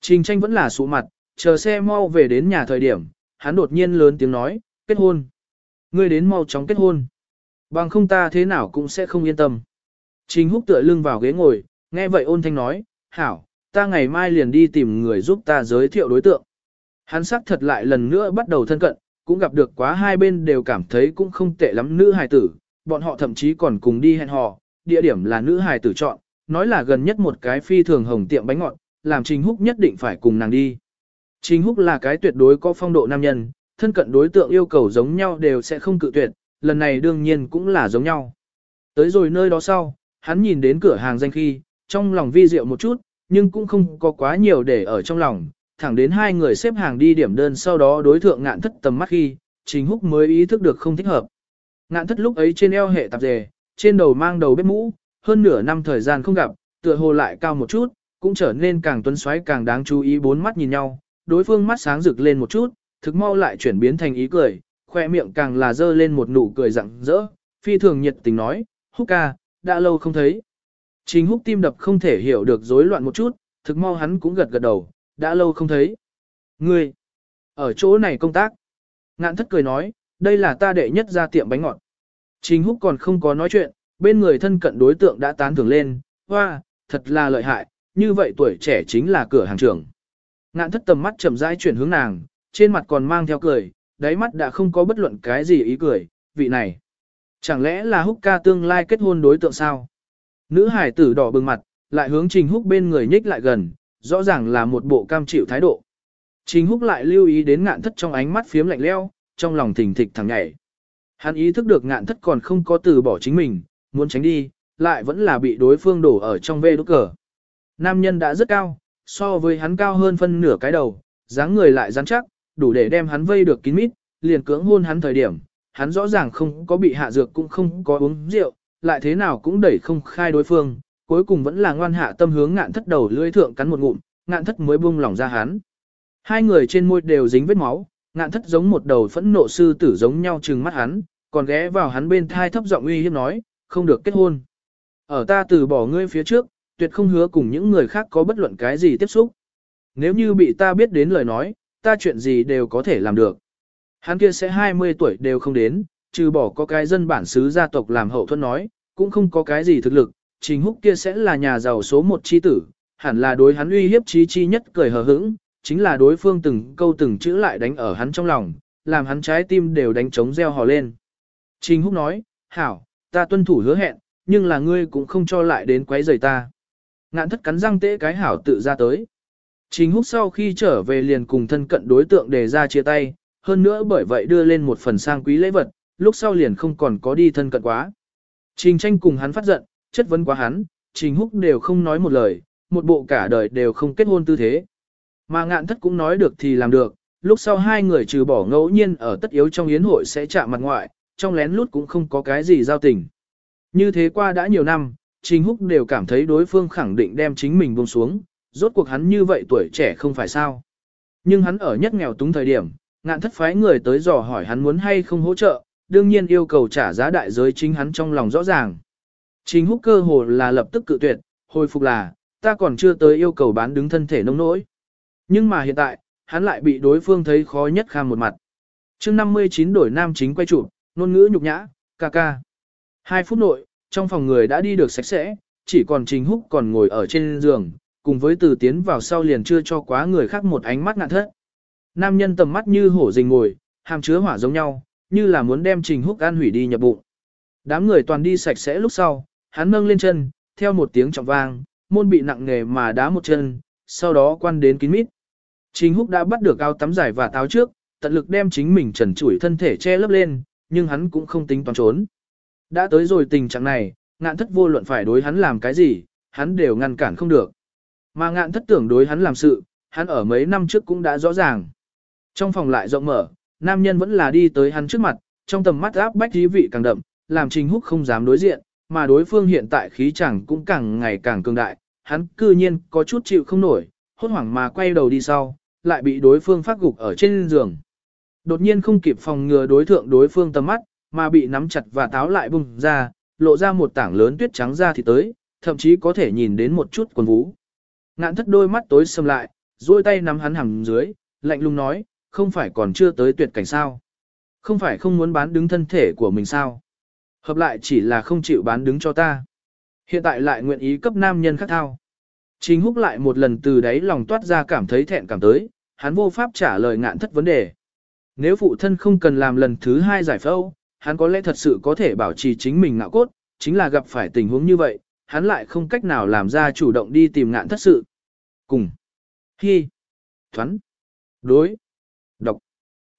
Trình tranh vẫn là sụ mặt, chờ xe mau về đến nhà thời điểm, hắn đột nhiên lớn tiếng nói, kết hôn. Ngươi đến mau chóng kết hôn. Bằng không ta thế nào cũng sẽ không yên tâm. Trình húc tựa lưng vào ghế ngồi, nghe vậy ôn thanh nói, hảo, ta ngày mai liền đi tìm người giúp ta giới thiệu đối tượng. Hắn sắc thật lại lần nữa bắt đầu thân cận, cũng gặp được quá hai bên đều cảm thấy cũng không tệ lắm nữ hài tử, bọn họ thậm chí còn cùng đi hẹn hò, địa điểm là nữ hài tử chọn, nói là gần nhất một cái phi thường hồng tiệm bánh ngọt, làm Trình Húc nhất định phải cùng nàng đi. Trình Húc là cái tuyệt đối có phong độ nam nhân, thân cận đối tượng yêu cầu giống nhau đều sẽ không cự tuyệt, lần này đương nhiên cũng là giống nhau. Tới rồi nơi đó sau, hắn nhìn đến cửa hàng danh khi, trong lòng vi diệu một chút, nhưng cũng không có quá nhiều để ở trong lòng, thẳng đến hai người xếp hàng đi điểm đơn sau đó đối thượng ngạn thất tầm mắt khi, Trình Húc mới ý thức được không thích hợp. Ngạn thất lúc ấy trên eo hệ tạp dề, trên đầu mang đầu bếp mũ, hơn nửa năm thời gian không gặp, tựa hồ lại cao một chút, cũng trở nên càng tuấn xoáy càng đáng chú ý bốn mắt nhìn nhau, đối phương mắt sáng rực lên một chút, thực mau lại chuyển biến thành ý cười, khoe miệng càng là dơ lên một nụ cười rặng rỡ, phi thường nhiệt tình nói, húc ca, đã lâu không thấy. Trình húc tim đập không thể hiểu được rối loạn một chút, thực mau hắn cũng gật gật đầu, đã lâu không thấy. Ngươi, ở chỗ này công tác. Ngạn thất cười nói, đây là ta đệ nhất ra tiệm bánh ngọt. Trình húc còn không có nói chuyện, bên người thân cận đối tượng đã tán thưởng lên, hoa, thật là lợi hại, như vậy tuổi trẻ chính là cửa hàng trưởng. Ngạn thất tầm mắt chậm rãi chuyển hướng nàng, trên mặt còn mang theo cười, đáy mắt đã không có bất luận cái gì ý cười, vị này. Chẳng lẽ là húc ca tương lai kết hôn đối tượng sao? Nữ hải tử đỏ bừng mặt, lại hướng trình húc bên người nhích lại gần, rõ ràng là một bộ cam chịu thái độ. Trình húc lại lưu ý đến ngạn thất trong ánh mắt phiếm lạnh leo, trong lòng thình thịch thẳng nhảy. Hắn ý thức được ngạn thất còn không có từ bỏ chính mình, muốn tránh đi, lại vẫn là bị đối phương đổ ở trong vê đốt cờ. Nam nhân đã rất cao, so với hắn cao hơn phân nửa cái đầu, dáng người lại rắn chắc, đủ để đem hắn vây được kín mít, liền cưỡng hôn hắn thời điểm, hắn rõ ràng không có bị hạ dược cũng không có uống rượu, lại thế nào cũng đẩy không khai đối phương, cuối cùng vẫn là ngoan hạ tâm hướng ngạn thất đầu lưỡi thượng cắn một ngụm, ngạn thất mới buông lỏng ra hắn. Hai người trên môi đều dính vết máu, ngạn thất giống một đầu phẫn nộ sư tử giống nhau trừng mắt hắn, còn ghé vào hắn bên thai thấp giọng uy hiếp nói, không được kết hôn. Ở ta từ bỏ ngươi phía trước, tuyệt không hứa cùng những người khác có bất luận cái gì tiếp xúc. Nếu như bị ta biết đến lời nói, ta chuyện gì đều có thể làm được. Hắn kia sẽ 20 tuổi đều không đến, trừ bỏ có cái dân bản xứ gia tộc làm hậu thuẫn nói, cũng không có cái gì thực lực, Trình Húc kia sẽ là nhà giàu số một chi tử, hẳn là đối hắn uy hiếp chí chi nhất cười hờ hững, chính là đối phương từng câu từng chữ lại đánh ở hắn trong lòng, làm hắn trái tim đều đánh trống reo hò lên. Trình Húc nói, hảo, ta tuân thủ hứa hẹn, nhưng là ngươi cũng không cho lại đến quấy rầy ta. Ngạn thất cắn răng tễ cái hảo tự ra tới. Trình Húc sau khi trở về liền cùng thân cận đối tượng đề ra chia tay, hơn nữa bởi vậy đưa lên một phần sang quý lễ vật, lúc sau liền không còn có đi thân cận quá. Trình tranh cùng hắn phát giận, chất vấn quá hắn, Trình Húc đều không nói một lời, một bộ cả đời đều không kết hôn tư thế. Mà ngạn thất cũng nói được thì làm được, lúc sau hai người trừ bỏ ngẫu nhiên ở tất yếu trong yến hội sẽ chạm mặt ngoại, trong lén lút cũng không có cái gì giao tình. Như thế qua đã nhiều năm, Trình Húc đều cảm thấy đối phương khẳng định đem chính mình buông xuống, rốt cuộc hắn như vậy tuổi trẻ không phải sao. Nhưng hắn ở nhất nghèo túng thời điểm, ngạn thất phái người tới dò hỏi hắn muốn hay không hỗ trợ, đương nhiên yêu cầu trả giá đại giới chính hắn trong lòng rõ ràng. Trình húc cơ hồ là lập tức cự tuyệt, hồi phục là, ta còn chưa tới yêu cầu bán đứng thân thể nông nỗi. Nhưng mà hiện tại, hắn lại bị đối phương thấy khó nhất kham một mặt. chương 59 đổi nam chính quay chụp, ngôn ngữ nhục nhã, ca ca. Hai phút nội, trong phòng người đã đi được sạch sẽ, chỉ còn Trình Húc còn ngồi ở trên giường, cùng với từ tiến vào sau liền chưa cho quá người khác một ánh mắt ngạn thất. Nam nhân tầm mắt như hổ rình ngồi, hàm chứa hỏa giống nhau, như là muốn đem Trình Húc ăn hủy đi nhập bụng. Đám người toàn đi sạch sẽ lúc sau, hắn nâng lên chân, theo một tiếng trọng vang, môn bị nặng nghề mà đá một chân, sau đó quan đến kín mít. Trình Húc đã bắt được áo tắm giải và táo trước, tận lực đem chính mình trần trụi thân thể che lấp lên, nhưng hắn cũng không tính toán trốn. Đã tới rồi tình trạng này, ngạn thất vô luận phải đối hắn làm cái gì, hắn đều ngăn cản không được. Mà ngạn thất tưởng đối hắn làm sự, hắn ở mấy năm trước cũng đã rõ ràng. Trong phòng lại rộng mở, nam nhân vẫn là đi tới hắn trước mặt, trong tầm mắt áp bách thí vị càng đậm, làm Trình Húc không dám đối diện, mà đối phương hiện tại khí chẳng cũng càng ngày càng cường đại, hắn cư nhiên có chút chịu không nổi, hốt hoảng mà quay đầu đi sau, lại bị đối phương phát gục ở trên giường. Đột nhiên không kịp phòng ngừa đối thượng đối phương tầm mắt, mà bị nắm chặt và táo lại bung ra, lộ ra một tảng lớn tuyết trắng ra thì tới, thậm chí có thể nhìn đến một chút quần vũ. Ngạn thất đôi mắt tối sầm lại, duỗi tay nắm hắn hằng dưới, lạnh lùng nói, không phải còn chưa tới tuyệt cảnh sao. Không phải không muốn bán đứng thân thể của mình sao. Hợp lại chỉ là không chịu bán đứng cho ta. Hiện tại lại nguyện ý cấp nam nhân khác thao. Trình húc lại một lần từ đấy lòng toát ra cảm thấy thẹn cảm tới, hắn vô pháp trả lời ngạn thất vấn đề. Nếu phụ thân không cần làm lần thứ hai giải phẫu, hắn có lẽ thật sự có thể bảo trì chính mình ngạo cốt, chính là gặp phải tình huống như vậy, hắn lại không cách nào làm ra chủ động đi tìm ngạn thất sự. Cùng. Hi. Thoắn. Đối. Độc.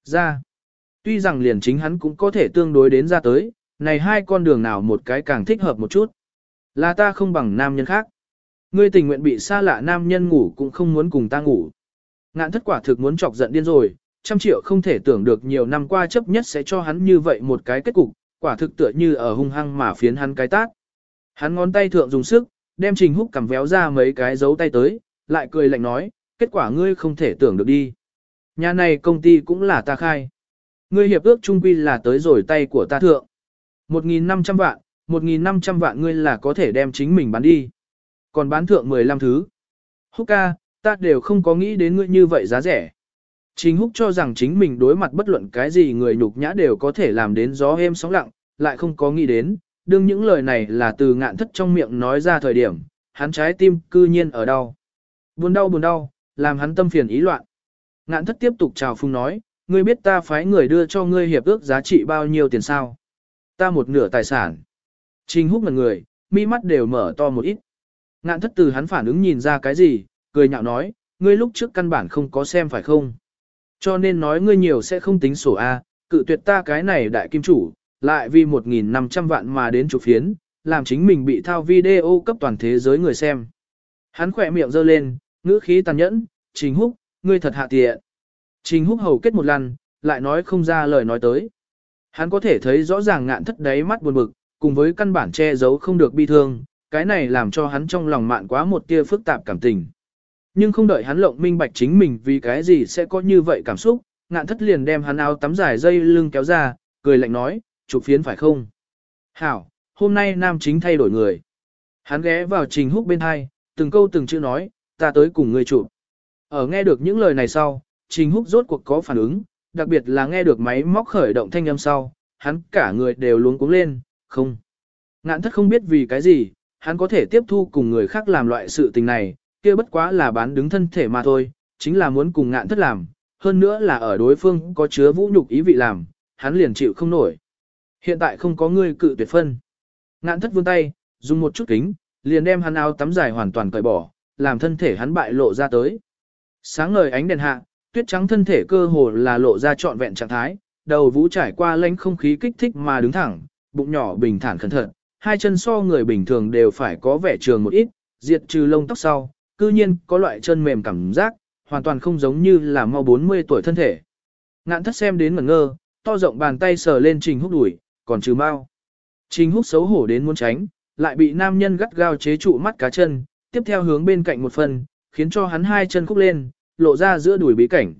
Ra. Tuy rằng liền chính hắn cũng có thể tương đối đến ra tới, này hai con đường nào một cái càng thích hợp một chút. Là ta không bằng nam nhân khác. Ngươi tình nguyện bị xa lạ nam nhân ngủ cũng không muốn cùng ta ngủ. Ngạn thất quả thực muốn chọc giận điên rồi, trăm triệu không thể tưởng được nhiều năm qua chấp nhất sẽ cho hắn như vậy một cái kết cục, quả thực tựa như ở hung hăng mà phiến hắn cái tác. Hắn ngón tay thượng dùng sức, đem Trình Húc cầm véo ra mấy cái dấu tay tới, lại cười lạnh nói, kết quả ngươi không thể tưởng được đi. Nhà này công ty cũng là ta khai. Ngươi hiệp ước trung quy là tới rồi tay của ta thượng. 1.500 vạn, 1.500 vạn ngươi là có thể đem chính mình bán đi. Còn bán thượng 15 thứ. Húc ca, ta đều không có nghĩ đến ngươi như vậy giá rẻ. Chính Húc cho rằng chính mình đối mặt bất luận cái gì người nhục nhã đều có thể làm đến gió êm sóng lặng, lại không có nghĩ đến, đương những lời này là từ ngạn thất trong miệng nói ra thời điểm, hắn trái tim cư nhiên ở đau. Buồn đau buồn đau, làm hắn tâm phiền ý loạn. Ngạn thất tiếp tục chào phung nói, ngươi biết ta phái người đưa cho ngươi hiệp ước giá trị bao nhiêu tiền sao? Ta một nửa tài sản. Trình húc ngần người, mi mắt đều mở to một ít. Ngạn thất từ hắn phản ứng nhìn ra cái gì, cười nhạo nói, ngươi lúc trước căn bản không có xem phải không? Cho nên nói ngươi nhiều sẽ không tính sổ A, cự tuyệt ta cái này đại kim chủ, lại vì 1.500 vạn mà đến chụp phiến, làm chính mình bị thao video cấp toàn thế giới người xem. Hắn khỏe miệng giơ lên, ngữ khí tàn nhẫn, Trình Húc, ngươi thật hạ tiện. Trình Húc hầu kết một lần, lại nói không ra lời nói tới. Hắn có thể thấy rõ ràng ngạn thất đáy mắt buồn bực, cùng với căn bản che giấu không được bi thương, cái này làm cho hắn trong lòng mạn quá một tia phức tạp cảm tình. Nhưng không đợi hắn lộng minh bạch chính mình vì cái gì sẽ có như vậy cảm xúc, ngạn thất liền đem hắn áo tắm dài dây lưng kéo ra, cười lạnh nói, chụp phiến phải không? Hảo, hôm nay nam chính thay đổi người. Hắn ghé vào trình húc bên hai, từng câu từng chữ nói, ta tới cùng ngươi chụp. Ở nghe được những lời này sau, trình húc rốt cuộc có phản ứng, đặc biệt là nghe được máy móc khởi động thanh âm sau, hắn cả người đều luống cuống lên, không. Ngạn thất không biết vì cái gì, hắn có thể tiếp thu cùng người khác làm loại sự tình này, kia bất quá là bán đứng thân thể mà thôi, chính là muốn cùng ngạn thất làm, hơn nữa là ở đối phương có chứa vũ nhục ý vị làm, hắn liền chịu không nổi. Hiện tại không có người cự tuyệt phân. Ngạn thất vươn tay, dùng một chút kính, liền đem hắn áo tắm dài hoàn toàn cởi bỏ, làm thân thể hắn bại lộ ra tới. Sáng ngời ánh đèn hạ, tuyết trắng thân thể cơ hồ là lộ ra trọn vẹn trạng thái, đầu vũ trải qua lãnh không khí kích thích mà đứng thẳng, bụng nhỏ bình thản cẩn thận, hai chân so người bình thường đều phải có vẻ trường một ít, diệt trừ lông tóc sau, cư nhiên có loại chân mềm cảm giác, hoàn toàn không giống như là mau 40 tuổi thân thể. Ngạn thất xem đến ngẩn ngơ, to rộng bàn tay sờ lên Trình Húc đuổi, còn trừ mau. Trình Húc xấu hổ đến muốn tránh, lại bị nam nhân gắt gao chế trụ mắt cá chân, tiếp theo hướng bên cạnh một phần, khiến cho hắn hai chân khúc lên, lộ ra giữa đùi bí cảnh.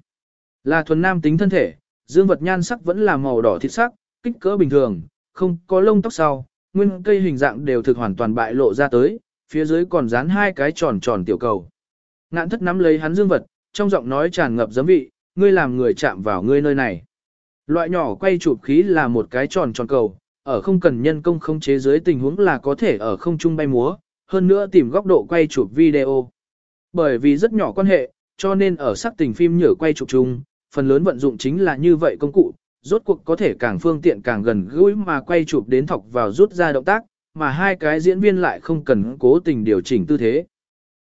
Là thuần nam tính thân thể, dương vật nhan sắc vẫn là màu đỏ thịt sắc, kích cỡ bình thường, không có lông tóc sau, nguyên cây hình dạng đều thực hoàn toàn bại lộ ra tới, phía dưới còn dán hai cái tròn tròn tiểu cầu. Ngạn thất nắm lấy hắn dương vật, trong giọng nói tràn ngập giấm vị, ngươi làm người chạm vào ngươi nơi này. Loại nhỏ quay chụp khí là một cái tròn tròn cầu, ở không cần nhân công không chế dưới tình huống là có thể ở không trung bay múa, hơn nữa tìm góc độ quay chụp video. Bởi vì rất nhỏ quan hệ, cho nên ở sắc tình phim nhở quay chụp chung, phần lớn vận dụng chính là như vậy công cụ, rốt cuộc có thể càng phương tiện càng gần gũi mà quay chụp đến thọc vào rút ra động tác, mà hai cái diễn viên lại không cần cố tình điều chỉnh tư thế.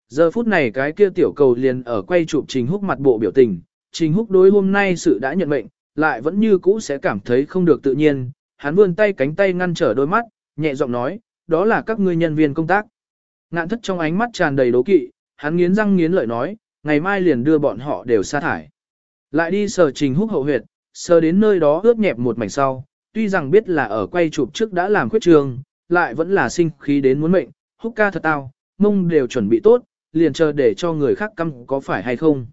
Giờ phút này cái kia tiểu cầu liền ở quay chụp Trình Húc mặt bộ biểu tình, Trình Húc đối hôm nay sự đã nhận mệnh, lại vẫn như cũ sẽ cảm thấy không được tự nhiên, hắn vươn tay cánh tay ngăn trở đôi mắt, nhẹ giọng nói, đó là các ngươi nhân viên công tác. Ngạn thất trong ánh mắt tràn đầy đố kỵ, hắn nghiến răng nghiến lợi nói, ngày mai liền đưa bọn họ đều sa thải. Lại đi sờ Trình Húc hậu huyệt, sờ đến nơi đó ướt nhẹp một mảnh sau, tuy rằng biết là ở quay chụp trước đã làm khuyết trường, lại vẫn là sinh khí đến muốn mệnh, húc ca thật tao, mông đều chuẩn bị tốt, liền chờ để cho người khác căm có phải hay không.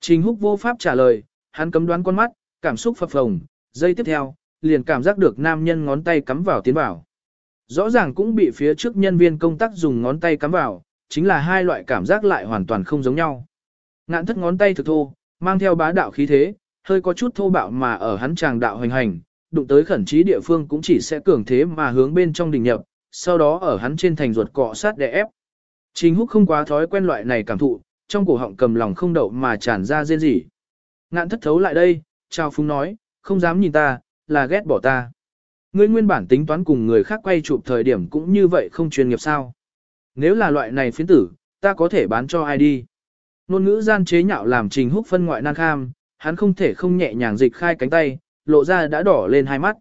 Trình húc vô pháp trả lời, hắn cấm đoán con mắt, cảm xúc phập phồng, giây tiếp theo, liền cảm giác được nam nhân ngón tay cắm vào tiến vào. Rõ ràng cũng bị phía trước nhân viên công tác dùng ngón tay cắm vào, chính là hai loại cảm giác lại hoàn toàn không giống nhau. Ngạn thất ngón tay thực thô, mang theo bá đạo khí thế, hơi có chút thô bạo mà ở hắn tràng đạo hành hành, đụng tới khẩn trí địa phương cũng chỉ sẽ cường thế mà hướng bên trong đỉnh nhập, sau đó ở hắn trên thành ruột cọ sát đè ép. Trình húc không quá thói quen loại này cảm thụ, trong cổ họng cầm lòng không đậu mà tràn ra rên rỉ. Ngạn thất thấu lại đây, trao phúng nói, không dám nhìn ta, là ghét bỏ ta. Ngươi nguyên bản tính toán cùng người khác quay chụp thời điểm cũng như vậy không chuyên nghiệp sao. Nếu là loại này phiến tử, ta có thể bán cho ai đi. Nôn ngữ gian chế nhạo làm trình húc phân ngoại nan kham, hắn không thể không nhẹ nhàng dịch khai cánh tay, lộ ra đã đỏ lên hai mắt.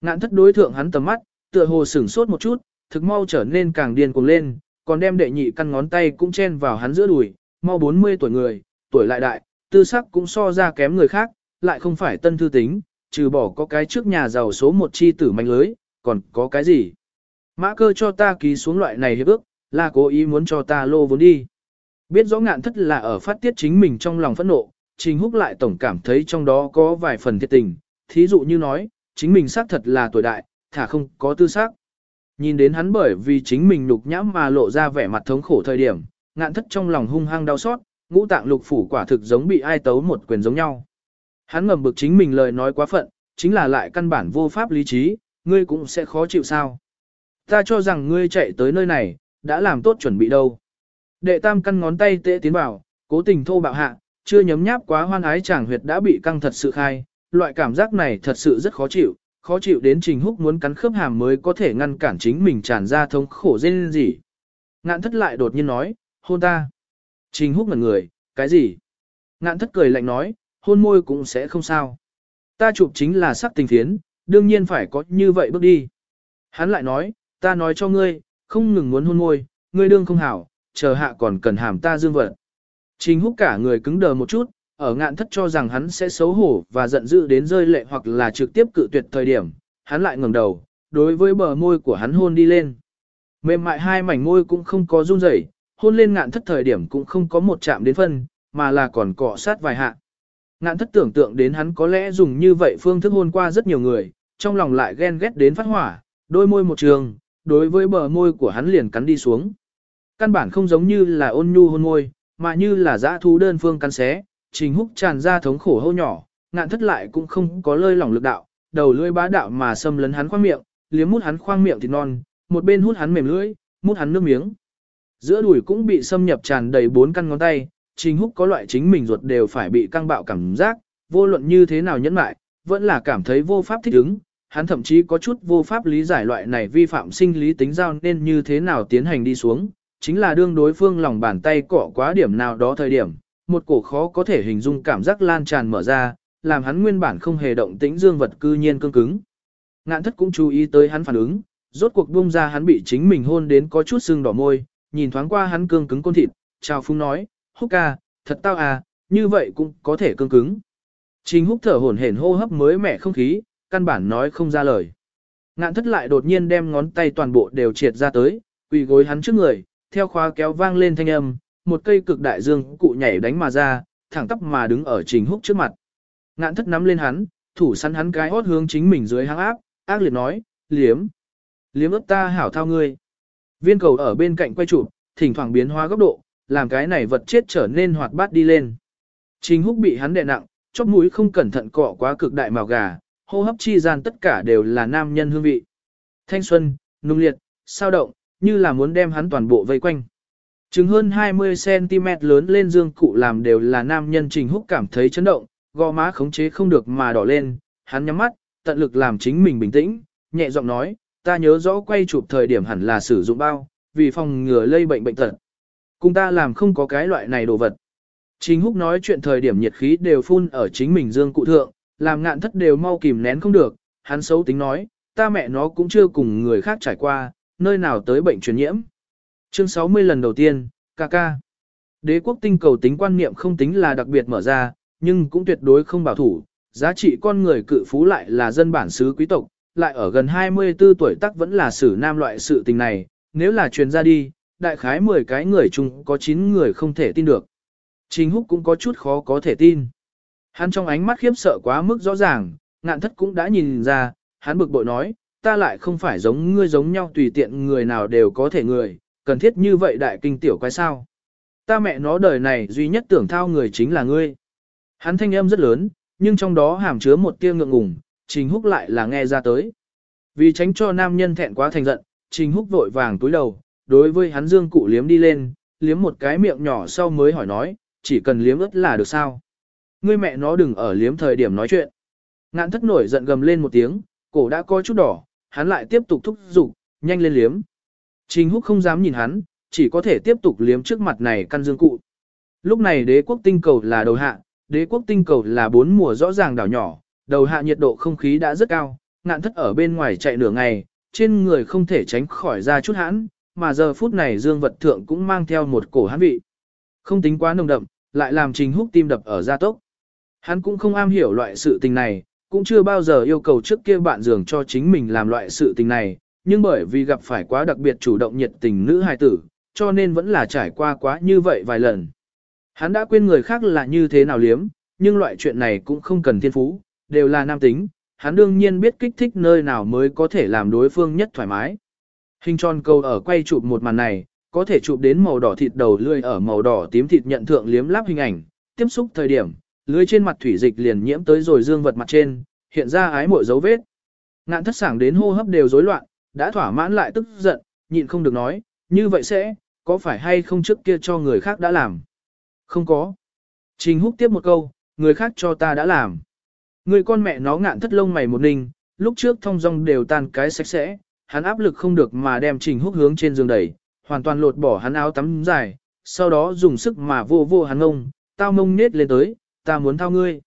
Ngạn thất đối thượng hắn tầm mắt, tựa hồ sửng sốt một chút, thực mau trở nên càng điên cuồng lên, còn đem đệ nhị căn ngón tay cũng chen vào hắn giữa đùi, mau 40 tuổi người, tuổi lại đại, tư sắc cũng so ra kém người khác, lại không phải tân thư tính, trừ bỏ có cái trước nhà giàu số một chi tử manh lưới, còn có cái gì. Mã cơ cho ta ký xuống loại này hiệp ước, là cố ý muốn cho ta lô vốn đi. Biết rõ ngạn thất là ở phát tiết chính mình trong lòng phẫn nộ, Trình Húc lại tổng cảm thấy trong đó có vài phần thiệt tình, thí dụ như nói, chính mình xác thật là tuổi đại, thả không có tư xác. Nhìn đến hắn bởi vì chính mình nhục nhãm mà lộ ra vẻ mặt thống khổ thời điểm, ngạn thất trong lòng hung hăng đau xót, ngũ tạng lục phủ quả thực giống bị ai tấu một quyền giống nhau. Hắn ngầm bực chính mình lời nói quá phận, chính là lại căn bản vô pháp lý trí, ngươi cũng sẽ khó chịu sao. Ta cho rằng ngươi chạy tới nơi này, đã làm tốt chuẩn bị đâu. Đệ tam căn ngón tay tệ tiến vào, cố tình thô bạo hạ, chưa nhấm nháp quá hoan ái chàng huyệt đã bị căng thật sự khai, loại cảm giác này thật sự rất khó chịu, khó chịu đến Trình Húc muốn cắn khớp hàm mới có thể ngăn cản chính mình tràn ra thống khổ dên gì. Ngạn thất lại đột nhiên nói, hôn ta. Trình Húc ngẩn người, cái gì? Ngạn thất cười lạnh nói, hôn môi cũng sẽ không sao. Ta chụp chính là sắc tình thiến, đương nhiên phải có như vậy bước đi. Hắn lại nói, ta nói cho ngươi, không ngừng muốn hôn môi, ngươi đương không hảo, chờ hạ còn cần hàm ta dương vật. Trình húc cả người cứng đờ một chút, ở ngạn thất cho rằng hắn sẽ xấu hổ và giận dữ đến rơi lệ hoặc là trực tiếp cự tuyệt thời điểm, hắn lại ngẩng đầu, đối với bờ môi của hắn hôn đi lên. Mềm mại hai mảnh môi cũng không có run rẩy, hôn lên ngạn thất thời điểm cũng không có một chạm đến phân, mà là còn cọ sát vài hạ. Ngạn thất tưởng tượng đến hắn có lẽ dùng như vậy phương thức hôn qua rất nhiều người, trong lòng lại ghen ghét đến phát hỏa, đôi môi một trường, đối với bờ môi của hắn liền cắn đi xuống. Căn bản không giống như là ôn nhu hôn môi, mà như là dã thú đơn phương cắn xé, trình húc tràn ra thống khổ hô nhỏ, ngạn thất lại cũng không có lơi lỏng lực đạo, đầu lưỡi bá đạo mà xâm lấn hắn khoang miệng, liếm mút hắn khoang miệng thịt non, một bên hút hắn mềm lưỡi, mút hắn nước miếng. Giữa đùi cũng bị xâm nhập tràn đầy bốn căn ngón tay, trình húc có loại chính mình ruột đều phải bị căng bạo cảm giác, vô luận như thế nào nhẫn mại, vẫn là cảm thấy vô pháp thích ứng, hắn thậm chí có chút vô pháp lý giải loại này vi phạm sinh lý tính giao nên như thế nào tiến hành đi xuống, chính là đương đối phương lòng bàn tay cọ quá điểm nào đó thời điểm, một cổ khó có thể hình dung cảm giác lan tràn mở ra, làm hắn nguyên bản không hề động tĩnh dương vật cư nhiên cương cứng. Ngạn thất cũng chú ý tới hắn phản ứng, rốt cuộc buông ra hắn bị chính mình hôn đến có chút sưng đỏ môi, nhìn thoáng qua hắn cương cứng côn thịt, chào phúng nói, húc ca, thật tao à, như vậy cũng có thể cương cứng. Trình húc thở hổn hển hô hấp mới mẻ không khí, căn bản nói không ra lời. Ngạn thất lại đột nhiên đem ngón tay toàn bộ đều triệt ra tới, quỳ gối hắn trước người, theo khóa kéo vang lên thanh âm, một cây cực đại dương cụ nhảy đánh mà ra, thẳng tắp mà đứng ở trình húc trước mặt. Ngạn thất nắm lên hắn, thủ săn hắn cái hót hướng chính mình dưới hang áp, ác liệt nói, liếm. Liếm ướp ta hảo thao ngươi. Viên cầu ở bên cạnh quay chụp, thỉnh thoảng biến hóa góc độ, làm cái này vật chết trở nên hoạt bát đi lên. Trình húc bị hắn đè nặng, chóp mũi không cẩn thận cọ quá cực đại màu gà, hô hấp chi gian tất cả đều là nam nhân hương vị. Thanh xuân, nung liệt, sao động, như là muốn đem hắn toàn bộ vây quanh. Trứng hơn 20cm lớn lên dương cụ làm đều là nam nhân trình húc cảm thấy chấn động, gò má khống chế không được mà đỏ lên, hắn nhắm mắt, tận lực làm chính mình bình tĩnh, nhẹ giọng nói, ta nhớ rõ quay chụp thời điểm hẳn là sử dụng bao, vì phòng ngừa lây bệnh bệnh tật. Cùng ta làm không có cái loại này đồ vật. Trình húc nói chuyện thời điểm nhiệt khí đều phun ở chính mình dương cụ thượng, làm ngạn thất đều mau kìm nén không được, hắn xấu tính nói, ta mẹ nó cũng chưa cùng người khác trải qua, nơi nào tới bệnh truyền nhiễm. Chương 60 lần đầu tiên, ca ca. Đế quốc tinh cầu tính quan niệm không tính là đặc biệt mở ra, nhưng cũng tuyệt đối không bảo thủ, giá trị con người cự phú lại là dân bản xứ quý tộc, lại ở gần 24 tuổi tắc vẫn là sử nam loại sự tình này, nếu là truyền ra đi, đại khái 10 cái người chung có 9 người không thể tin được. Trình Húc cũng có chút khó có thể tin. Hắn trong ánh mắt khiếp sợ quá mức rõ ràng, ngạn thất cũng đã nhìn ra, hắn bực bội nói, ta lại không phải giống ngươi giống nhau tùy tiện người nào đều có thể người, cần thiết như vậy đại kinh tiểu quái sao. Ta mẹ nó đời này duy nhất tưởng thao người chính là ngươi. Hắn thanh âm rất lớn, nhưng trong đó hàm chứa một tia ngượng ngùng, Trình Húc lại là nghe ra tới. Vì tránh cho nam nhân thẹn quá thành giận, Trình Húc vội vàng túi đầu, đối với hắn dương cụ liếm đi lên, liếm một cái miệng nhỏ sau mới hỏi nói, chỉ cần liếm ướt là được sao. Ngươi mẹ nó đừng ở liếm thời điểm nói chuyện. Ngạn thất nổi giận gầm lên một tiếng, cổ đã có chút đỏ, hắn lại tiếp tục thúc giục, nhanh lên liếm. Trình Húc không dám nhìn hắn, chỉ có thể tiếp tục liếm trước mặt này căn dương cụ. Lúc này đế quốc tinh cầu là đầu hạ, đế quốc tinh cầu là bốn mùa rõ ràng đảo nhỏ, đầu hạ nhiệt độ không khí đã rất cao, ngạn thất ở bên ngoài chạy nửa ngày, trên người không thể tránh khỏi ra chút hãn, mà giờ phút này dương vật thượng cũng mang theo một cổ hãn vị. Không tính quá nồng đậm, lại làm trình húc tim đập ở gia tốc. Hắn cũng không am hiểu loại sự tình này, cũng chưa bao giờ yêu cầu trước kia bạn giường cho chính mình làm loại sự tình này, nhưng bởi vì gặp phải quá đặc biệt chủ động nhiệt tình nữ hài tử, cho nên vẫn là trải qua quá như vậy vài lần. Hắn đã quên người khác là như thế nào liếm, nhưng loại chuyện này cũng không cần thiên phú, đều là nam tính, hắn đương nhiên biết kích thích nơi nào mới có thể làm đối phương nhất thoải mái. Hình tròn câu ở quay chụp một màn này, có thể chụp đến màu đỏ thịt đầu lươi ở màu đỏ tím thịt nhận thượng liếm láp hình ảnh, tiếp xúc thời điểm, lưới trên mặt thủy dịch liền nhiễm tới rồi dương vật mặt trên, hiện ra ái mội dấu vết. Ngạn thất sảng đến hô hấp đều rối loạn, đã thỏa mãn lại tức giận, nhịn không được nói, như vậy sẽ, có phải hay không trước kia cho người khác đã làm? Không có. Trình húc tiếp một câu, người khác cho ta đã làm. Người con mẹ nó ngạn thất lông mày một ninh, lúc trước thông dong đều tan cái sạch sẽ, hắn áp lực không được mà đem trình húc hướng trên giường đẩy, hoàn toàn lột bỏ hắn áo tắm dài, sau đó dùng sức mà vô vô hắn ngông, tao mông nết lên tới, ta muốn thao ngươi.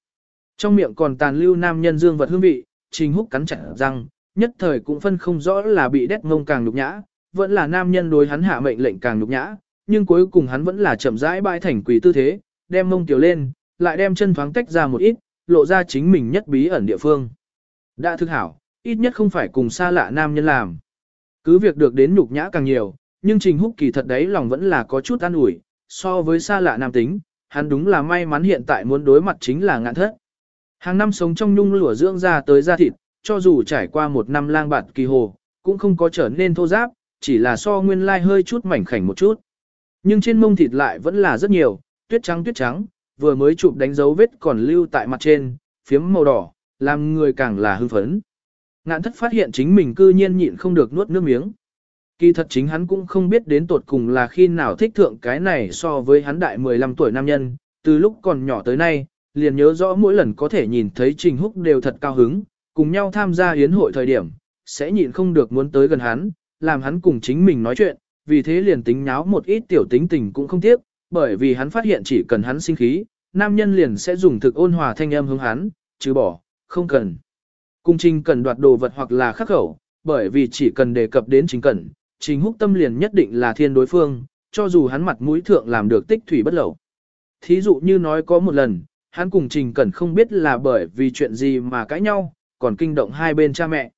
Trong miệng còn tàn lưu nam nhân dương vật hương vị, Trình Húc cắn chặt răng, nhất thời cũng phân không rõ là bị đét ngông càng nhục nhã, vẫn là nam nhân đối hắn hạ mệnh lệnh càng nhục nhã, nhưng cuối cùng hắn vẫn là chậm rãi bãi thành quỷ tư thế, đem mông tiểu lên, lại đem chân thoáng tách ra một ít, lộ ra chính mình nhất bí ẩn địa phương. Đã thức hảo, ít nhất không phải cùng xa lạ nam nhân làm. Cứ việc được đến nhục nhã càng nhiều, nhưng Trình Húc kỳ thật đấy lòng vẫn là có chút an ủi, so với xa lạ nam tính, hắn đúng là may mắn hiện tại muốn đối mặt chính là ngạn thất. Hàng năm sống trong nhung lụa dưỡng ra tới da thịt, cho dù trải qua một năm lang bạt kỳ hồ, cũng không có trở nên thô giáp, chỉ là so nguyên lai hơi chút mảnh khảnh một chút. Nhưng trên mông thịt lại vẫn là rất nhiều, tuyết trắng tuyết trắng, vừa mới chụp đánh dấu vết còn lưu tại mặt trên, phiếm màu đỏ, làm người càng là hư phấn. Ngạn thất phát hiện chính mình cư nhiên nhịn không được nuốt nước miếng. Kỳ thật chính hắn cũng không biết đến tột cùng là khi nào thích thượng cái này so với hắn đại 15 tuổi nam nhân, từ lúc còn nhỏ tới nay, liền nhớ rõ mỗi lần có thể nhìn thấy Trình Húc đều thật cao hứng, cùng nhau tham gia yến hội thời điểm, sẽ nhịn không được muốn tới gần hắn, làm hắn cùng chính mình nói chuyện, vì thế liền tính nháo một ít tiểu tính tình cũng không tiếc, bởi vì hắn phát hiện chỉ cần hắn sinh khí, nam nhân liền sẽ dùng thực ôn hòa thanh âm hướng hắn, chứ bỏ, không cần. Cung trình cần đoạt đồ vật hoặc là khắc khẩu, bởi vì chỉ cần đề cập đến chính cần, trình húc tâm liền nhất định là thiên đối phương, cho dù hắn mặt mũi thượng làm được tích thủy bất lẩu. Thí dụ như nói có một lần, hắn cùng trình cẩn không biết là bởi vì chuyện gì mà cãi nhau, còn kinh động hai bên cha mẹ.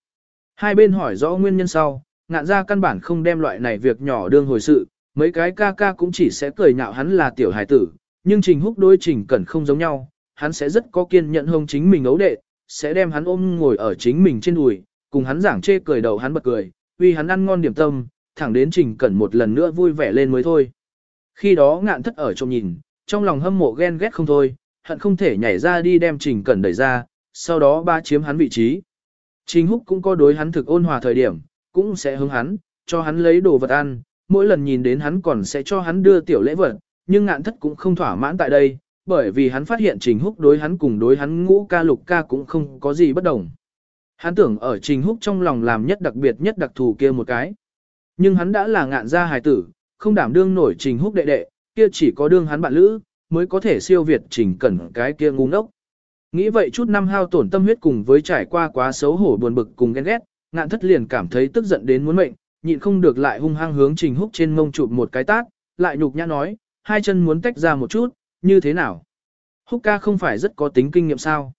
Hai bên hỏi rõ nguyên nhân sau, ngạn ra căn bản không đem loại này việc nhỏ đương hồi sự, mấy cái ca ca cũng chỉ sẽ cười nhạo hắn là tiểu hài tử, nhưng trình húc đối trình cẩn không giống nhau, hắn sẽ rất có kiên nhẫn hông chính mình ấu đệ, sẽ đem hắn ôm ngồi ở chính mình trên đùi, cùng hắn giảng chê cười đầu hắn bật cười, vì hắn ăn ngon điểm tâm, thẳng đến trình cẩn một lần nữa vui vẻ lên mới thôi. Khi đó ngạn thất ở trong nhìn, trong lòng hâm mộ ghen ghét không thôi, hận không thể nhảy ra đi đem trình cẩn đẩy ra, sau đó ba chiếm hắn vị trí. Trình húc cũng có đối hắn thực ôn hòa thời điểm, cũng sẽ hướng hắn, cho hắn lấy đồ vật ăn, mỗi lần nhìn đến hắn còn sẽ cho hắn đưa tiểu lễ vật, nhưng ngạn thất cũng không thỏa mãn tại đây, bởi vì hắn phát hiện Trình Húc đối hắn cùng đối hắn ngũ ca lục ca cũng không có gì bất đồng. Hắn tưởng ở Trình Húc trong lòng làm nhất đặc biệt nhất đặc thù kia một cái. Nhưng hắn đã là ngạn gia hài tử, không đảm đương nổi Trình Húc đệ đệ, kia chỉ có đương hắn bạn lữ, mới có thể siêu việt Trình Cẩn cái kia ngu ngốc. Nghĩ vậy chút năm hao tổn tâm huyết cùng với trải qua quá xấu hổ buồn bực cùng ghen ghét, ngạn thất liền cảm thấy tức giận đến muốn mệnh, nhịn không được lại hung hăng hướng Trình Húc trên mông chụp một cái tát, lại nhục nhã nói, hai chân muốn tách ra một chút, như thế nào? Húc ca không phải rất có tính kinh nghiệm sao?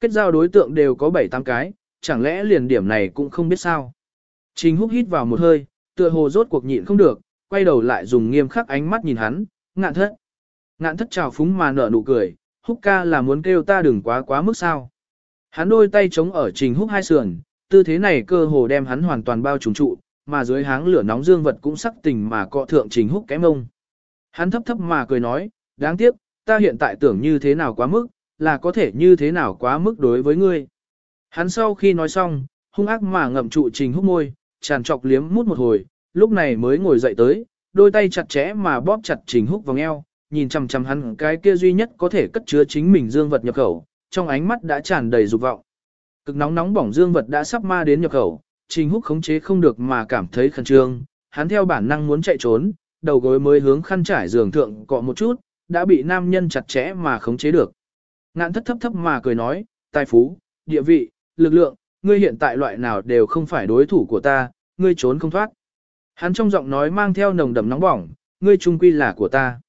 Kết giao đối tượng đều có 7-8 cái, chẳng lẽ liền điểm này cũng không biết sao? Trình Húc hít vào một hơi, tựa hồ rốt cuộc nhịn không được, quay đầu lại dùng nghiêm khắc ánh mắt nhìn hắn, ngạn thất. Ngạn thất trào phúng mà nở nụ cười, Húc ca là muốn kêu ta đừng quá quá mức sao? Hắn đôi tay chống ở Trình Húc hai sườn, tư thế này cơ hồ đem hắn hoàn toàn bao trùm trụ, mà dưới háng lửa nóng dương vật cũng sắc tình mà cọ thượng Trình Húc cái mông. Hắn thấp thấp mà cười nói, đáng tiếc, ta hiện tại tưởng như thế nào quá mức, là có thể như thế nào quá mức đối với ngươi. Hắn sau khi nói xong, hung ác mà ngậm trụ trình húc môi, tràn trọc liếm mút một hồi, lúc này mới ngồi dậy tới, đôi tay chặt chẽ mà bóp chặt trình húc vòng eo, nhìn chằm chằm hắn cái kia duy nhất có thể cất chứa chính mình dương vật nhập khẩu, trong ánh mắt đã tràn đầy dục vọng. Cực nóng nóng bỏng dương vật đã sắp ma đến nhập khẩu, trình húc khống chế không được mà cảm thấy khẩn trương, hắn theo bản năng muốn chạy trốn, đầu gối mới hướng khăn trải giường thượng cọ một chút, đã bị nam nhân chặt chẽ mà khống chế được. Ngạn thất thấp thấp mà cười nói, tài phú, địa vị, lực lượng, ngươi hiện tại loại nào đều không phải đối thủ của ta, ngươi trốn không thoát. Hắn trong giọng nói mang theo nồng đậm nóng bỏng, ngươi trung quy là của ta.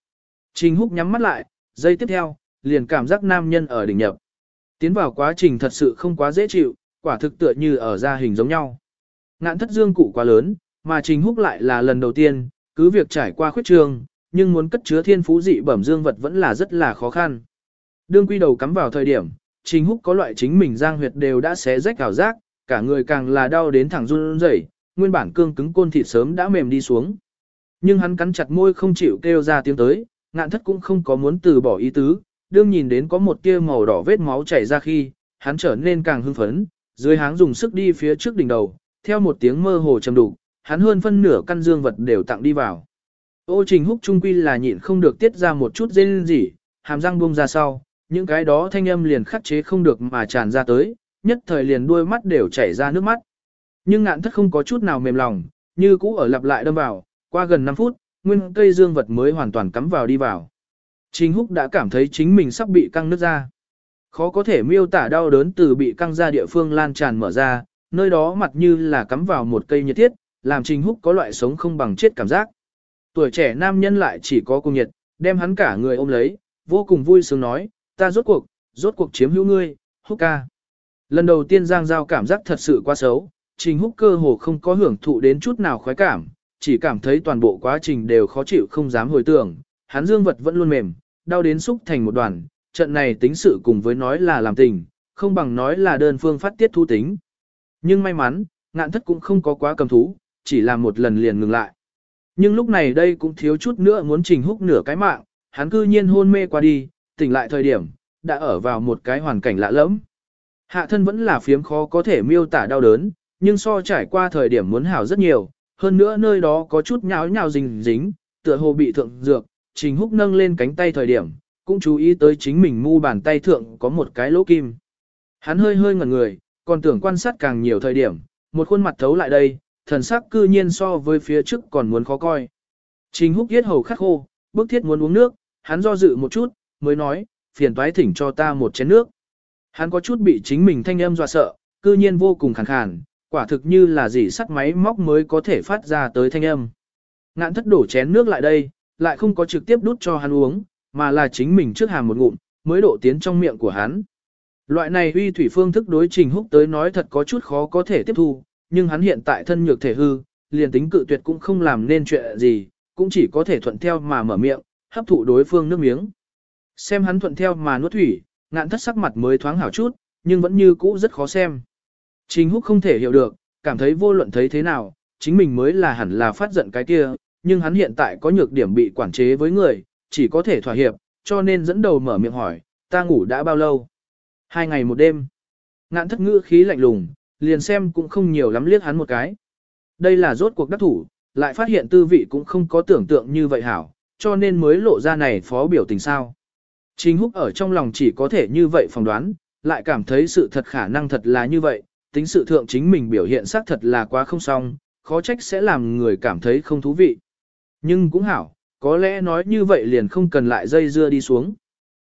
Trình húc nhắm mắt lại, giây tiếp theo, liền cảm giác nam nhân ở đỉnh nhập. Tiến vào quá trình thật sự không quá dễ chịu, quả thực tựa như ở gia hình giống nhau. Ngạn thất dương cụ quá lớn, mà trình húc lại là lần đầu tiên, cứ việc trải qua khuyết trường, nhưng muốn cất chứa thiên phú dị bẩm dương vật vẫn là rất là khó khăn. Đương quy đầu cắm vào thời điểm, Trình Húc có loại chính mình giang huyệt đều đã xé rách ảo giác, cả người càng là đau đến thẳng run rẩy, nguyên bản cương cứng côn thịt sớm đã mềm đi xuống. Nhưng hắn cắn chặt môi không chịu kêu ra tiếng tới, ngạn thất cũng không có muốn từ bỏ ý tứ, đương nhìn đến có một tia màu đỏ vết máu chảy ra khi, hắn trở nên càng hưng phấn, dưới háng dùng sức đi phía trước đỉnh đầu, theo một tiếng mơ hồ trầm đục, hắn hơn phân nửa căn dương vật đều tặng đi vào. Ô trình húc trung quy là nhịn không được tiết ra một chút rên rỉ, hàm răng buông ra sau, những cái đó thanh âm liền khắc chế không được mà tràn ra tới, nhất thời liền đuôi mắt đều chảy ra nước mắt. Nhưng ngạn thất không có chút nào mềm lòng, như cũ ở lặp lại đâm vào, qua gần 5 phút, nguyên cây dương vật mới hoàn toàn cắm vào đi vào. Trình húc đã cảm thấy chính mình sắp bị căng nước ra. Khó có thể miêu tả đau đớn từ bị căng ra địa phương lan tràn mở ra, nơi đó mặt như là cắm vào một cây nhiệt thiết, làm Trình Húc có loại sống không bằng chết cảm giác. Tuổi trẻ nam nhân lại chỉ có cung nhiệt, đem hắn cả người ôm lấy, vô cùng vui sướng nói, ta rốt cuộc, rốt cuộc chiếm hữu ngươi, Húc ca. Lần đầu tiên Giang Giao cảm giác thật sự quá xấu, Trình Húc cơ hồ không có hưởng thụ đến chút nào khoái cảm, chỉ cảm thấy toàn bộ quá trình đều khó chịu không dám hồi tưởng, hắn dương vật vẫn luôn mềm, đau đến xúc thành một đoàn, trận này tính sự cùng với nói là làm tình, không bằng nói là đơn phương phát tiết thu tính. Nhưng may mắn, ngạn thất cũng không có quá cầm thú, chỉ làm một lần liền ngừng lại. Nhưng lúc này đây cũng thiếu chút nữa muốn trình húc nửa cái mạng, hắn cư nhiên hôn mê qua đi, tỉnh lại thời điểm, đã ở vào một cái hoàn cảnh lạ lẫm. Hạ thân vẫn là phiếm khó có thể miêu tả đau đớn, nhưng so trải qua thời điểm muốn hảo rất nhiều, hơn nữa nơi đó có chút nháo nhào dính dính, tựa hồ bị thượng dược, trình húc nâng lên cánh tay thời điểm, cũng chú ý tới chính mình mu bàn tay thượng có một cái lỗ kim. Hắn hơi hơi ngẩn người, còn tưởng quan sát càng nhiều thời điểm, một khuôn mặt thấu lại đây, thần sắc cư nhiên so với phía trước còn muốn khó coi. Trình húc yết hầu khắc khô, bức thiết muốn uống nước, hắn do dự một chút, mới nói, phiền toái thỉnh cho ta một chén nước. Hắn có chút bị chính mình thanh âm dọa sợ, cư nhiên vô cùng khàn khàn, quả thực như là gì sắt máy móc mới có thể phát ra tới thanh âm. Ngạn thất đổ chén nước lại đây, lại không có trực tiếp đút cho hắn uống, mà là chính mình trước hàm một ngụm, mới đổ tiến trong miệng của hắn. Loại này uy thủy phương thức đối trình húc tới nói thật có chút khó có thể tiếp thu, nhưng hắn hiện tại thân nhược thể hư, liền tính cự tuyệt cũng không làm nên chuyện gì, cũng chỉ có thể thuận theo mà mở miệng, hấp thụ đối phương nước miếng. Xem hắn thuận theo mà nuốt thủy, ngạn thất sắc mặt mới thoáng hảo chút, nhưng vẫn như cũ rất khó xem. Trình húc không thể hiểu được, cảm thấy vô luận thấy thế nào, chính mình mới là hẳn là phát giận cái kia, nhưng hắn hiện tại có nhược điểm bị quản chế với người, chỉ có thể thỏa hiệp, cho nên dẫn đầu mở miệng hỏi, ta ngủ đã bao lâu? Hai ngày một đêm. Ngạn thất ngữ khí lạnh lùng, liền xem cũng không nhiều lắm liếc hắn một cái. Đây là rốt cuộc đắc thủ, lại phát hiện tư vị cũng không có tưởng tượng như vậy hảo, cho nên mới lộ ra này phó biểu tình sao. Trình húc ở trong lòng chỉ có thể như vậy phỏng đoán, lại cảm thấy sự thật khả năng thật là như vậy, tính sự thượng chính mình biểu hiện xác thật là quá không xong, khó trách sẽ làm người cảm thấy không thú vị. Nhưng cũng hảo, có lẽ nói như vậy liền không cần lại dây dưa đi xuống.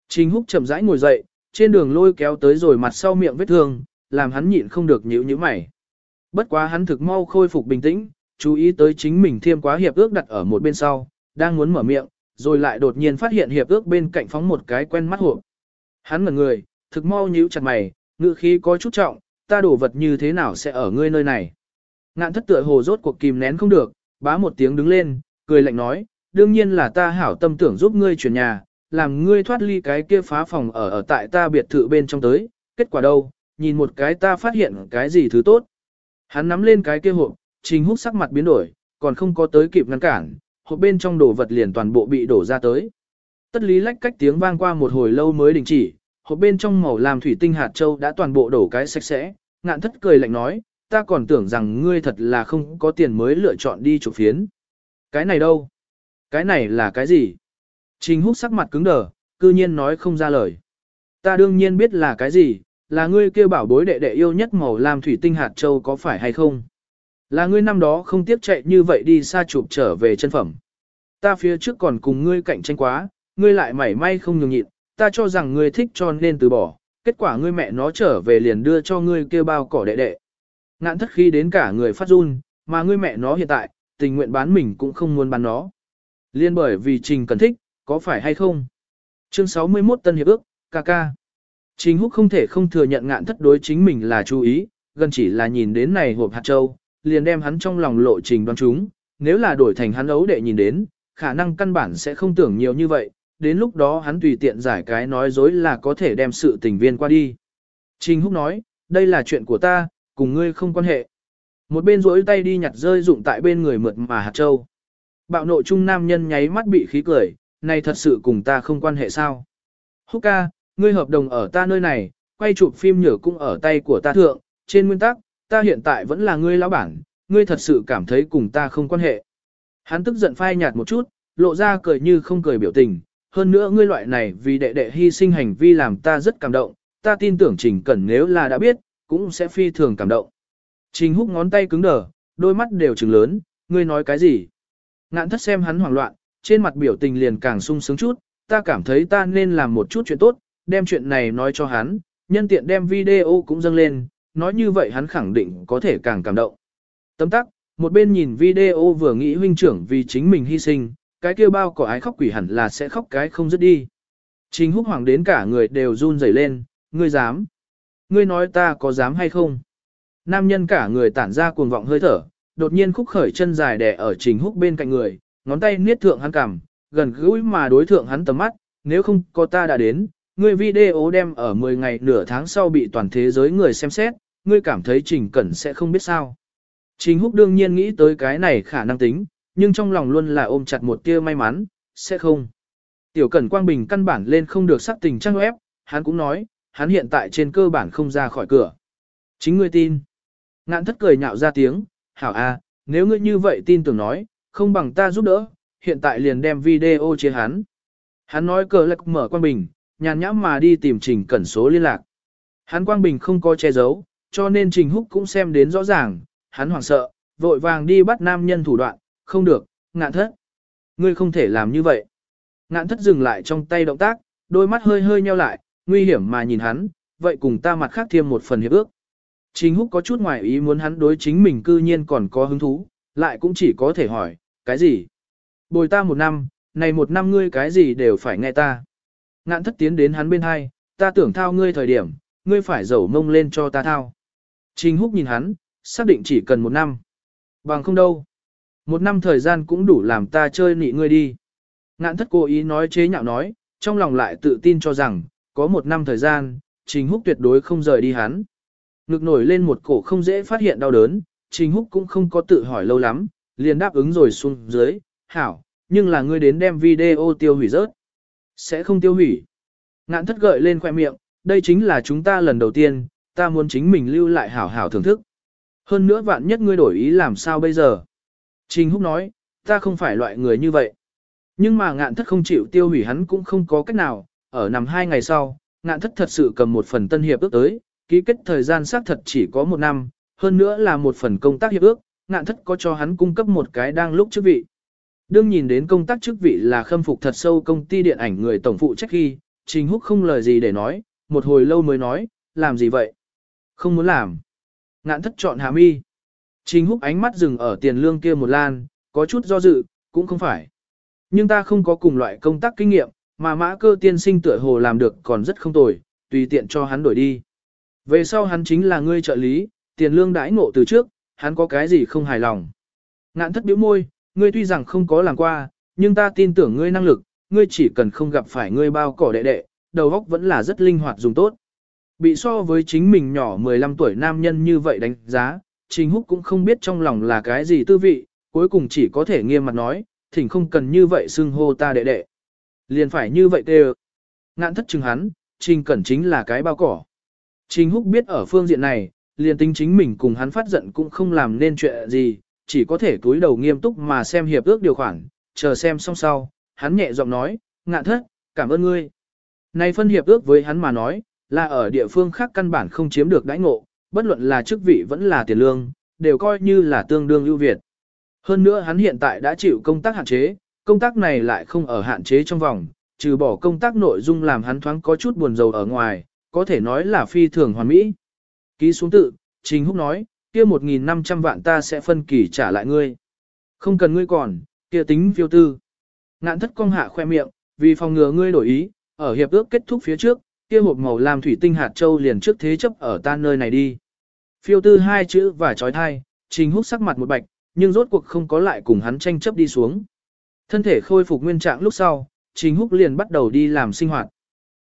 Trình húc chậm rãi ngồi dậy, trên đường lôi kéo tới rồi mặt sau miệng vết thương, làm hắn nhịn không được nhíu nhíu mày. Bất quá hắn thực mau khôi phục bình tĩnh, chú ý tới chính mình thiêm quá hiệp ước đặt ở một bên sau, đang muốn mở miệng, rồi lại đột nhiên phát hiện hiệp ước bên cạnh phóng một cái quen mắt hộp. Hắn ngẩn người, thực mau nhíu chặt mày, ngữ khí có chút trọng, ta đổ vật như thế nào sẽ ở ngươi nơi này. Ngạn thất tựa hồ rốt cuộc kìm nén không được, bá một tiếng đứng lên, cười lạnh nói, đương nhiên là ta hảo tâm tưởng giúp ngươi chuyển nhà, làm ngươi thoát ly cái kia phá phòng ở ở tại ta biệt thự bên trong tới, kết quả đâu, nhìn một cái ta phát hiện cái gì thứ tốt. Hắn nắm lên cái kia hộp, trình hút sắc mặt biến đổi, còn không có tới kịp ngăn cản, hộp bên trong đồ vật liền toàn bộ bị đổ ra tới. Tất lý lách cách tiếng vang qua một hồi lâu mới đình chỉ, hộp bên trong màu làm thủy tinh hạt châu đã toàn bộ đổ cái sạch sẽ, ngạn thất cười lạnh nói, ta còn tưởng rằng ngươi thật là không có tiền mới lựa chọn đi chụp phiến. Cái này đâu? Cái này là cái gì? Trình hút sắc mặt cứng đờ, cư nhiên nói không ra lời. Ta đương nhiên biết là cái gì, là ngươi kêu bảo bối đệ đệ yêu nhất màu làm thủy tinh hạt châu có phải hay không? Là ngươi năm đó không tiếp chạy như vậy đi xa chụp trở về chân phẩm. Ta phía trước còn cùng ngươi cạnh tranh quá, ngươi lại mảy may không nhường nhịn, ta cho rằng ngươi thích cho nên từ bỏ, kết quả ngươi mẹ nó trở về liền đưa cho ngươi kêu bao cỏ đệ đệ. Ngạn thất khi đến cả người phát run, mà ngươi mẹ nó hiện tại, tình nguyện bán mình cũng không muốn bán nó. Liên bởi vì Trình cần thích, có phải hay không? Chương 61 Tân Hiệp ước, KK. Trình Húc không thể không thừa nhận ngạn thất đối chính mình là chú ý, gần chỉ là nhìn đến này hộp hạt châu, liền đem hắn trong lòng lộ trình đoán chúng, nếu là đổi thành hắn ấu đệ nhìn đến, khả năng căn bản sẽ không tưởng nhiều như vậy, đến lúc đó hắn tùy tiện giải cái nói dối là có thể đem sự tình viên qua đi. Trình Húc nói, đây là chuyện của ta, cùng ngươi không quan hệ. Một bên rỗi tay đi nhặt rơi dụng tại bên người mượt mà hạt châu. Bạo nộ trung nam nhân nháy mắt bị khí cười, này thật sự cùng ta không quan hệ sao. Húc ca, ngươi hợp đồng ở ta nơi này, quay chụp phim nhở cũng ở tay của ta thượng, trên nguyên tắc, ta hiện tại vẫn là ngươi lão bản, ngươi thật sự cảm thấy cùng ta không quan hệ. Hắn tức giận phai nhạt một chút, lộ ra cười như không cười biểu tình, hơn nữa ngươi loại này vì đệ đệ hy sinh hành vi làm ta rất cảm động, ta tin tưởng Trình Cẩn nếu là đã biết, cũng sẽ phi thường cảm động. Trình húc ngón tay cứng đờ, đôi mắt đều trừng lớn, ngươi nói cái gì? Ngạn thất xem hắn hoảng loạn, trên mặt biểu tình liền càng sung sướng chút, ta cảm thấy ta nên làm một chút chuyện tốt, đem chuyện này nói cho hắn, nhân tiện đem video cũng dâng lên, nói như vậy hắn khẳng định có thể càng cảm động. Tấm tắc, một bên nhìn video vừa nghĩ huynh trưởng vì chính mình hy sinh, cái kia bao cỏ ái khóc quỷ hẳn là sẽ khóc cái không dứt đi. Trình húc hoàng đến cả người đều run rẩy lên, ngươi dám. Ngươi nói ta có dám hay không? Nam nhân cả người tản ra cuồng vọng hơi thở, đột nhiên khúc khởi chân dài đè ở trình húc bên cạnh người, ngón tay niết thượng hắn cằm, gần gũi mà đối thượng hắn tầm mắt, nếu không có ta đã đến, ngươi video đem ở 10 ngày nửa tháng sau bị toàn thế giới người xem xét, ngươi cảm thấy trình cẩn sẽ không biết sao. Trình húc đương nhiên nghĩ tới cái này khả năng tính, nhưng trong lòng luôn là ôm chặt một tia may mắn, sẽ không. Tiểu Cẩn Quang Bình căn bản lên không được sắc tình trang web, hắn cũng nói, hắn hiện tại trên cơ bản không ra khỏi cửa. Chính ngươi tin. Ngạn thất cười nhạo ra tiếng, hảo a, nếu ngươi như vậy tin tưởng nói, không bằng ta giúp đỡ, hiện tại liền đem video chia hắn. Hắn nói cờ lạc mở Quang Bình, nhàn nhãm mà đi tìm Trình Cẩn số liên lạc. Hắn Quang Bình không có che giấu, cho nên Trình Húc cũng xem đến rõ ràng, hắn hoảng sợ, vội vàng đi bắt nam nhân thủ đoạn, không được, ngạn thất. Ngươi không thể làm như vậy. Ngạn thất dừng lại trong tay động tác, đôi mắt hơi hơi nheo lại, nguy hiểm mà nhìn hắn, vậy cùng ta mặt khác thêm một phần hiệp ước. Trình húc có chút ngoài ý muốn hắn đối chính mình cư nhiên còn có hứng thú, lại cũng chỉ có thể hỏi, cái gì? Bồi ta một năm, này một năm ngươi cái gì đều phải nghe ta. Ngạn thất tiến đến hắn bên hai, ta tưởng thao ngươi thời điểm, ngươi phải dầu mông lên cho ta thao. Trình húc nhìn hắn, xác định chỉ cần một năm. Bằng không đâu. Một năm thời gian cũng đủ làm ta chơi nị ngươi đi. Ngạn thất cố ý nói chế nhạo nói, trong lòng lại tự tin cho rằng, có một năm thời gian, Trình Húc tuyệt đối không rời đi hắn. Ngực nổi lên một cổ không dễ phát hiện đau đớn, Trình Húc cũng không có tự hỏi lâu lắm, liền đáp ứng rồi xuống dưới, hảo, nhưng là ngươi đến đem video tiêu hủy rớt. Sẽ không tiêu hủy. Ngạn thất gợi lên khoẻ miệng, đây chính là chúng ta lần đầu tiên, ta muốn chính mình lưu lại hảo hảo thưởng thức. Hơn nữa vạn nhất ngươi đổi ý làm sao bây giờ. Trình Húc nói, ta không phải loại người như vậy. Nhưng mà ngạn thất không chịu tiêu hủy hắn cũng không có cách nào, ở nằm hai ngày sau, ngạn thất thật sự cầm một phần tân hiệp ước tới, ký kết thời gian xác thật chỉ có một năm, hơn nữa là một phần công tác hiệp ước, ngạn thất có cho hắn cung cấp một cái đang lúc chức vị. Đương nhìn đến công tác chức vị là khâm phục thật sâu công ty điện ảnh người tổng phụ trách khi, Trình Húc không lời gì để nói, một hồi lâu mới nói, làm gì vậy? Không muốn làm. Ngạn thất chọn hạ mi. Trình Húc ánh mắt dừng ở tiền lương kia một lan, có chút do dự, cũng không phải. Nhưng ta không có cùng loại công tác kinh nghiệm, mà mã cơ tiên sinh tựa hồ làm được còn rất không tồi, tùy tiện cho hắn đổi đi. Về sau hắn chính là ngươi trợ lý, tiền lương đãi ngộ từ trước, hắn có cái gì không hài lòng. Ngạn thất biểu môi, ngươi tuy rằng không có làm qua, nhưng ta tin tưởng ngươi năng lực, ngươi chỉ cần không gặp phải ngươi bao cỏ đệ đệ, đầu óc vẫn là rất linh hoạt dùng tốt. Bị so với chính mình nhỏ 15 tuổi nam nhân như vậy đánh giá, Trình Húc cũng không biết trong lòng là cái gì tư vị, cuối cùng chỉ có thể nghiêm mặt nói, thỉnh không cần như vậy xưng hô ta đệ đệ. Liền phải như vậy tê Ngạn thất chừng hắn, Trình Cẩn chính là cái bao cỏ. Trình Húc biết ở phương diện này, liền tính chính mình cùng hắn phát giận cũng không làm nên chuyện gì, chỉ có thể túi đầu nghiêm túc mà xem hiệp ước điều khoản, chờ xem xong sau, hắn nhẹ giọng nói, ngạn thất, cảm ơn ngươi. Này phân hiệp ước với hắn mà nói, là ở địa phương khác căn bản không chiếm được đãi ngộ, bất luận là chức vị vẫn là tiền lương, đều coi như là tương đương ưu việt. Hơn nữa hắn hiện tại đã chịu công tác hạn chế, công tác này lại không ở hạn chế trong vòng, trừ bỏ công tác nội dung làm hắn thoáng có chút buồn rầu ở ngoài, có thể nói là phi thường hoàn mỹ. Ký xuống tự, Trình Húc nói, kia 1.500 vạn ta sẽ phân kỳ trả lại ngươi. Không cần ngươi còn, kia tính phiêu tư. Ngạn thất công hạ khoe miệng, vì phòng ngừa ngươi đổi ý, ở hiệp ước kết thúc phía trước, kia hộp màu làm thủy tinh hạt châu liền trước thế chấp ở ta nơi này đi. Phiêu tư hai chữ và trói thai, Trình Húc sắc mặt một bạch, nhưng rốt cuộc không có lại cùng hắn tranh chấp đi xuống. Thân thể khôi phục nguyên trạng lúc sau, Trình Húc liền bắt đầu đi làm sinh hoạt.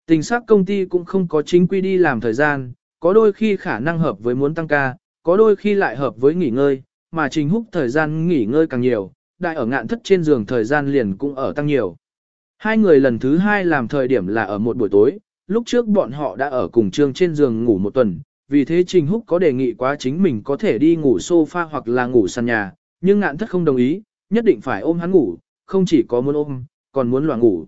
Tình xác công ty cũng không có chính quy đi làm thời gian, có đôi khi khả năng hợp với muốn tăng ca, có đôi khi lại hợp với nghỉ ngơi, mà Trình Húc thời gian nghỉ ngơi càng nhiều, đại ở ngạn thất trên giường thời gian liền cũng ở tăng nhiều. Hai người lần thứ hai làm thời điểm là ở một buổi tối, lúc trước bọn họ đã ở cùng trường trên giường ngủ một tuần, vì thế Trình Húc có đề nghị quá chính mình có thể đi ngủ sofa hoặc là ngủ sàn nhà, nhưng ngạn thất không đồng ý, nhất định phải ôm hắn ngủ, không chỉ có muốn ôm, còn muốn loạn ngủ.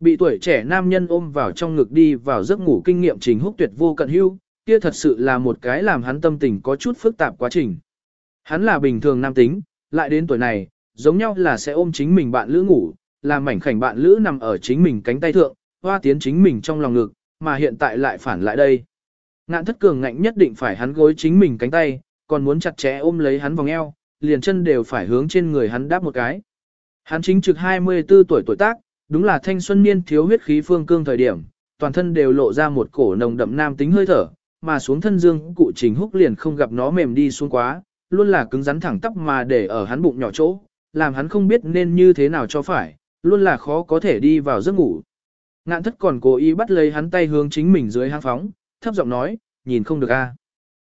Bị tuổi trẻ nam nhân ôm vào trong ngực đi vào giấc ngủ kinh nghiệm trình húc tuyệt vô cận hưu, kia thật sự là một cái làm hắn tâm tình có chút phức tạp quá trình. Hắn là bình thường nam tính, lại đến tuổi này, giống nhau là sẽ ôm chính mình bạn lữ ngủ, làm mảnh khảnh bạn lữ nằm ở chính mình cánh tay thượng, hoa tiến chính mình trong lòng ngực, mà hiện tại lại phản lại đây. Ngạn thất cường ngạnh nhất định phải hắn gối chính mình cánh tay, còn muốn chặt chẽ ôm lấy hắn vòng eo, liền chân đều phải hướng trên người hắn đáp một cái. Hắn chính trực 24 tuổi tuổi tác, đúng là thanh xuân niên thiếu huyết khí phương cương thời điểm, toàn thân đều lộ ra một cổ nồng đậm nam tính hơi thở, mà xuống thân dương cụ chính húc liền không gặp nó mềm đi xuống quá, luôn là cứng rắn thẳng tắp mà để ở hắn bụng nhỏ chỗ, làm hắn không biết nên như thế nào cho phải, luôn là khó có thể đi vào giấc ngủ. Ngạn thất còn cố ý bắt lấy hắn tay hướng chính mình dưới hang phóng, thấp giọng nói, nhìn không được a,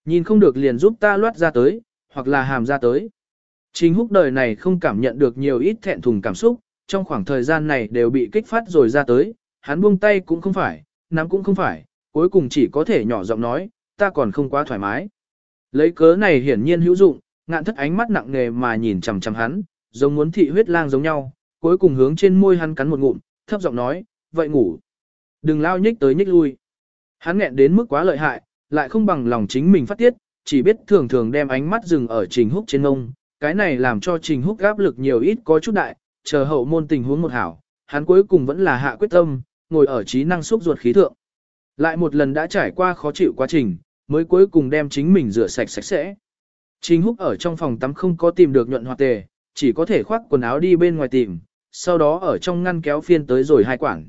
Nhìn không được liền giúp ta loát ra tới, hoặc là hàm ra tới. Trình húc đời này không cảm nhận được nhiều ít thẹn thùng cảm xúc, trong khoảng thời gian này đều bị kích phát rồi ra tới, hắn buông tay cũng không phải, nắm cũng không phải, cuối cùng chỉ có thể nhỏ giọng nói, ta còn không quá thoải mái. Lấy cớ này hiển nhiên hữu dụng, ngạn thất ánh mắt nặng nề mà nhìn chằm chằm hắn, giống muốn thị huyết lang giống nhau, cuối cùng hướng trên môi hắn cắn một ngụm, thấp giọng nói, vậy ngủ. Đừng lao nhích tới nhích lui. Hắn nghẹn đến mức quá lợi hại, lại không bằng lòng chính mình phát tiết, chỉ biết thường thường đem ánh mắt dừng ở trình húc trên ngông, cái này làm cho trình húc áp lực nhiều ít có chút đại, chờ hậu môn tình huống một hảo, hắn cuối cùng vẫn là hạ quyết tâm, ngồi ở trí năng xúc ruột khí thượng. Lại một lần đã trải qua khó chịu quá trình, mới cuối cùng đem chính mình rửa sạch sạch sẽ. Trình húc ở trong phòng tắm không có tìm được nhuận hoạt tề, chỉ có thể khoác quần áo đi bên ngoài tìm, sau đó ở trong ngăn kéo phiên tới rồi hai quảng.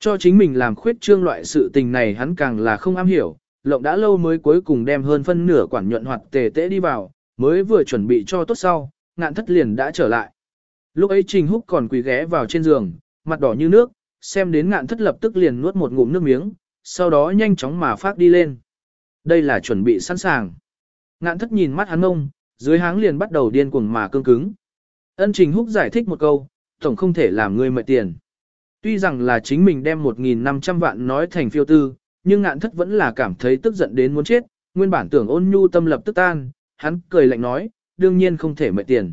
Cho chính mình làm khuyết trương loại sự tình này hắn càng là không am hiểu, lộng đã lâu mới cuối cùng đem hơn phân nửa quản nhuận hoạt tề tễ đi vào, mới vừa chuẩn bị cho tốt sau, ngạn thất liền đã trở lại. Lúc ấy Trình Húc còn quỳ ghé vào trên giường, mặt đỏ như nước, xem đến ngạn thất lập tức liền nuốt một ngụm nước miếng, sau đó nhanh chóng mà phát đi lên. Đây là chuẩn bị sẵn sàng. Ngạn thất nhìn mắt hắn ông, dưới háng liền bắt đầu điên cuồng mà cương cứng. Ân Trình Húc giải thích một câu, tổng không thể làm người mệt tiền. Tuy rằng là chính mình đem 1.500 vạn nói thành phiêu tư, nhưng ngạn thất vẫn là cảm thấy tức giận đến muốn chết, nguyên bản tưởng ôn nhu tâm lập tức tan, hắn cười lạnh nói, đương nhiên không thể mệt tiền.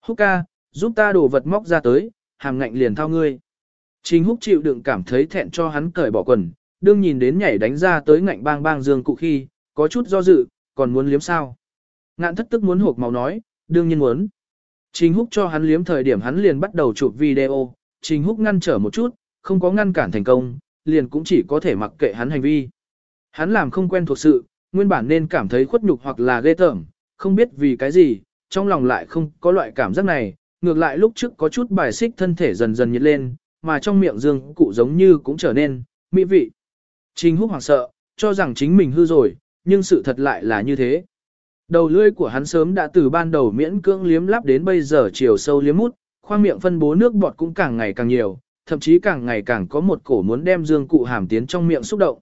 Húc ca, giúp ta đổ vật móc ra tới, hàm ngạnh liền thao ngươi. Trình húc chịu đựng cảm thấy thẹn cho hắn cởi bỏ quần, đương nhìn đến nhảy đánh ra tới ngạnh bang bang dương cụ khi, có chút do dự, còn muốn liếm sao. Ngạn thất tức muốn hộp màu nói, đương nhiên muốn. Trình húc cho hắn liếm thời điểm hắn liền bắt đầu chụp video, trình húc ngăn trở một chút, không có ngăn cản thành công, liền cũng chỉ có thể mặc kệ hắn hành vi. Hắn làm không quen thuộc sự, nguyên bản nên cảm thấy khuất nhục hoặc là ghê tởm, không biết vì cái gì, trong lòng lại không có loại cảm giác này, ngược lại lúc trước có chút bài xích thân thể dần dần nhiệt lên, mà trong miệng dương cụ giống như cũng trở nên, mỹ vị. Trình húc hoảng sợ, cho rằng chính mình hư rồi, nhưng sự thật lại là như thế. Đầu lưỡi của hắn sớm đã từ ban đầu miễn cưỡng liếm lắp đến bây giờ chiều sâu liếm mút, khoang miệng phân bố nước bọt cũng càng ngày càng nhiều, thậm chí càng ngày càng có một cổ muốn đem dương cụ hàm tiến trong miệng xúc động.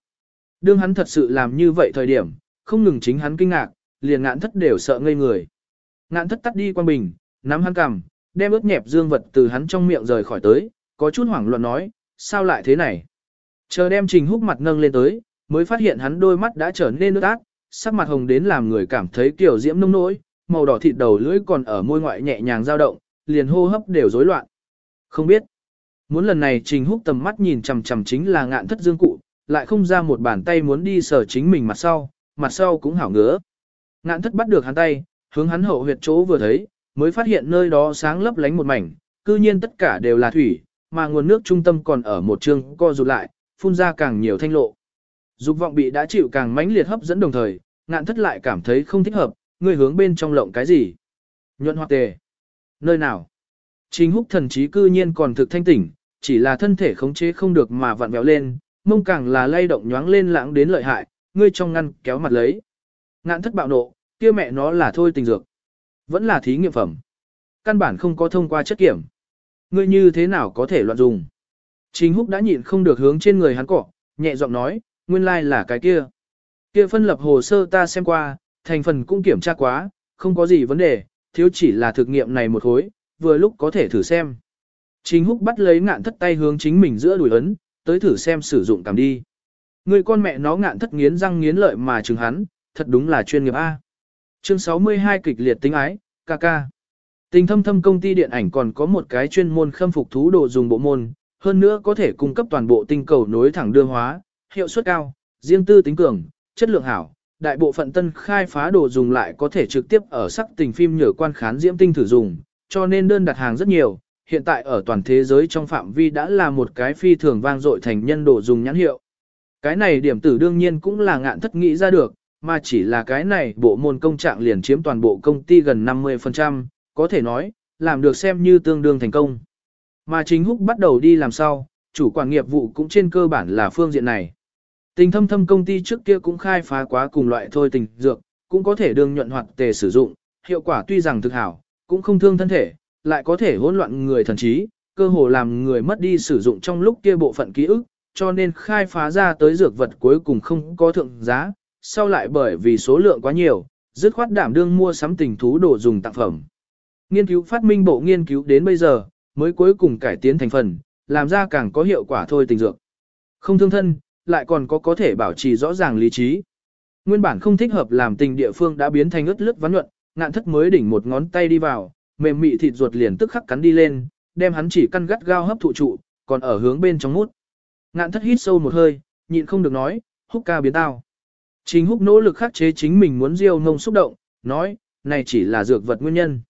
Đương hắn thật sự làm như vậy thời điểm, không ngừng chính hắn kinh ngạc, liền ngạn thất đều sợ ngây người. Ngạn thất tắt đi quan bình, nắm hắn cằm, đem ướt nhẹp dương vật từ hắn trong miệng rời khỏi tới, có chút hoảng loạn nói, sao lại thế này? Chờ đem trình húc mặt nâng lên tới, mới phát hiện hắn đôi mắt đã trở nên nước át, sắc mặt hồng đến làm người cảm thấy kiểu diễm nông nỗi, màu đỏ thịt đầu lưỡi còn ở môi ngoại nhẹ nhàng dao động, liền hô hấp đều rối loạn. Không biết, muốn lần này trình húc tầm mắt nhìn chằm chằm chính là ngạn thất dương cụ, lại không ra một bàn tay muốn đi sờ chính mình mặt sau, mặt sau cũng hảo ngứa. Ngạn thất bắt được hắn tay, hướng hắn hậu huyệt chỗ vừa thấy, mới phát hiện nơi đó sáng lấp lánh một mảnh, cư nhiên tất cả đều là thủy, mà nguồn nước trung tâm còn ở một trường co rụt lại, phun ra càng nhiều thanh lộ. Dục vọng bị đã chịu càng mãnh liệt hấp dẫn đồng thời, ngạn thất lại cảm thấy không thích hợp, người hướng bên trong lộng cái gì? Nhuận hoặc tề. Nơi nào? Trình húc thần trí cư nhiên còn thực thanh tỉnh, chỉ là thân thể khống chế không được mà vặn vẹo lên, mông càng là lay động nhoáng lên lãng đến lợi hại, ngươi trong ngăn kéo mặt lấy. Ngạn thất bạo nộ, kia mẹ nó là thôi tình dược. Vẫn là thí nghiệm phẩm. Căn bản không có thông qua chất kiểm. Ngươi như thế nào có thể loạn dùng? Trình húc đã nhịn không được hướng trên người hắn cọ, nhẹ giọng nói, nguyên lai like là cái kia. Kia phân lập hồ sơ ta xem qua, thành phần cũng kiểm tra quá, không có gì vấn đề, thiếu chỉ là thực nghiệm này một khối, vừa lúc có thể thử xem. Trình húc bắt lấy ngạn thất tay hướng chính mình giữa đùi ấn, tới thử xem sử dụng cảm đi. Người con mẹ nó ngạn thất nghiến răng nghiến lợi mà chừng hắn, thật đúng là chuyên nghiệp A. Chương 62 kịch liệt tính ái, ca ca. Tình thâm thâm công ty điện ảnh còn có một cái chuyên môn khâm phục thú đồ dùng bộ môn, hơn nữa có thể cung cấp toàn bộ tinh cầu nối thẳng đưa hóa, hiệu suất cao, riêng tư tính cường, chất lượng hảo. Đại bộ phận tân khai phá đồ dùng lại có thể trực tiếp ở sắc tình phim nhờ quan khán diễm tinh thử dùng, cho nên đơn đặt hàng rất nhiều. Hiện tại ở toàn thế giới trong phạm vi đã là một cái phi thường vang dội thành nhân đồ dùng nhãn hiệu. Cái này điểm tử đương nhiên cũng là ngạn thất nghĩ ra được, mà chỉ là cái này bộ môn công trạng liền chiếm toàn bộ công ty gần 50%, có thể nói, làm được xem như tương đương thành công. Mà chính húc bắt đầu đi làm sau, chủ quản nghiệp vụ cũng trên cơ bản là phương diện này. Tình thâm thâm công ty trước kia cũng khai phá quá cùng loại thôi tình dược, cũng có thể đương nhuận hoạt tề sử dụng, hiệu quả tuy rằng thực hảo, cũng không thương thân thể, lại có thể hỗn loạn người thần trí, cơ hồ làm người mất đi sử dụng trong lúc kia bộ phận ký ức, cho nên khai phá ra tới dược vật cuối cùng không có thượng giá, sau lại bởi vì số lượng quá nhiều, dứt khoát đảm đương mua sắm tình thú đồ dùng tặng phẩm. Nghiên cứu phát minh bộ nghiên cứu đến bây giờ, mới cuối cùng cải tiến thành phần, làm ra càng có hiệu quả thôi tình dược. Không thương thân, lại còn có có thể bảo trì rõ ràng lý trí. Nguyên bản không thích hợp làm tình địa phương đã biến thành ướt lướt ván nhuận, ngạn thất mới đỉnh một ngón tay đi vào, mềm mị thịt ruột liền tức khắc cắn đi lên, đem hắn chỉ căn gắt gao hấp thụ trụ, còn ở hướng bên trong mút. Ngạn thất hít sâu một hơi, nhịn không được nói, húc ca biến tao. Chính húc nỗ lực khắc chế chính mình muốn riêu ngông xúc động, nói, này chỉ là dược vật nguyên nhân.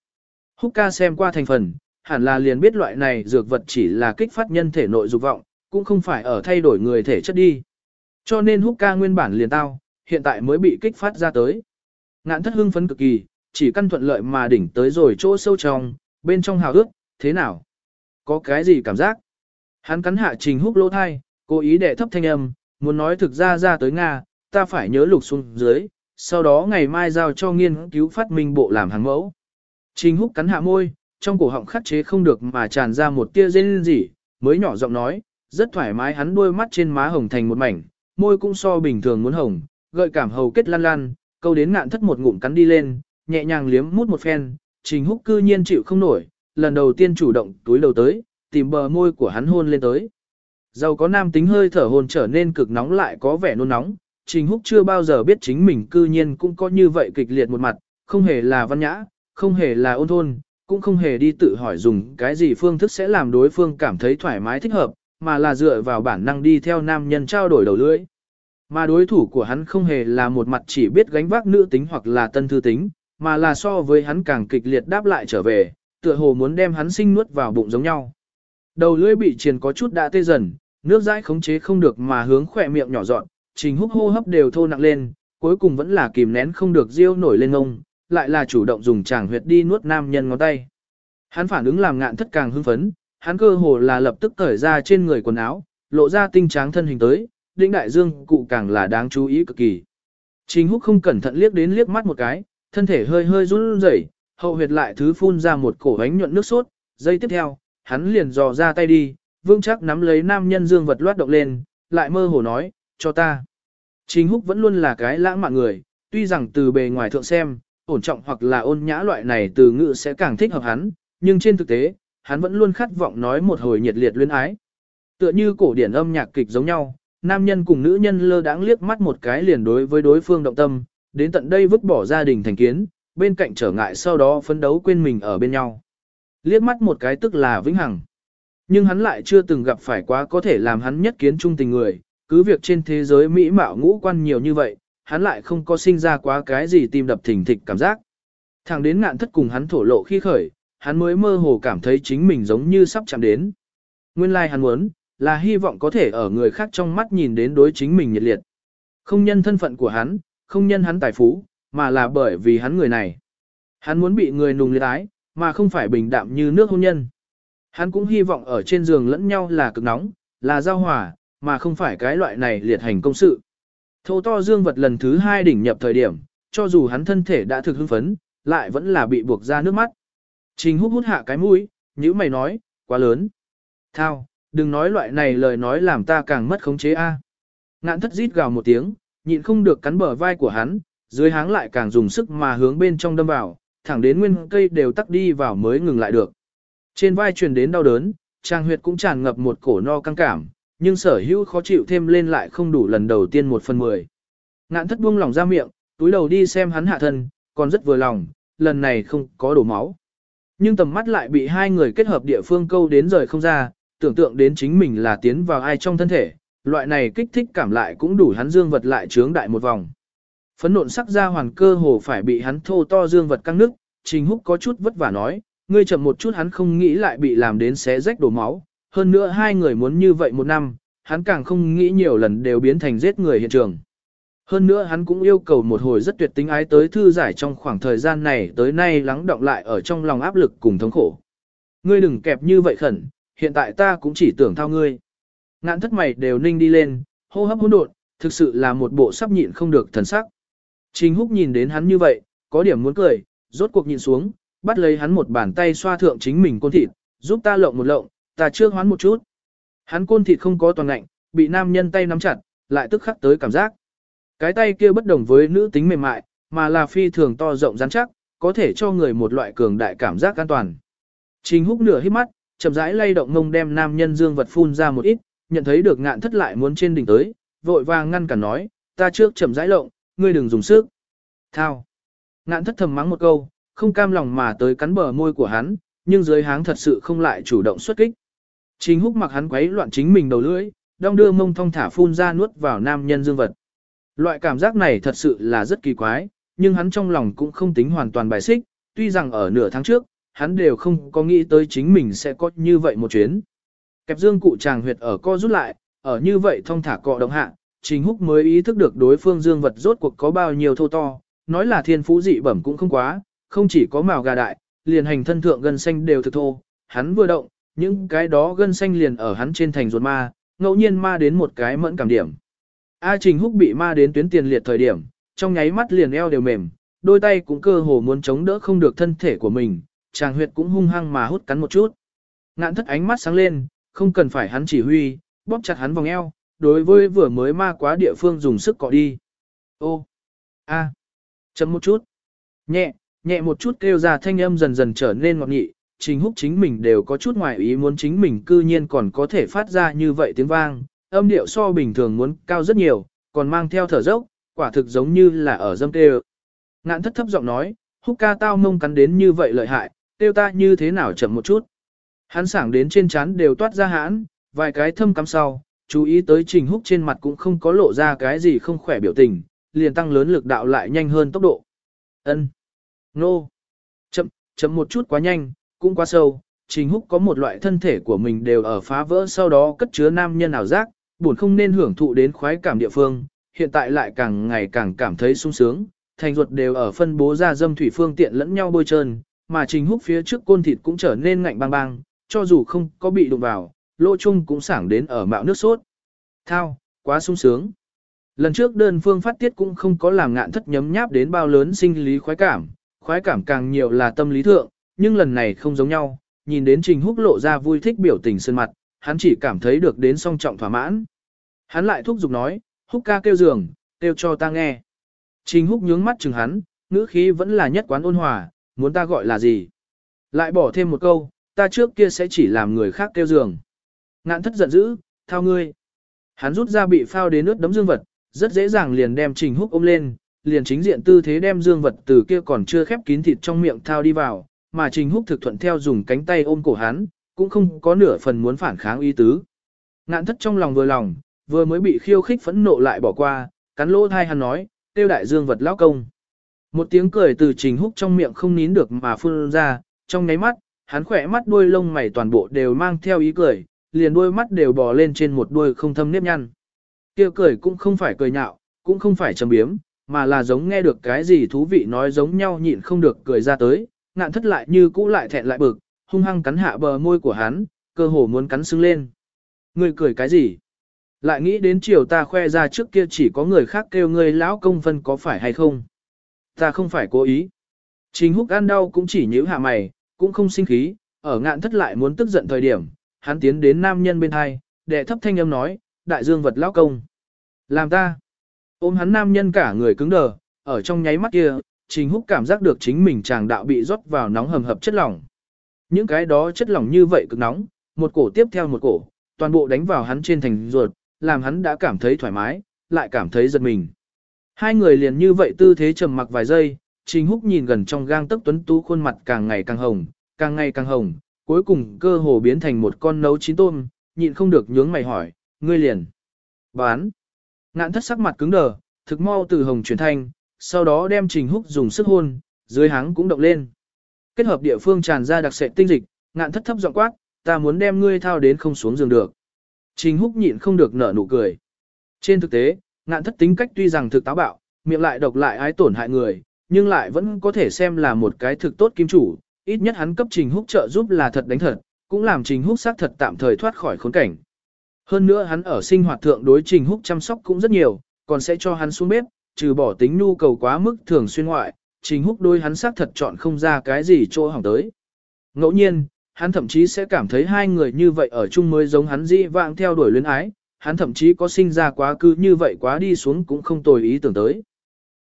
Húc ca xem qua thành phần, hẳn là liền biết loại này dược vật chỉ là kích phát nhân thể nội dục vọng, cũng không phải ở thay đổi người thể chất đi. Cho nên húc ca nguyên bản liền tao, hiện tại mới bị kích phát ra tới. Ngạn thất hưng phấn cực kỳ, chỉ căn thuận lợi mà đỉnh tới rồi chỗ sâu trong, bên trong hào ước, thế nào? Có cái gì cảm giác? Hắn cắn hạ trình húc lỗ thai, cố ý để thấp thanh âm, muốn nói thực ra ra tới Nga, ta phải nhớ lục xuống dưới, sau đó ngày mai giao cho nghiên cứu phát minh bộ làm hàng mẫu. Trình húc cắn hạ môi, trong cổ họng khắc chế không được mà tràn ra một tia rên rỉ, mới nhỏ giọng nói, rất thoải mái hắn đôi mắt trên má hồng thành một mảnh, môi cũng so bình thường muốn hồng, gợi cảm hầu kết lan lan, câu đến ngạn thất một ngụm cắn đi lên, nhẹ nhàng liếm mút một phen, trình húc cư nhiên chịu không nổi, lần đầu tiên chủ động túi đầu tới, tìm bờ môi của hắn hôn lên tới. Dầu có nam tính hơi thở hồn trở nên cực nóng lại có vẻ nôn nóng, trình húc chưa bao giờ biết chính mình cư nhiên cũng có như vậy kịch liệt một mặt, không hề là văn nhã, không hề là ôn thôn, cũng không hề đi tự hỏi dùng cái gì phương thức sẽ làm đối phương cảm thấy thoải mái thích hợp, mà là dựa vào bản năng đi theo nam nhân trao đổi đầu lưỡi. Mà đối thủ của hắn không hề là một mặt chỉ biết gánh vác nữ tính hoặc là tân thư tính, mà là so với hắn càng kịch liệt đáp lại trở về, tựa hồ muốn đem hắn sinh nuốt vào bụng giống nhau. Đầu lưỡi bị triền có chút đã tê dần, nước dãi khống chế không được mà hướng khỏe miệng nhỏ dọn, trình húc hô hấp đều thô nặng lên, cuối cùng vẫn là kìm nén không được riêu nổi lên ông, lại là chủ động dùng chàng huyệt đi nuốt nam nhân ngón tay. Hắn phản ứng làm ngạn thất càng hưng phấn, hắn cơ hồ là lập tức cởi ra trên người quần áo, lộ ra tinh tráng thân hình tới, đĩnh đại dương cụ càng là đáng chú ý cực kỳ. Trình húc không cẩn thận liếc đến liếc mắt một cái, thân thể hơi hơi run rẩy, hậu huyệt lại thứ phun ra một cổ ánh nhuận nước sốt, giây tiếp theo, hắn liền dò ra tay đi, vương chắc nắm lấy nam nhân dương vật loát động lên, lại mơ hồ nói, cho ta. Trình húc vẫn luôn là cái lãng mạn người, tuy rằng từ bề ngoài thượng xem, ổn trọng hoặc là ôn nhã loại này từ ngữ sẽ càng thích hợp hắn, nhưng trên thực tế, hắn vẫn luôn khát vọng nói một hồi nhiệt liệt luyến ái. Tựa như cổ điển âm nhạc kịch giống nhau, nam nhân cùng nữ nhân lơ đãng liếc mắt một cái liền đối với đối phương động tâm, đến tận đây vứt bỏ gia đình thành kiến, bên cạnh trở ngại sau đó phấn đấu quên mình ở bên nhau. Liếc mắt một cái tức là vĩnh hằng. Nhưng hắn lại chưa từng gặp phải quá có thể làm hắn nhất kiến trung tình người, cứ việc trên thế giới mỹ mạo ngũ quan nhiều như vậy, hắn lại không có sinh ra quá cái gì tim đập thình thịch cảm giác. Thẳng đến ngạn thất cùng hắn thổ lộ khi khởi, hắn mới mơ hồ cảm thấy chính mình giống như sắp chạm đến. Nguyên lai like hắn muốn, là hy vọng có thể ở người khác trong mắt nhìn đến đối chính mình nhiệt liệt. Không nhân thân phận của hắn, không nhân hắn tài phú, mà là bởi vì hắn người này. Hắn muốn bị người nùng liệt ái, mà không phải bình đạm như nước hôn nhân. Hắn cũng hy vọng ở trên giường lẫn nhau là cực nóng, là giao hòa, mà không phải cái loại này liệt hành công sự. Thô to dương vật lần thứ hai đỉnh nhập thời điểm, cho dù hắn thân thể đã thực hưng phấn, lại vẫn là bị buộc ra nước mắt. Trình hút hút hạ cái mũi, như mày nói, quá lớn. Thao, đừng nói loại này lời nói làm ta càng mất khống chế a. Ngạn thất rít gào một tiếng, nhịn không được cắn bờ vai của hắn, dưới háng lại càng dùng sức mà hướng bên trong đâm vào, thẳng đến nguyên cây đều tắc đi vào mới ngừng lại được. Trên vai truyền đến đau đớn, trang huyệt cũng tràn ngập một cổ no căng cảm, nhưng sở hữu khó chịu thêm lên lại không đủ lần đầu tiên một phần mười. Ngạn thất buông lòng ra miệng, túi đầu đi xem hắn hạ thân, còn rất vừa lòng, lần này không có đổ máu. Nhưng tầm mắt lại bị hai người kết hợp địa phương câu đến rời không ra, tưởng tượng đến chính mình là tiến vào ai trong thân thể, loại này kích thích cảm lại cũng đủ hắn dương vật lại trướng đại một vòng. Phấn nộn sắc ra hoàn cơ hồ phải bị hắn thô to dương vật căng nước, Trình Húc có chút vất vả nói, ngươi chậm một chút hắn không nghĩ lại bị làm đến xé rách đổ máu, hơn nữa hai người muốn như vậy một năm, hắn càng không nghĩ nhiều lần đều biến thành giết người hiện trường. Hơn nữa hắn cũng yêu cầu một hồi rất tuyệt tính ái tới thư giải trong khoảng thời gian này tới nay lắng động lại ở trong lòng áp lực cùng thống khổ. Ngươi đừng kẹp như vậy khẩn, hiện tại ta cũng chỉ tưởng thao ngươi. Ngạn thất mày đều ninh đi lên, hô hấp hỗn độn, thực sự là một bộ sắp nhịn không được thần sắc. Trình húc nhìn đến hắn như vậy, có điểm muốn cười, rốt cuộc nhịn xuống, bắt lấy hắn một bàn tay xoa thượng chính mình côn thịt, giúp ta lộng một lộng, ta chưa hoán một chút. Hắn côn thịt không có toàn ngạnh, bị nam nhân tay nắm chặt, lại tức khắc tới cảm giác. Cái tay kia bất đồng với nữ tính mềm mại, mà là phi thường to rộng rắn chắc, có thể cho người một loại cường đại cảm giác an toàn. Trình húc nửa hít mắt, chậm rãi lay động ngông đem nam nhân dương vật phun ra một ít, nhận thấy được ngạn thất lại muốn trên đỉnh tới, vội vàng ngăn cản nói, ta trước chậm rãi lộng, ngươi đừng dùng sức. Thao. Ngạn thất thầm mắng một câu, không cam lòng mà tới cắn bờ môi của hắn, nhưng dưới háng thật sự không lại chủ động xuất kích. Trình húc mặc hắn quấy loạn chính mình đầu lưỡi, đong đưa mông thong thả phun ra nuốt vào nam nhân dương vật. Loại cảm giác này thật sự là rất kỳ quái, nhưng hắn trong lòng cũng không tính hoàn toàn bài xích, tuy rằng ở nửa tháng trước, hắn đều không có nghĩ tới chính mình sẽ có như vậy một chuyến. Kẹp dương cụ chàng huyệt ở co rút lại, ở như vậy thông thả cọ động hạ, Trình Húc mới ý thức được đối phương dương vật rốt cuộc có bao nhiêu thô to, nói là thiên phú dị bẩm cũng không quá, không chỉ có màu gà đại, liền hành thân thượng gân xanh đều thực thô, hắn vừa động, những cái đó gân xanh liền ở hắn trên thành ruột ma, ngẫu nhiên ma đến một cái mẫn cảm điểm. A Trình Húc bị ma đến tuyến tiền liệt thời điểm, trong nháy mắt liền eo đều mềm, đôi tay cũng cơ hồ muốn chống đỡ không được thân thể của mình, chàng huyệt cũng hung hăng mà hút cắn một chút. Ngạn thất ánh mắt sáng lên, không cần phải hắn chỉ huy, bóp chặt hắn vòng eo, đối với vừa mới ma quá địa phương dùng sức cọ đi. Ô, a, chấm một chút, nhẹ, nhẹ một chút kêu ra thanh âm dần dần trở nên ngọt nhị, trình húc chính mình đều có chút ngoài ý muốn chính mình cư nhiên còn có thể phát ra như vậy tiếng vang, âm điệu so bình thường muốn cao rất nhiều, còn mang theo thở dốc, quả thực giống như là ở dâm tê Ngạn thất thấp giọng nói, húc ca tao mông cắn đến như vậy lợi hại, tiêu ta như thế nào chậm một chút. Hắn sảng đến trên trán đều toát ra hãn, vài cái thâm cắm sau, chú ý tới trình húc trên mặt cũng không có lộ ra cái gì không khỏe biểu tình, liền tăng lớn lực đạo lại nhanh hơn tốc độ. Ân, Nô. Chậm, chậm một chút quá nhanh, cũng quá sâu. Trình húc có một loại thân thể của mình đều ở phá vỡ sau đó cất chứa nam nhân ảo giác, buồn không nên hưởng thụ đến khoái cảm địa phương, hiện tại lại càng ngày càng cảm thấy sung sướng, thành ruột đều ở phân bố ra dâm thủy phương tiện lẫn nhau bôi trơn, mà trình húc phía trước côn thịt cũng trở nên ngạnh bang bang, cho dù không có bị đụng vào, lỗ chung cũng sảng đến ở mạo nước sốt. Thao, quá sung sướng. Lần trước đơn phương phát tiết cũng không có làm ngạn thất nhấm nháp đến bao lớn sinh lý khoái cảm, khoái cảm càng nhiều là tâm lý thượng, nhưng lần này không giống nhau, nhìn đến trình húc lộ ra vui thích biểu tình sơn mặt, hắn chỉ cảm thấy được đến song trọng thỏa mãn. Hắn lại thúc giục nói, húc ca kêu giường, kêu cho ta nghe. Trình húc nhướng mắt chừng hắn, ngữ khí vẫn là nhất quán ôn hòa, muốn ta gọi là gì. Lại bỏ thêm một câu, ta trước kia sẽ chỉ làm người khác kêu giường. Ngạn thất giận dữ, thao ngươi. Hắn rút ra bị phao đến nước đấm dương vật, rất dễ dàng liền đem trình húc ôm lên, liền chính diện tư thế đem dương vật từ kia còn chưa khép kín thịt trong miệng thao đi vào, mà trình húc thực thuận theo dùng cánh tay ôm cổ hắn, cũng không có nửa phần muốn phản kháng ý tứ. Ngạn thất trong lòng vừa lòng, vừa mới bị khiêu khích phẫn nộ lại bỏ qua, cắn lỗ thai hắn nói, tiêu đại dương vật lão công. Một tiếng cười từ trình húc trong miệng không nín được mà phun ra, trong nháy mắt, hắn khỏe mắt đuôi lông mày toàn bộ đều mang theo ý cười, liền đuôi mắt đều bò lên trên một đuôi không thâm nếp nhăn. Kia cười cũng không phải cười nhạo, cũng không phải trầm biếm, mà là giống nghe được cái gì thú vị nói giống nhau nhịn không được cười ra tới, ngạn thất lại như cũ lại thẹn lại bực, hung hăng cắn hạ bờ môi của hắn, cơ hồ muốn cắn sưng lên. người cười cái gì? Lại nghĩ đến chiều ta khoe ra trước kia chỉ có người khác kêu ngươi lão công phân có phải hay không? Ta không phải cố ý. Trình húc ăn đau cũng chỉ nhíu hạ mày, cũng không sinh khí, ở ngạn thất lại muốn tức giận thời điểm, hắn tiến đến nam nhân bên hai, đệ thấp thanh âm nói, đại dương vật lão công. Làm ta. Ôm hắn nam nhân cả người cứng đờ, ở trong nháy mắt kia, trình húc cảm giác được chính mình chàng đạo bị rót vào nóng hầm hập chất lỏng. Những cái đó chất lỏng như vậy cực nóng, một cổ tiếp theo một cổ, toàn bộ đánh vào hắn trên thành ruột, làm hắn đã cảm thấy thoải mái, lại cảm thấy giật mình. Hai người liền như vậy tư thế trầm mặc vài giây, Trình Húc nhìn gần trong gang tấc tuấn tú khuôn mặt càng ngày càng hồng, càng ngày càng hồng, cuối cùng cơ hồ biến thành một con nấu chín tôm, nhịn không được nhướng mày hỏi, ngươi liền. Bán. Ngạn thất sắc mặt cứng đờ, thực mau từ hồng chuyển thanh, sau đó đem Trình Húc dùng sức hôn, dưới háng cũng động lên. Kết hợp địa phương tràn ra đặc sệ tinh dịch, ngạn thất thấp giọng quát, ta muốn đem ngươi thao đến không xuống giường được. Trình Húc nhịn không được nở nụ cười. Trên thực tế, ngạn thất tính cách tuy rằng thực táo bạo, miệng lại độc lại ái tổn hại người, nhưng lại vẫn có thể xem là một cái thực tốt kim chủ, ít nhất hắn cấp Trình Húc trợ giúp là thật đánh thật, cũng làm Trình Húc xác thật tạm thời thoát khỏi khốn cảnh. Hơn nữa hắn ở sinh hoạt thượng đối Trình Húc chăm sóc cũng rất nhiều, còn sẽ cho hắn xuống bếp, trừ bỏ tính nhu cầu quá mức thường xuyên ngoại, Trình Húc đôi hắn xác thật chọn không ra cái gì chỗ hỏng tới. Ngẫu nhiên, hắn thậm chí sẽ cảm thấy hai người như vậy ở chung mới giống hắn dĩ vãng theo đuổi luyến ái, hắn thậm chí có sinh ra quá cư như vậy quá đi xuống cũng không tồi ý tưởng tới.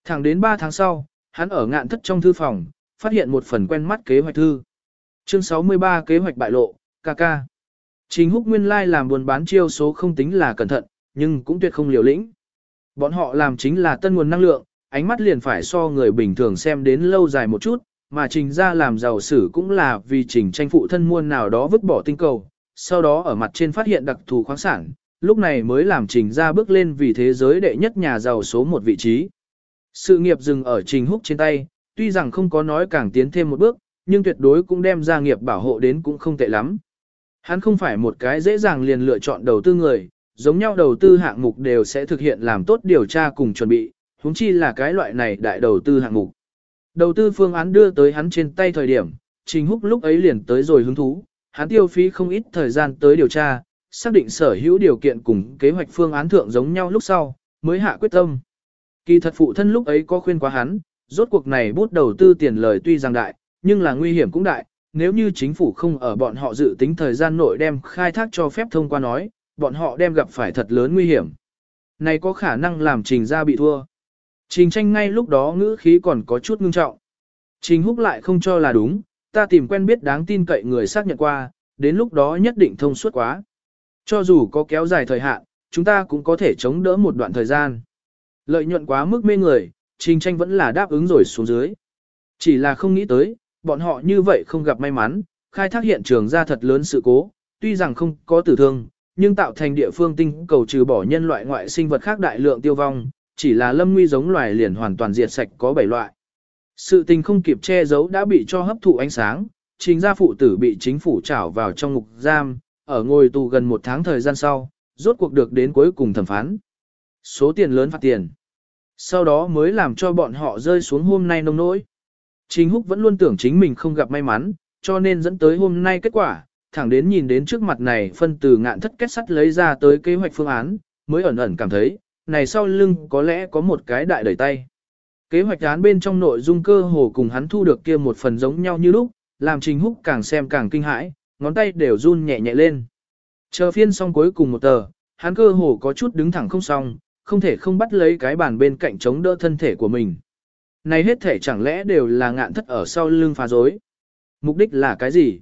Thẳng đến 3 tháng sau, hắn ở ngạn thất trong thư phòng, phát hiện một phần quen mắt kế hoạch thư. Chương 63 kế hoạch bại lộ, KK. Chính Trình húc nguyên lai làm buồn bán chiêu số không tính là cẩn thận, nhưng cũng tuyệt không liều lĩnh. Bọn họ làm chính là tân nguồn năng lượng, ánh mắt liền phải so người bình thường xem đến lâu dài một chút, mà trình ra làm giàu sử cũng là vì trình tranh phụ thân muôn nào đó vứt bỏ tinh cầu, sau đó ở mặt trên phát hiện đặc thù khoáng sản, lúc này mới làm trình ra bước lên vì thế giới đệ nhất nhà giàu số một vị trí. Sự nghiệp dừng ở trình húc trên tay, tuy rằng không có nói càng tiến thêm một bước, nhưng tuyệt đối cũng đem gia nghiệp bảo hộ đến cũng không tệ lắm. Hắn không phải một cái dễ dàng liền lựa chọn đầu tư người, giống nhau đầu tư hạng mục đều sẽ thực hiện làm tốt điều tra cùng chuẩn bị, huống chi là cái loại này đại đầu tư hạng mục. Đầu tư phương án đưa tới hắn trên tay thời điểm, Trình Húc lúc ấy liền tới rồi hứng thú, hắn tiêu phí không ít thời gian tới điều tra, xác định sở hữu điều kiện cùng kế hoạch phương án thượng giống nhau lúc sau, mới hạ quyết tâm. Kỳ thật phụ thân lúc ấy có khuyên quá hắn, rốt cuộc này bút đầu tư tiền lời tuy rằng đại, nhưng là nguy hiểm cũng đại, nếu như chính phủ không ở bọn họ dự tính thời gian nội đem khai thác cho phép thông qua nói, bọn họ đem gặp phải thật lớn nguy hiểm. Này có khả năng làm trình ra bị thua. Trình tranh ngay lúc đó ngữ khí còn có chút ngưng trọng. Trình húc lại không cho là đúng, ta tìm quen biết đáng tin cậy người xác nhận qua, đến lúc đó nhất định thông suốt quá. Cho dù có kéo dài thời hạn, chúng ta cũng có thể chống đỡ một đoạn thời gian. Lợi nhuận quá mức mê người, trình tranh vẫn là đáp ứng rồi xuống dưới. Chỉ là không nghĩ tới, bọn họ như vậy không gặp may mắn, khai thác hiện trường ra thật lớn sự cố, tuy rằng không có tử thương, nhưng tạo thành địa phương tinh cầu trừ bỏ nhân loại ngoại sinh vật khác đại lượng tiêu vong, chỉ là lâm nguy giống loài liền hoàn toàn diệt sạch có 7 loại. Sự tình không kịp che giấu đã bị cho hấp thụ ánh sáng, chính gia phụ tử bị chính phủ trảo vào trong ngục giam, ở ngồi tù gần một tháng thời gian sau, rốt cuộc được đến cuối cùng thẩm phán. Số tiền lớn phạt tiền. Sau đó mới làm cho bọn họ rơi xuống hôm nay nông nỗi. Trình Húc vẫn luôn tưởng chính mình không gặp may mắn, cho nên dẫn tới hôm nay kết quả, thẳng đến nhìn đến trước mặt này phân từ ngạn thất kết sắt lấy ra tới kế hoạch phương án, mới ẩn ẩn cảm thấy, này sau lưng có lẽ có một cái đại đẩy tay. Kế hoạch án bên trong nội dung cơ hồ cùng hắn thu được kia một phần giống nhau như lúc, làm Trình Húc càng xem càng kinh hãi, ngón tay đều run nhẹ nhẹ lên. Chờ phiên xong cuối cùng một tờ, hắn cơ hồ có chút đứng thẳng không xong, không thể không bắt lấy cái bàn bên cạnh chống đỡ thân thể của mình. Này hết thể chẳng lẽ đều là ngạn thất ở sau lưng phá rối Mục đích là cái gì?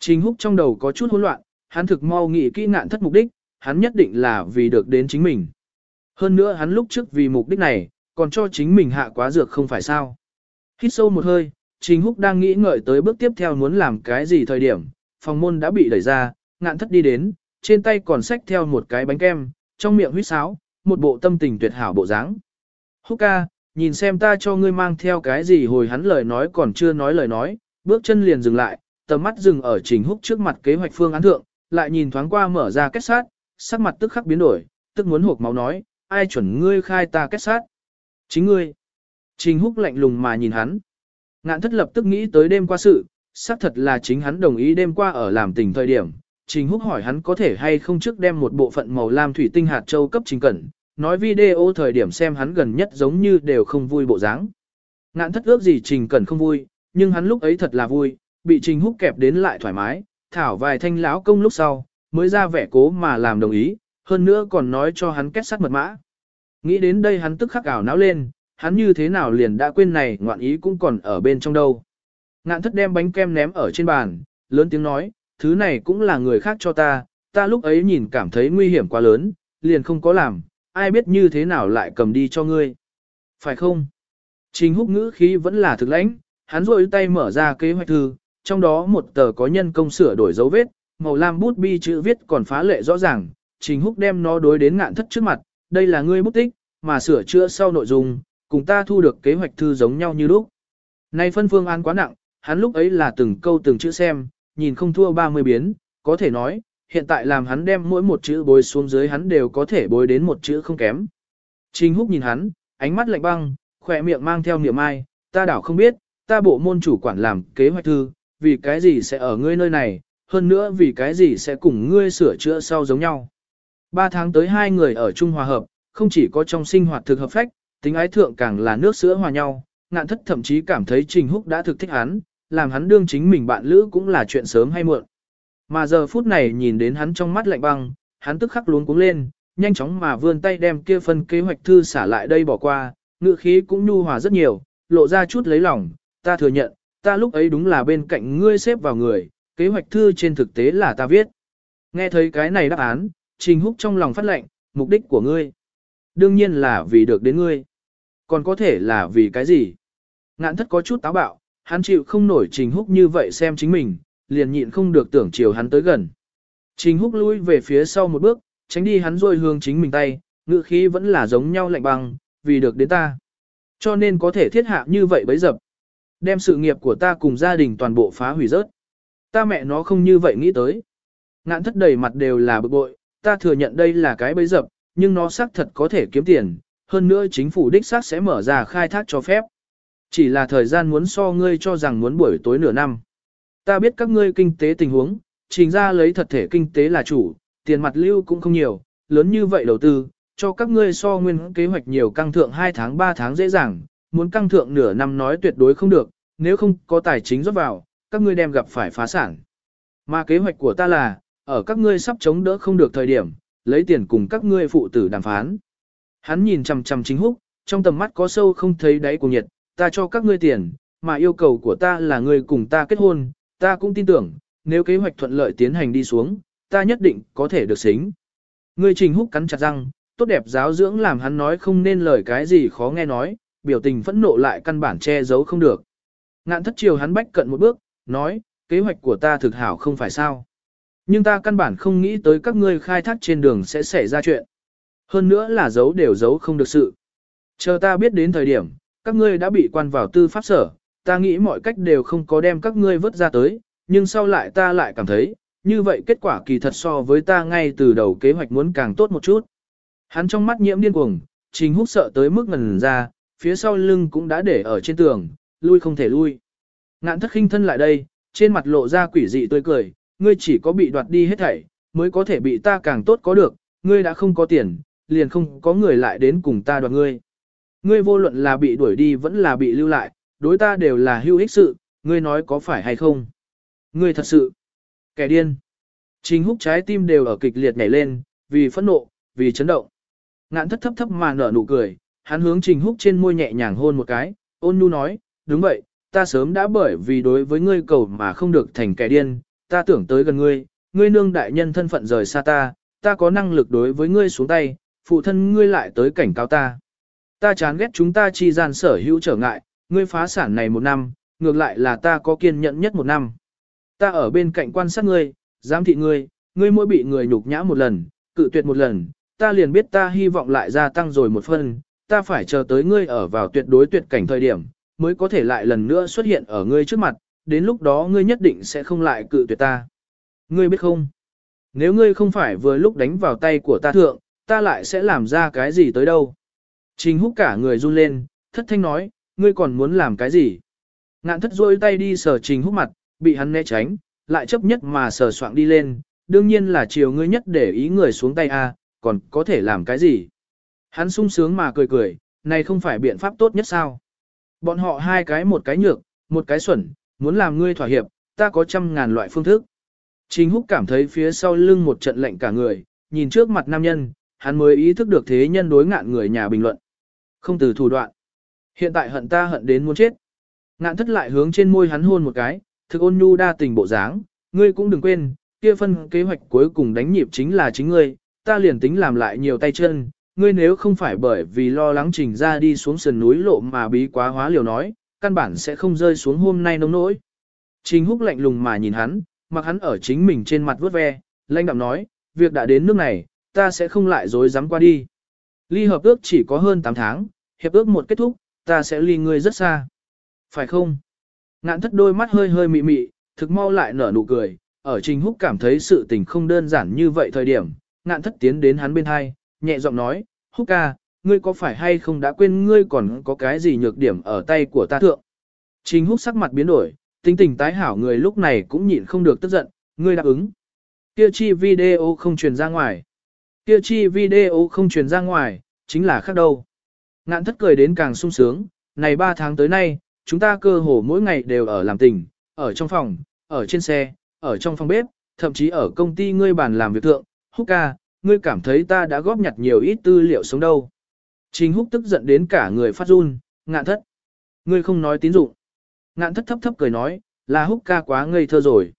Trình húc trong đầu có chút hỗn loạn, hắn thực mau nghĩ kỹ ngạn thất mục đích, hắn nhất định là vì được đến chính mình. Hơn nữa hắn lúc trước vì mục đích này, còn cho chính mình hạ quá dược không phải sao. Hít sâu một hơi, Trình Húc đang nghĩ ngợi tới bước tiếp theo muốn làm cái gì thời điểm, phòng môn đã bị đẩy ra, ngạn thất đi đến, trên tay còn xách theo một cái bánh kem, trong miệng huýt sáo, một bộ tâm tình tuyệt hảo bộ dáng. Húc ca, nhìn xem ta cho ngươi mang theo cái gì hồi hắn lời nói còn chưa nói lời nói, bước chân liền dừng lại, tầm mắt dừng ở Trình Húc trước mặt kế hoạch phương án thượng, lại nhìn thoáng qua mở ra kết sát, sắc mặt tức khắc biến đổi, tức muốn hộp máu nói, ai chuẩn ngươi khai ta kết sát? Chính ngươi. Trình Húc lạnh lùng mà nhìn hắn. Ngạn thất lập tức nghĩ tới đêm qua sự, xác thật là chính hắn đồng ý đêm qua ở làm tình thời điểm. Trình Húc hỏi hắn có thể hay không trước đem một bộ phận màu lam thủy tinh hạt châu cấp Trình Cẩn, nói video thời điểm xem hắn gần nhất giống như đều không vui bộ dáng. Ngạn thất ước gì Trình Cẩn không vui, nhưng hắn lúc ấy thật là vui, bị Trình Húc kẹp đến lại thoải mái, thảo vài thanh lão công lúc sau, mới ra vẻ cố mà làm đồng ý, hơn nữa còn nói cho hắn kết sắt mật mã. Nghĩ đến đây hắn tức khắc ảo não lên, hắn như thế nào liền đã quên này ngoạn ý cũng còn ở bên trong đâu. Ngạn thất đem bánh kem ném ở trên bàn, lớn tiếng nói, thứ này cũng là người khác cho ta, ta lúc ấy nhìn cảm thấy nguy hiểm quá lớn, liền không có làm, ai biết như thế nào lại cầm đi cho ngươi. Phải không? Trình húc ngữ khí vẫn là thực lãnh, hắn rôi tay mở ra kế hoạch thư, trong đó một tờ có nhân công sửa đổi dấu vết, màu lam bút bi chữ viết còn phá lệ rõ ràng, Trình Húc đem nó đối đến ngạn thất trước mặt, đây là ngươi bút tích, mà sửa chữa sau nội dung, cùng ta thu được kế hoạch thư giống nhau như lúc. Nay phân phương án quá nặng, hắn lúc ấy là từng câu từng chữ xem, nhìn không thua 30 biến, có thể nói, hiện tại làm hắn đem mỗi một chữ bối xuống dưới hắn đều có thể bối đến một chữ không kém. Trình Húc nhìn hắn, ánh mắt lạnh băng, khỏe miệng mang theo niệm ai, ta đảo không biết, ta bộ môn chủ quản làm kế hoạch thư, vì cái gì sẽ ở ngươi nơi này, hơn nữa vì cái gì sẽ cùng ngươi sửa chữa sau giống nhau. Ba tháng tới hai người ở chung hòa hợp, không chỉ có trong sinh hoạt thực hợp phách, tính ái thượng càng là nước sữa hòa nhau, ngạn thất thậm chí cảm thấy Trình Húc đã thực thích hắn, làm hắn đương chính mình bạn lữ cũng là chuyện sớm hay muộn. Mà giờ phút này nhìn đến hắn trong mắt lạnh băng, hắn tức khắc luống cuống lên, nhanh chóng mà vươn tay đem kia phân kế hoạch thư xả lại đây bỏ qua, ngựa khí cũng nhu hòa rất nhiều, lộ ra chút lấy lòng, ta thừa nhận, ta lúc ấy đúng là bên cạnh ngươi xếp vào người, kế hoạch thư trên thực tế là ta viết. Nghe thấy cái này đáp án, Trình Húc trong lòng phát lệnh, mục đích của ngươi. Đương nhiên là vì được đến ngươi. Còn có thể là vì cái gì? Ngạn thất có chút táo bạo, hắn chịu không nổi Trình Húc như vậy xem chính mình, liền nhịn không được tưởng chiều hắn tới gần. Trình Húc lui về phía sau một bước, tránh đi hắn rồi hướng chính mình tay, ngữ khí vẫn là giống nhau lạnh băng, vì được đến ta. Cho nên có thể thiết hạ như vậy bấy dập. Đem sự nghiệp của ta cùng gia đình toàn bộ phá hủy rớt. Ta mẹ nó không như vậy nghĩ tới. Ngạn thất đầy mặt đều là bực bội, ta thừa nhận đây là cái bấy dập, nhưng nó xác thật có thể kiếm tiền, hơn nữa chính phủ đích xác sẽ mở ra khai thác cho phép. Chỉ là thời gian muốn so ngươi cho rằng muốn buổi tối nửa năm. Ta biết các ngươi kinh tế tình huống, trình ra lấy thật thể kinh tế là chủ, tiền mặt lưu cũng không nhiều, lớn như vậy đầu tư, cho các ngươi so nguyên kế hoạch nhiều căng thượng 2 tháng 3 tháng dễ dàng, muốn căng thượng nửa năm nói tuyệt đối không được, nếu không có tài chính rót vào, các ngươi đem gặp phải phá sản. Mà kế hoạch của ta là, ở các ngươi sắp chống đỡ không được thời điểm, lấy tiền cùng các ngươi phụ tử đàm phán. Hắn nhìn chằm chằm chính húc, trong tầm mắt có sâu không thấy đáy của nhiệt, ta cho các ngươi tiền, mà yêu cầu của ta là ngươi cùng ta kết hôn, ta cũng tin tưởng, nếu kế hoạch thuận lợi tiến hành đi xuống, ta nhất định có thể được xính. Ngươi trình húc cắn chặt răng, tốt đẹp giáo dưỡng làm hắn nói không nên lời cái gì khó nghe nói, biểu tình phẫn nộ lại căn bản che giấu không được. Ngạn thất chiều hắn bách cận một bước, nói, kế hoạch của ta thực hảo không phải sao. Nhưng ta căn bản không nghĩ tới các ngươi khai thác trên đường sẽ xảy ra chuyện. Hơn nữa là giấu đều giấu không được sự. Chờ ta biết đến thời điểm, các ngươi đã bị quan vào tư pháp sở, ta nghĩ mọi cách đều không có đem các ngươi vớt ra tới, nhưng sau lại ta lại cảm thấy, như vậy kết quả kỳ thật so với ta ngay từ đầu kế hoạch muốn càng tốt một chút. Hắn trong mắt nhiễm điên cuồng, trình hút sợ tới mức ngần ra, phía sau lưng cũng đã để ở trên tường, lui không thể lui. Ngạn thất khinh thân lại đây, trên mặt lộ ra quỷ dị tươi cười, ngươi chỉ có bị đoạt đi hết thảy, mới có thể bị ta càng tốt có được, ngươi đã không có tiền, liền không có người lại đến cùng ta đoạt ngươi. Ngươi vô luận là bị đuổi đi vẫn là bị lưu lại, đối ta đều là hữu ích sự, ngươi nói có phải hay không? Ngươi thật sự, kẻ điên. Trình húc trái tim đều ở kịch liệt nhảy lên, vì phẫn nộ, vì chấn động. Ngạn thất thấp thấp mà nở nụ cười, hắn hướng trình húc trên môi nhẹ nhàng hôn một cái, ôn nhu nói, đúng vậy, ta sớm đã bởi vì đối với ngươi cầu mà không được thành kẻ điên, ta tưởng tới gần ngươi, ngươi nương đại nhân thân phận rời xa ta, ta có năng lực đối với ngươi xuống tay, phụ thân ngươi lại tới cảnh cáo ta. Ta chán ghét chúng ta chi gian sở hữu trở ngại, ngươi phá sản này một năm, ngược lại là ta có kiên nhẫn nhất một năm. Ta ở bên cạnh quan sát ngươi, giám thị ngươi, ngươi mỗi bị người nhục nhã một lần, cự tuyệt một lần, ta liền biết ta hy vọng lại gia tăng rồi một phần, ta phải chờ tới ngươi ở vào tuyệt đối tuyệt cảnh thời điểm, mới có thể lại lần nữa xuất hiện ở ngươi trước mặt, đến lúc đó ngươi nhất định sẽ không lại cự tuyệt ta. Ngươi biết không? Nếu ngươi không phải vừa lúc đánh vào tay của ta thượng, ta lại sẽ làm ra cái gì tới đâu? Trình húc cả người run lên, thất thanh nói, ngươi còn muốn làm cái gì? Ngạn thất rôi tay đi sờ trình húc mặt, bị hắn né tránh, lại chấp nhất mà sờ soạng đi lên, đương nhiên là chiều ngươi nhất để ý người xuống tay a, còn có thể làm cái gì? Hắn sung sướng mà cười cười, này không phải biện pháp tốt nhất sao? Bọn họ hai cái một cái nhược, một cái xuẩn, muốn làm ngươi thỏa hiệp, ta có trăm ngàn loại phương thức. Trình Húc cảm thấy phía sau lưng một trận lạnh cả người, nhìn trước mặt nam nhân, hắn mới ý thức được thế nhân đối ngạn người nhà bình luận. Không từ thủ đoạn. Hiện tại hận ta hận đến muốn chết. Ngạn thất lại hướng trên môi hắn hôn một cái, thực ôn nhu đa tình bộ dáng, ngươi cũng đừng quên, kia phân kế hoạch cuối cùng đánh nhịp chính là chính ngươi, ta liền tính làm lại nhiều tay chân, ngươi nếu không phải bởi vì lo lắng trình ra đi xuống sườn núi lộ mà bí quá hóa liều nói, căn bản sẽ không rơi xuống hôm nay nông nỗi. Trình húc lạnh lùng mà nhìn hắn, mặc hắn ở chính mình trên mặt vớt ve, lãnh đạm nói, việc đã đến nước này, ta sẽ không lại dối dám qua đi. Ly hợp ước chỉ có hơn 8 tháng, hiệp ước một kết thúc, ta sẽ ly ngươi rất xa. Phải không? Ngạn thất đôi mắt hơi hơi mị mị, thực mau lại nở nụ cười, ở Trình Húc cảm thấy sự tình không đơn giản như vậy thời điểm, ngạn thất tiến đến hắn bên hai, nhẹ giọng nói, Húc ca, ngươi có phải hay không đã quên ngươi còn có cái gì nhược điểm ở tay của ta thượng? Trình Húc sắc mặt biến đổi, tính tình tái hảo người lúc này cũng nhịn không được tức giận, ngươi đáp ứng. Kia chi video không truyền ra ngoài. Kia chi video không truyền ra ngoài, chính là khác đâu. Ngạn thất cười đến càng sung sướng, này 3 tháng tới nay, chúng ta cơ hồ mỗi ngày đều ở làm tình, ở trong phòng, ở trên xe, ở trong phòng bếp, thậm chí ở công ty ngươi bàn làm việc thượng, húc ca, ngươi cảm thấy ta đã góp nhặt nhiều ít tư liệu sống đâu. Trình húc tức giận đến cả người phát run, ngạn thất. Ngươi không nói tín dụng. Ngạn thất thấp thấp cười nói, là húc ca quá ngây thơ rồi.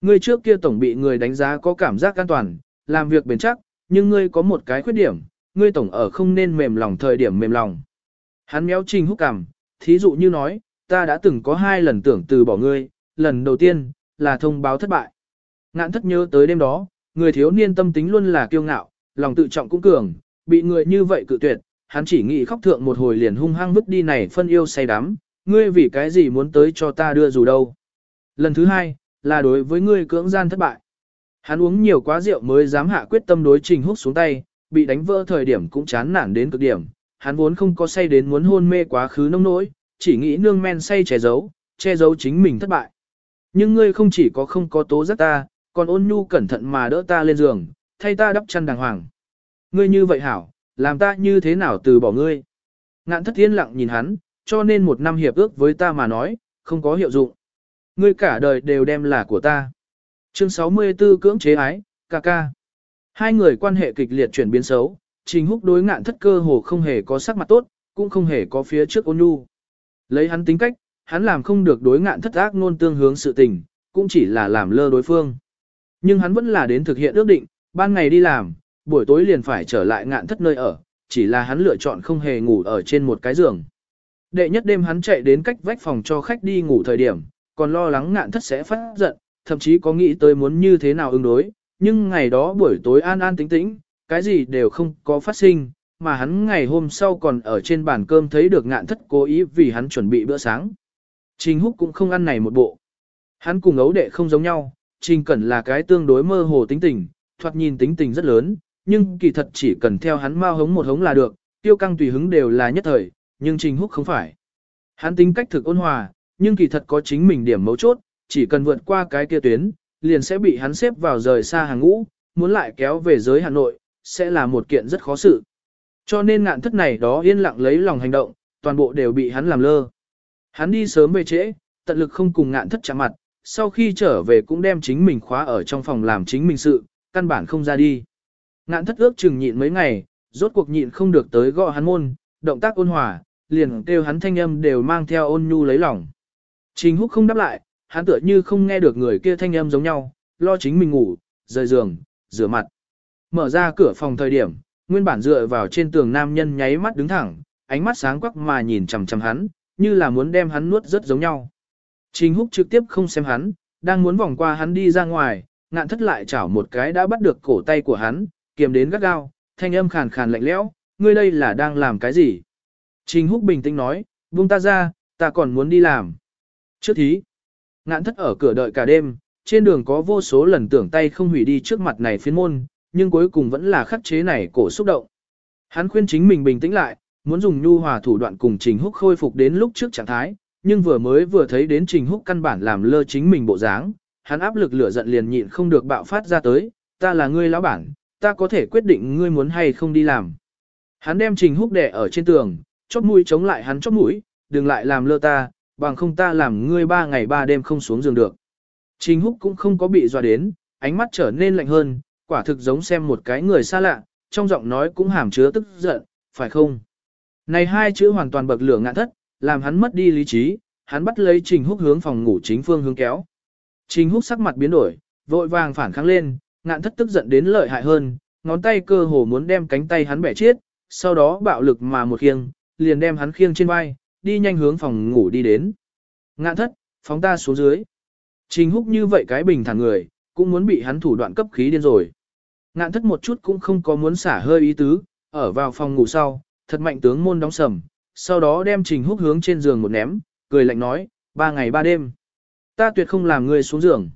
Ngươi trước kia tổng bị người đánh giá có cảm giác an toàn, làm việc bền chắc, nhưng ngươi có một cái khuyết điểm, ngươi tổng ở không nên mềm lòng thời điểm mềm lòng. Hắn méo trình húc cằm, thí dụ như nói, ta đã từng có hai lần tưởng từ bỏ ngươi, lần đầu tiên, là thông báo thất bại. Ngạn thất nhớ tới đêm đó, người thiếu niên tâm tính luôn là kiêu ngạo, lòng tự trọng cũng cường, bị người như vậy cự tuyệt, hắn chỉ nghĩ khóc thượng một hồi liền hung hăng vứt đi này phân yêu say đắm, ngươi vì cái gì muốn tới cho ta đưa dù đâu. Lần thứ hai, là đối với ngươi cưỡng gian thất bại. Hắn uống nhiều quá rượu mới dám hạ quyết tâm đối trình hút xuống tay, bị đánh vỡ thời điểm cũng chán nản đến cực điểm. Hắn vốn không có say đến muốn hôn mê quá khứ nông nỗi, chỉ nghĩ nương men say che giấu, che giấu chính mình thất bại. Nhưng ngươi không chỉ có không có tố giác ta, còn ôn nhu cẩn thận mà đỡ ta lên giường, thay ta đắp chăn đàng hoàng. Ngươi như vậy hảo, làm ta như thế nào từ bỏ ngươi. Ngạn thất yên lặng nhìn hắn, cho nên một năm hiệp ước với ta mà nói, không có hiệu dụng. Ngươi cả đời đều đem là của ta. Chương 64 cưỡng chế ái, ca ca. Hai người quan hệ kịch liệt chuyển biến xấu, trình húc đối ngạn thất cơ hồ không hề có sắc mặt tốt, cũng không hề có phía trước ôn nhu. Lấy hắn tính cách, hắn làm không được đối ngạn thất ác nôn tương hướng sự tình, cũng chỉ là làm lơ đối phương. Nhưng hắn vẫn là đến thực hiện ước định, ban ngày đi làm, buổi tối liền phải trở lại ngạn thất nơi ở, chỉ là hắn lựa chọn không hề ngủ ở trên một cái giường. Đệ nhất đêm hắn chạy đến cách vách phòng cho khách đi ngủ thời điểm, còn lo lắng ngạn thất sẽ phát giận, thậm chí có nghĩ tới muốn như thế nào ứng đối, nhưng ngày đó buổi tối an an tĩnh tĩnh, cái gì đều không có phát sinh, mà hắn ngày hôm sau còn ở trên bàn cơm thấy được ngạn thất cố ý vì hắn chuẩn bị bữa sáng. Trình Húc cũng không ăn này một bộ. Hắn cùng ấu đệ không giống nhau, Trình Cẩn là cái tương đối mơ hồ tính tình, thoạt nhìn tính tình rất lớn, nhưng kỳ thật chỉ cần theo hắn mau hống một hống là được, tiêu căng tùy hứng đều là nhất thời, nhưng Trình Húc không phải. Hắn tính cách thực ôn hòa, nhưng kỳ thật có chính mình điểm mấu chốt, chỉ cần vượt qua cái kia tuyến, liền sẽ bị hắn xếp vào rời xa hàng ngũ, muốn lại kéo về giới Hà Nội, sẽ là một kiện rất khó xử. Cho nên ngạn thất này đó yên lặng lấy lòng hành động, toàn bộ đều bị hắn làm lơ. Hắn đi sớm về trễ, tận lực không cùng ngạn thất chạm mặt, sau khi trở về cũng đem chính mình khóa ở trong phòng làm chính mình sự, căn bản không ra đi. Ngạn thất ước chừng nhịn mấy ngày, rốt cuộc nhịn không được tới gõ hắn môn, động tác ôn hòa, liền kêu hắn thanh âm đều mang theo ôn nhu lấy lòng. Trình húc không đáp lại, hắn tựa như không nghe được người kia thanh âm giống nhau, lo chính mình ngủ, rời giường, rửa mặt. Mở ra cửa phòng thời điểm, nguyên bản dựa vào trên tường nam nhân nháy mắt đứng thẳng, ánh mắt sáng quắc mà nhìn chằm chằm hắn, như là muốn đem hắn nuốt rất giống nhau. Trình húc trực tiếp không xem hắn, đang muốn vòng qua hắn đi ra ngoài, ngạn thất lại chảo một cái đã bắt được cổ tay của hắn, kiềm đến gắt gao, thanh âm khàn khàn lạnh lẽo, ngươi đây là đang làm cái gì? Trình húc bình tĩnh nói, buông ta ra, ta còn muốn đi làm. Trước thí, ngạn thất ở cửa đợi cả đêm, trên đường có vô số lần tưởng tay không hủy đi trước mặt này phiến môn, nhưng cuối cùng vẫn là khắc chế này cổ xúc động. Hắn khuyên chính mình bình tĩnh lại, muốn dùng nhu hòa thủ đoạn cùng Trình Húc khôi phục đến lúc trước trạng thái, nhưng vừa mới vừa thấy đến Trình Húc căn bản làm lơ chính mình bộ dáng, hắn áp lực lửa giận liền nhịn không được bạo phát ra tới, ta là ngươi lão bản, ta có thể quyết định ngươi muốn hay không đi làm. Hắn đem Trình Húc đè ở trên tường, chóp mũi chống lại hắn chóp mũi, đừng lại làm lơ ta, bằng không ta làm ngươi ba ngày ba đêm không xuống giường được. Trình Húc cũng không có bị dọa đến, ánh mắt trở nên lạnh hơn, quả thực giống xem một cái người xa lạ, trong giọng nói cũng hàm chứa tức giận, phải không? Này hai chữ hoàn toàn bậc lửa ngạn thất, làm hắn mất đi lý trí, hắn bắt lấy Trình Húc hướng phòng ngủ chính phương hướng kéo. Trình Húc sắc mặt biến đổi, vội vàng phản kháng lên, ngạn thất tức giận đến lợi hại hơn, ngón tay cơ hồ muốn đem cánh tay hắn bẻ chết, sau đó bạo lực mà một khiêng, liền đem hắn khiêng trên vai, đi nhanh hướng phòng ngủ đi đến. Ngạn thất, phóng ta xuống dưới. Trình Húc như vậy cái bình thản người, cũng muốn bị hắn thủ đoạn cấp khí điên rồi. Ngạn thất một chút cũng không có muốn xả hơi ý tứ, ở vào phòng ngủ sau, thật mạnh tướng môn đóng sầm, sau đó đem Trình Húc hướng trên giường một ném, cười lạnh nói, ba ngày ba đêm. Ta tuyệt không làm ngươi xuống giường.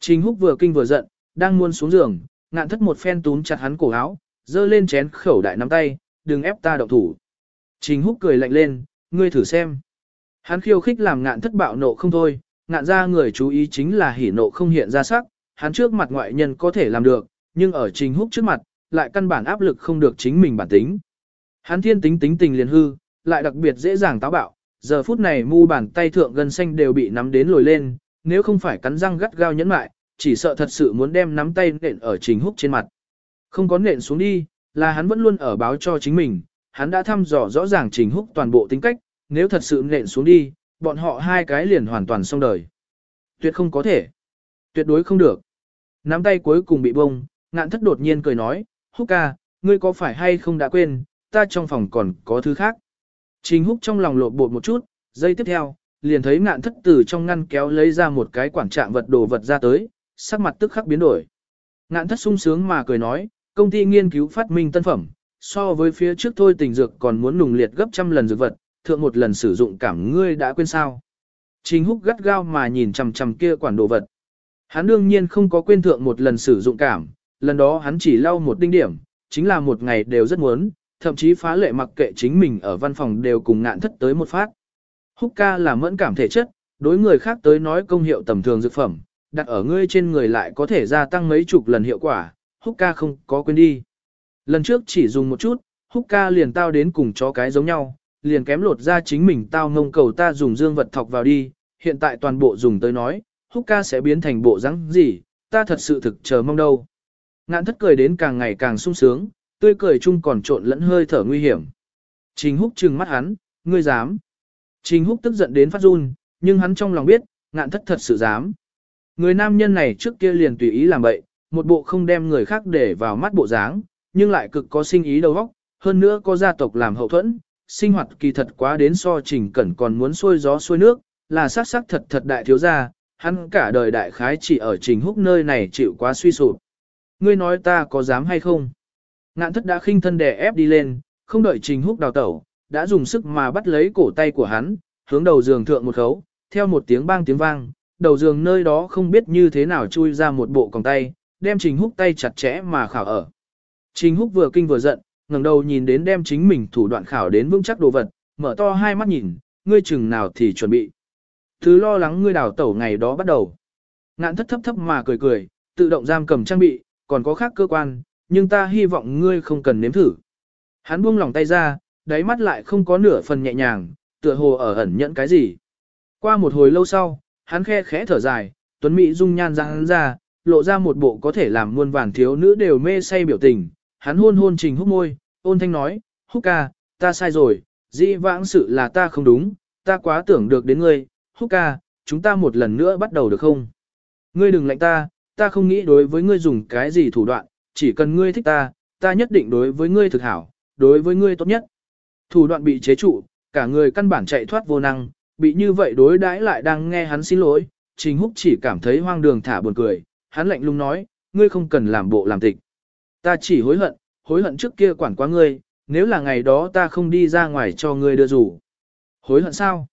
Trình Húc vừa kinh vừa giận, đang muốn xuống giường, ngạn thất một phen túm chặt hắn cổ áo, dơ lên chén khẩu đại nắm tay, đừng ép ta động thủ. Trình Húc cười lạnh lên, ngươi thử xem. Hắn khiêu khích làm ngạn thất bạo nộ không thôi, ngạn ra người chú ý chính là hỉ nộ không hiện ra sắc, hắn trước mặt ngoại nhân có thể làm được, nhưng ở Trình Húc trước mặt, lại căn bản áp lực không được chính mình bản tính. Hắn thiên tính tính tình liền hư, lại đặc biệt dễ dàng táo bạo, giờ phút này mu bàn tay thượng gần xanh đều bị nắm đến lồi lên, nếu không phải cắn răng gắt gao nhẫn mại, chỉ sợ thật sự muốn đem nắm tay nện ở Trình Húc trên mặt. Không có nện xuống đi, là hắn vẫn luôn ở báo cho chính mình, hắn đã thăm dò rõ ràng Trình Húc toàn bộ tính cách, nếu thật sự nện xuống đi, bọn họ hai cái liền hoàn toàn xong đời. Tuyệt không có thể. Tuyệt đối không được. Nắm tay cuối cùng bị bông, ngạn thất đột nhiên cười nói, Húc ca, ngươi có phải hay không đã quên, ta trong phòng còn có thứ khác. Trình Húc trong lòng lộn bột một chút, giây tiếp theo, liền thấy ngạn thất từ trong ngăn kéo lấy ra một cái quản trạng vật đồ vật ra tới, sắc mặt tức khắc biến đổi. Ngạn thất sung sướng mà cười nói, công ty nghiên cứu phát minh tân phẩm, so với phía trước thôi tình dược còn muốn nùng liệt gấp trăm lần dược vật, thượng một lần sử dụng cảm ngươi đã quên sao. Trình húc gắt gao mà nhìn chằm chằm kia quản đồ vật. Hắn đương nhiên không có quên thượng một lần sử dụng cảm, lần đó hắn chỉ lau một đinh điểm, chính là một ngày đều rất muốn, thậm chí phá lệ mặc kệ chính mình ở văn phòng đều cùng ngạn thất tới một phát. Húc ca là mẫn cảm thể chất, đối người khác tới nói công hiệu tầm thường dược phẩm, đặt ở ngươi trên người lại có thể gia tăng mấy chục lần hiệu quả, húc ca không có quên đi. Lần trước chỉ dùng một chút, húc ca liền tao đến cùng chó cái giống nhau, liền kém lột ra chính mình tao ngông cầu ta dùng dương vật thọc vào đi, hiện tại toàn bộ dùng tới nói, húc ca sẽ biến thành bộ rắn gì, ta thật sự thực chờ mong đâu. Ngạn thất cười đến càng ngày càng sung sướng, tươi cười chung còn trộn lẫn hơi thở nguy hiểm. Trình húc trừng mắt hắn, ngươi dám. Trình húc tức giận đến phát run, nhưng hắn trong lòng biết, ngạn thất thật sự dám. Người nam nhân này trước kia liền tùy ý làm bậy, một bộ không đem người khác để vào mắt bộ dáng, nhưng lại cực có sinh ý đầu óc, hơn nữa có gia tộc làm hậu thuẫn, sinh hoạt kỳ thật quá đến so trình cẩn còn muốn xuôi gió xuôi nước, là sát sắc thật thật đại thiếu gia, hắn cả đời đại khái chỉ ở trình húc nơi này chịu quá suy sụp. Ngươi nói ta có dám hay không? Ngạn thất đã khinh thân đè ép đi lên, không đợi trình húc đào tẩu, đã dùng sức mà bắt lấy cổ tay của hắn, hướng đầu giường thượng một khấu, theo một tiếng bang tiếng vang, đầu giường nơi đó không biết như thế nào chui ra một bộ còng tay, đem Trình Húc tay chặt chẽ mà khảo ở. Trình Húc vừa kinh vừa giận, ngẩng đầu nhìn đến đem chính mình thủ đoạn khảo đến vững chắc đồ vật, mở to hai mắt nhìn, ngươi chừng nào thì chuẩn bị. Thứ lo lắng ngươi đào tẩu ngày đó bắt đầu. Ngạn thất thấp thấp mà cười cười, tự động giam cầm trang bị, còn có khác cơ quan, nhưng ta hy vọng ngươi không cần nếm thử. Hắn buông lòng tay ra, đáy mắt lại không có nửa phần nhẹ nhàng, tựa hồ ở ẩn nhận cái gì. Qua một hồi lâu sau, hắn khe khẽ thở dài, tuấn mỹ dung nhan ra hắn ra, lộ ra một bộ có thể làm muôn vàn thiếu nữ đều mê say biểu tình. Hắn hôn hôn trình húc môi, ôn thanh nói, húc ca, ta sai rồi, dĩ vãng sự là ta không đúng, ta quá tưởng được đến ngươi, húc ca, chúng ta một lần nữa bắt đầu được không? Ngươi đừng lạnh ta, ta không nghĩ đối với ngươi dùng cái gì thủ đoạn, chỉ cần ngươi thích ta, ta nhất định đối với ngươi thực hảo, đối với ngươi tốt nhất. Thủ đoạn bị chế trụ, cả người căn bản chạy thoát vô năng, bị như vậy đối đãi lại đang nghe hắn xin lỗi, Trình Húc chỉ cảm thấy hoang đường thả buồn cười, hắn lạnh lùng nói, ngươi không cần làm bộ làm tịch. Ta chỉ hối hận, hối hận trước kia quản quá ngươi, nếu là ngày đó ta không đi ra ngoài cho ngươi đưa rủ. Hối hận sao?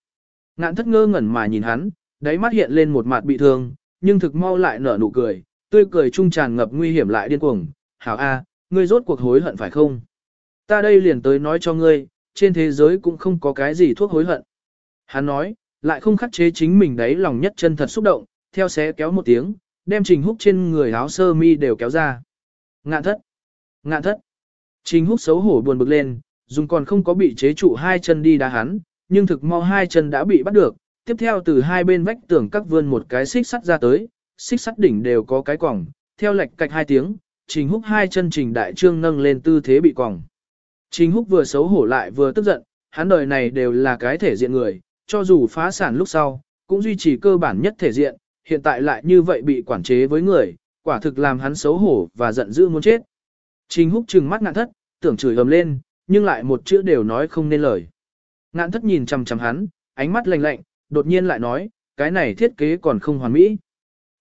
Ngạn thất ngơ ngẩn mà nhìn hắn, đáy mắt hiện lên một mặt bị thương, nhưng thực mau lại nở nụ cười, tươi cười trung tràn ngập nguy hiểm lại điên cuồng. Hảo A, ngươi rốt cuộc hối hận phải không? Ta đây liền tới nói cho ngươi, trên thế giới cũng không có cái gì thuốc hối hận. Hắn nói, lại không khắc chế chính mình đấy lòng nhất chân thật xúc động, theo xé kéo một tiếng, đem Trình Húc trên người áo sơ mi đều kéo ra. Ngạn thất! Ngạn thất! Trình Húc xấu hổ buồn bực lên, dùng còn không có bị chế trụ hai chân đi đá hắn, nhưng thực mau hai chân đã bị bắt được, tiếp theo từ hai bên vách tường các vươn một cái xích sắt ra tới, xích sắt đỉnh đều có cái quòng, theo lệch cạch hai tiếng, Trình Húc hai chân Trình Đại Trương nâng lên tư thế bị quòng. Trình Húc vừa xấu hổ lại vừa tức giận, hắn đời này đều là cái thể diện người, cho dù phá sản lúc sau, cũng duy trì cơ bản nhất thể diện, hiện tại lại như vậy bị quản chế với người, quả thực làm hắn xấu hổ và giận dữ muốn chết. Trình húc trừng mắt ngạn thất, tưởng chửi ầm lên, nhưng lại một chữ đều nói không nên lời. Ngạn thất nhìn chằm chằm hắn, ánh mắt lạnh lạnh, đột nhiên lại nói, cái này thiết kế còn không hoàn mỹ.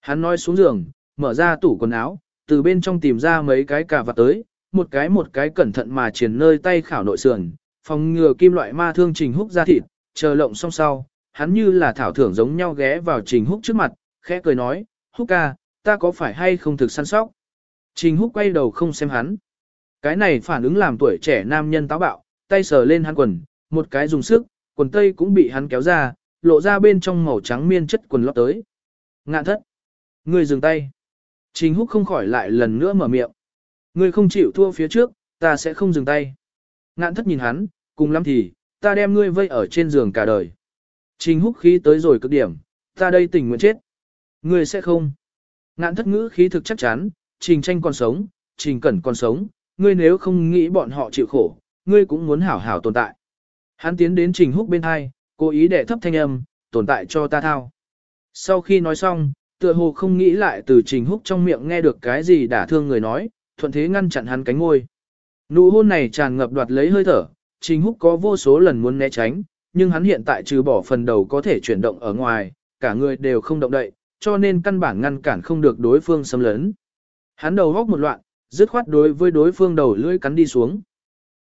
Hắn nói xuống giường, mở ra tủ quần áo, từ bên trong tìm ra mấy cái cà vạt tới, một cái một cái cẩn thận mà triển nơi tay khảo nội sườn, phòng ngừa kim loại ma thương trình húc ra thịt, chờ lộng xong sau, hắn như là thảo thưởng giống nhau ghé vào trình húc trước mặt, khẽ cười nói, húc ca, ta có phải hay không thực săn sóc? Trình Húc quay đầu không xem hắn. Cái này phản ứng làm tuổi trẻ nam nhân táo bạo, tay sờ lên hắn quần, một cái dùng sức, quần tây cũng bị hắn kéo ra, lộ ra bên trong màu trắng miên chất quần lót tới. Ngạn thất. Ngươi dừng tay. Trình Húc không khỏi lại lần nữa mở miệng. Ngươi không chịu thua phía trước, ta sẽ không dừng tay. Ngạn thất nhìn hắn, cùng lắm thì, ta đem ngươi vây ở trên giường cả đời. Trình Húc khí tới rồi cực điểm, ta đây tình nguyện chết. Ngươi sẽ không. Ngạn thất ngữ khí thực chắc chắn, Trình tranh còn sống, Trình cẩn còn sống, ngươi nếu không nghĩ bọn họ chịu khổ, ngươi cũng muốn hảo hảo tồn tại. Hắn tiến đến Trình Húc bên hai, cố ý để thấp thanh âm, tồn tại cho ta thao. Sau khi nói xong, tựa hồ không nghĩ lại từ Trình Húc trong miệng nghe được cái gì đả thương người nói, thuận thế ngăn chặn hắn cánh ngôi. Nụ hôn này tràn ngập đoạt lấy hơi thở, Trình Húc có vô số lần muốn né tránh, nhưng hắn hiện tại trừ bỏ phần đầu có thể chuyển động ở ngoài, cả người đều không động đậy, cho nên căn bản ngăn cản không được đối phương xâm lấn. Hắn đầu góc một loạn, dứt khoát đối với đối phương đầu lưỡi cắn đi xuống.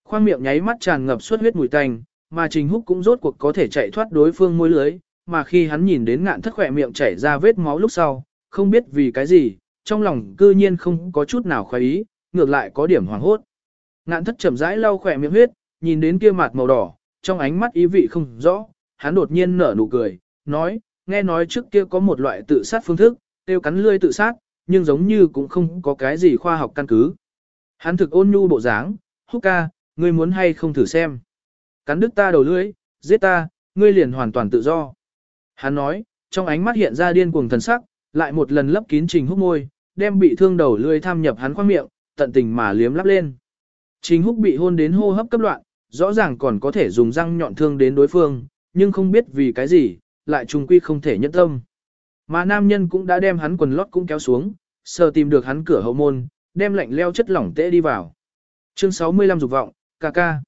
Khoang miệng nháy mắt tràn ngập suốt huyết mùi tanh, mà Trình Húc cũng rốt cuộc có thể chạy thoát đối phương môi lưới, mà khi hắn nhìn đến ngạn thất khỏe miệng chảy ra vết máu lúc sau, không biết vì cái gì, trong lòng cư nhiên không có chút nào khoái ý, ngược lại có điểm hoảng hốt. Ngạn thất chậm rãi lau khỏe miệng huyết, nhìn đến kia mặt màu đỏ, trong ánh mắt ý vị không rõ, hắn đột nhiên nở nụ cười, nói, nghe nói trước kia có một loại tự sát phương thức, tiêu cắn lươi tự sát, nhưng giống như cũng không có cái gì khoa học căn cứ. Hắn thực ôn nhu bộ dáng, húc ca, ngươi muốn hay không thử xem. Cắn đứt ta đầu lưỡi, giết ta, ngươi liền hoàn toàn tự do. Hắn nói, trong ánh mắt hiện ra điên cuồng thần sắc, lại một lần lấp kín trình húc môi, đem bị thương đầu lưỡi tham nhập hắn khoang miệng, tận tình mà liếm lắp lên. Trình húc bị hôn đến hô hấp cấp loạn, rõ ràng còn có thể dùng răng nhọn thương đến đối phương, nhưng không biết vì cái gì, lại trùng quy không thể nhẫn tâm. Mà nam nhân cũng đã đem hắn quần lót cũng kéo xuống, sờ tìm được hắn cửa hậu môn, đem lạnh leo chất lỏng tễ đi vào. Chương 65 dục vọng, ca ca.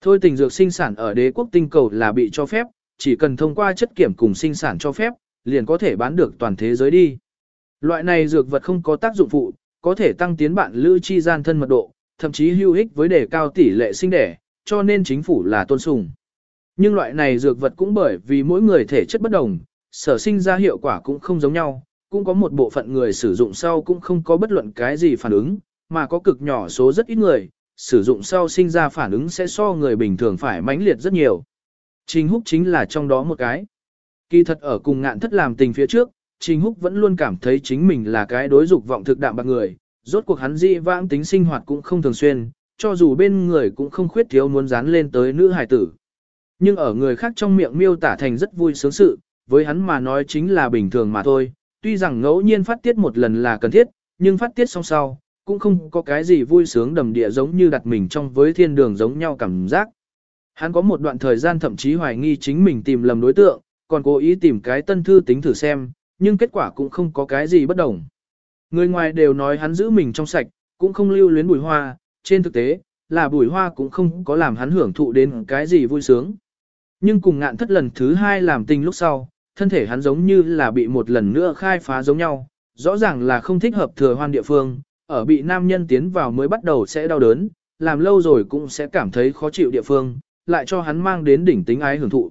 Thôi tình dược sinh sản ở đế quốc tinh cầu là bị cho phép, chỉ cần thông qua chất kiểm cùng sinh sản cho phép, liền có thể bán được toàn thế giới đi. Loại này dược vật không có tác dụng phụ, có thể tăng tiến bạn lữ chi gian thân mật độ, thậm chí hữu ích với đề cao tỷ lệ sinh đẻ, cho nên chính phủ là tôn sùng. Nhưng loại này dược vật cũng bởi vì mỗi người thể chất bất đồng, sở sinh ra hiệu quả cũng không giống nhau, cũng có một bộ phận người sử dụng sau cũng không có bất luận cái gì phản ứng, mà có cực nhỏ số rất ít người, sử dụng sau sinh ra phản ứng sẽ so người bình thường phải mãnh liệt rất nhiều. Trình Húc chính là trong đó một cái. Kỳ thật ở cùng ngạn thất làm tình phía trước, Trình Húc vẫn luôn cảm thấy chính mình là cái đối dục vọng thực đạm bạc người, rốt cuộc hắn dị vãng tính sinh hoạt cũng không thường xuyên, cho dù bên người cũng không khuyết thiếu muốn dán lên tới nữ hài tử. Nhưng ở người khác trong miệng miêu tả thành rất vui sướng sự, với hắn mà nói chính là bình thường mà thôi, tuy rằng ngẫu nhiên phát tiết một lần là cần thiết, nhưng phát tiết xong sau, cũng không có cái gì vui sướng đầm địa giống như đặt mình trong với thiên đường giống nhau cảm giác. Hắn có một đoạn thời gian thậm chí hoài nghi chính mình tìm lầm đối tượng, còn cố ý tìm cái tân thư tính thử xem, nhưng kết quả cũng không có cái gì bất đồng. Người ngoài đều nói hắn giữ mình trong sạch, cũng không lưu luyến bùi hoa, trên thực tế, là bùi hoa cũng không có làm hắn hưởng thụ đến cái gì vui sướng. Nhưng cùng ngạn thất lần thứ hai làm tình lúc sau, thân thể hắn giống như là bị một lần nữa khai phá giống nhau, rõ ràng là không thích hợp thừa hoan địa phương, ở bị nam nhân tiến vào mới bắt đầu sẽ đau đớn, làm lâu rồi cũng sẽ cảm thấy khó chịu địa phương, lại cho hắn mang đến đỉnh tính ái hưởng thụ.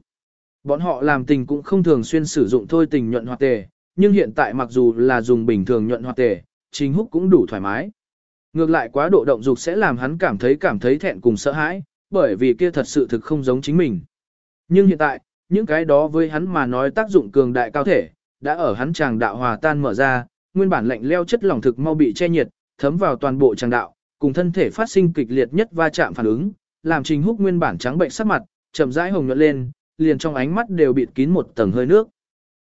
Bọn họ làm tình cũng không thường xuyên sử dụng thôi tình nhuận hoạt tề, nhưng hiện tại mặc dù là dùng bình thường nhuận hoạt tề, chính húc cũng đủ thoải mái. Ngược lại quá độ động dục sẽ làm hắn cảm thấy cảm thấy thẹn cùng sợ hãi, bởi vì kia thật sự thực không giống chính mình. Nhưng hiện tại, những cái đó với hắn mà nói tác dụng cường đại cao thể, đã ở hắn tràng đạo hòa tan mở ra, nguyên bản lạnh leo chất lỏng thực mau bị che nhiệt, thấm vào toàn bộ tràng đạo, cùng thân thể phát sinh kịch liệt nhất va chạm phản ứng, làm Trình Húc nguyên bản trắng bệnh sắc mặt, chậm rãi hồng nhuận lên, liền trong ánh mắt đều bịt kín một tầng hơi nước.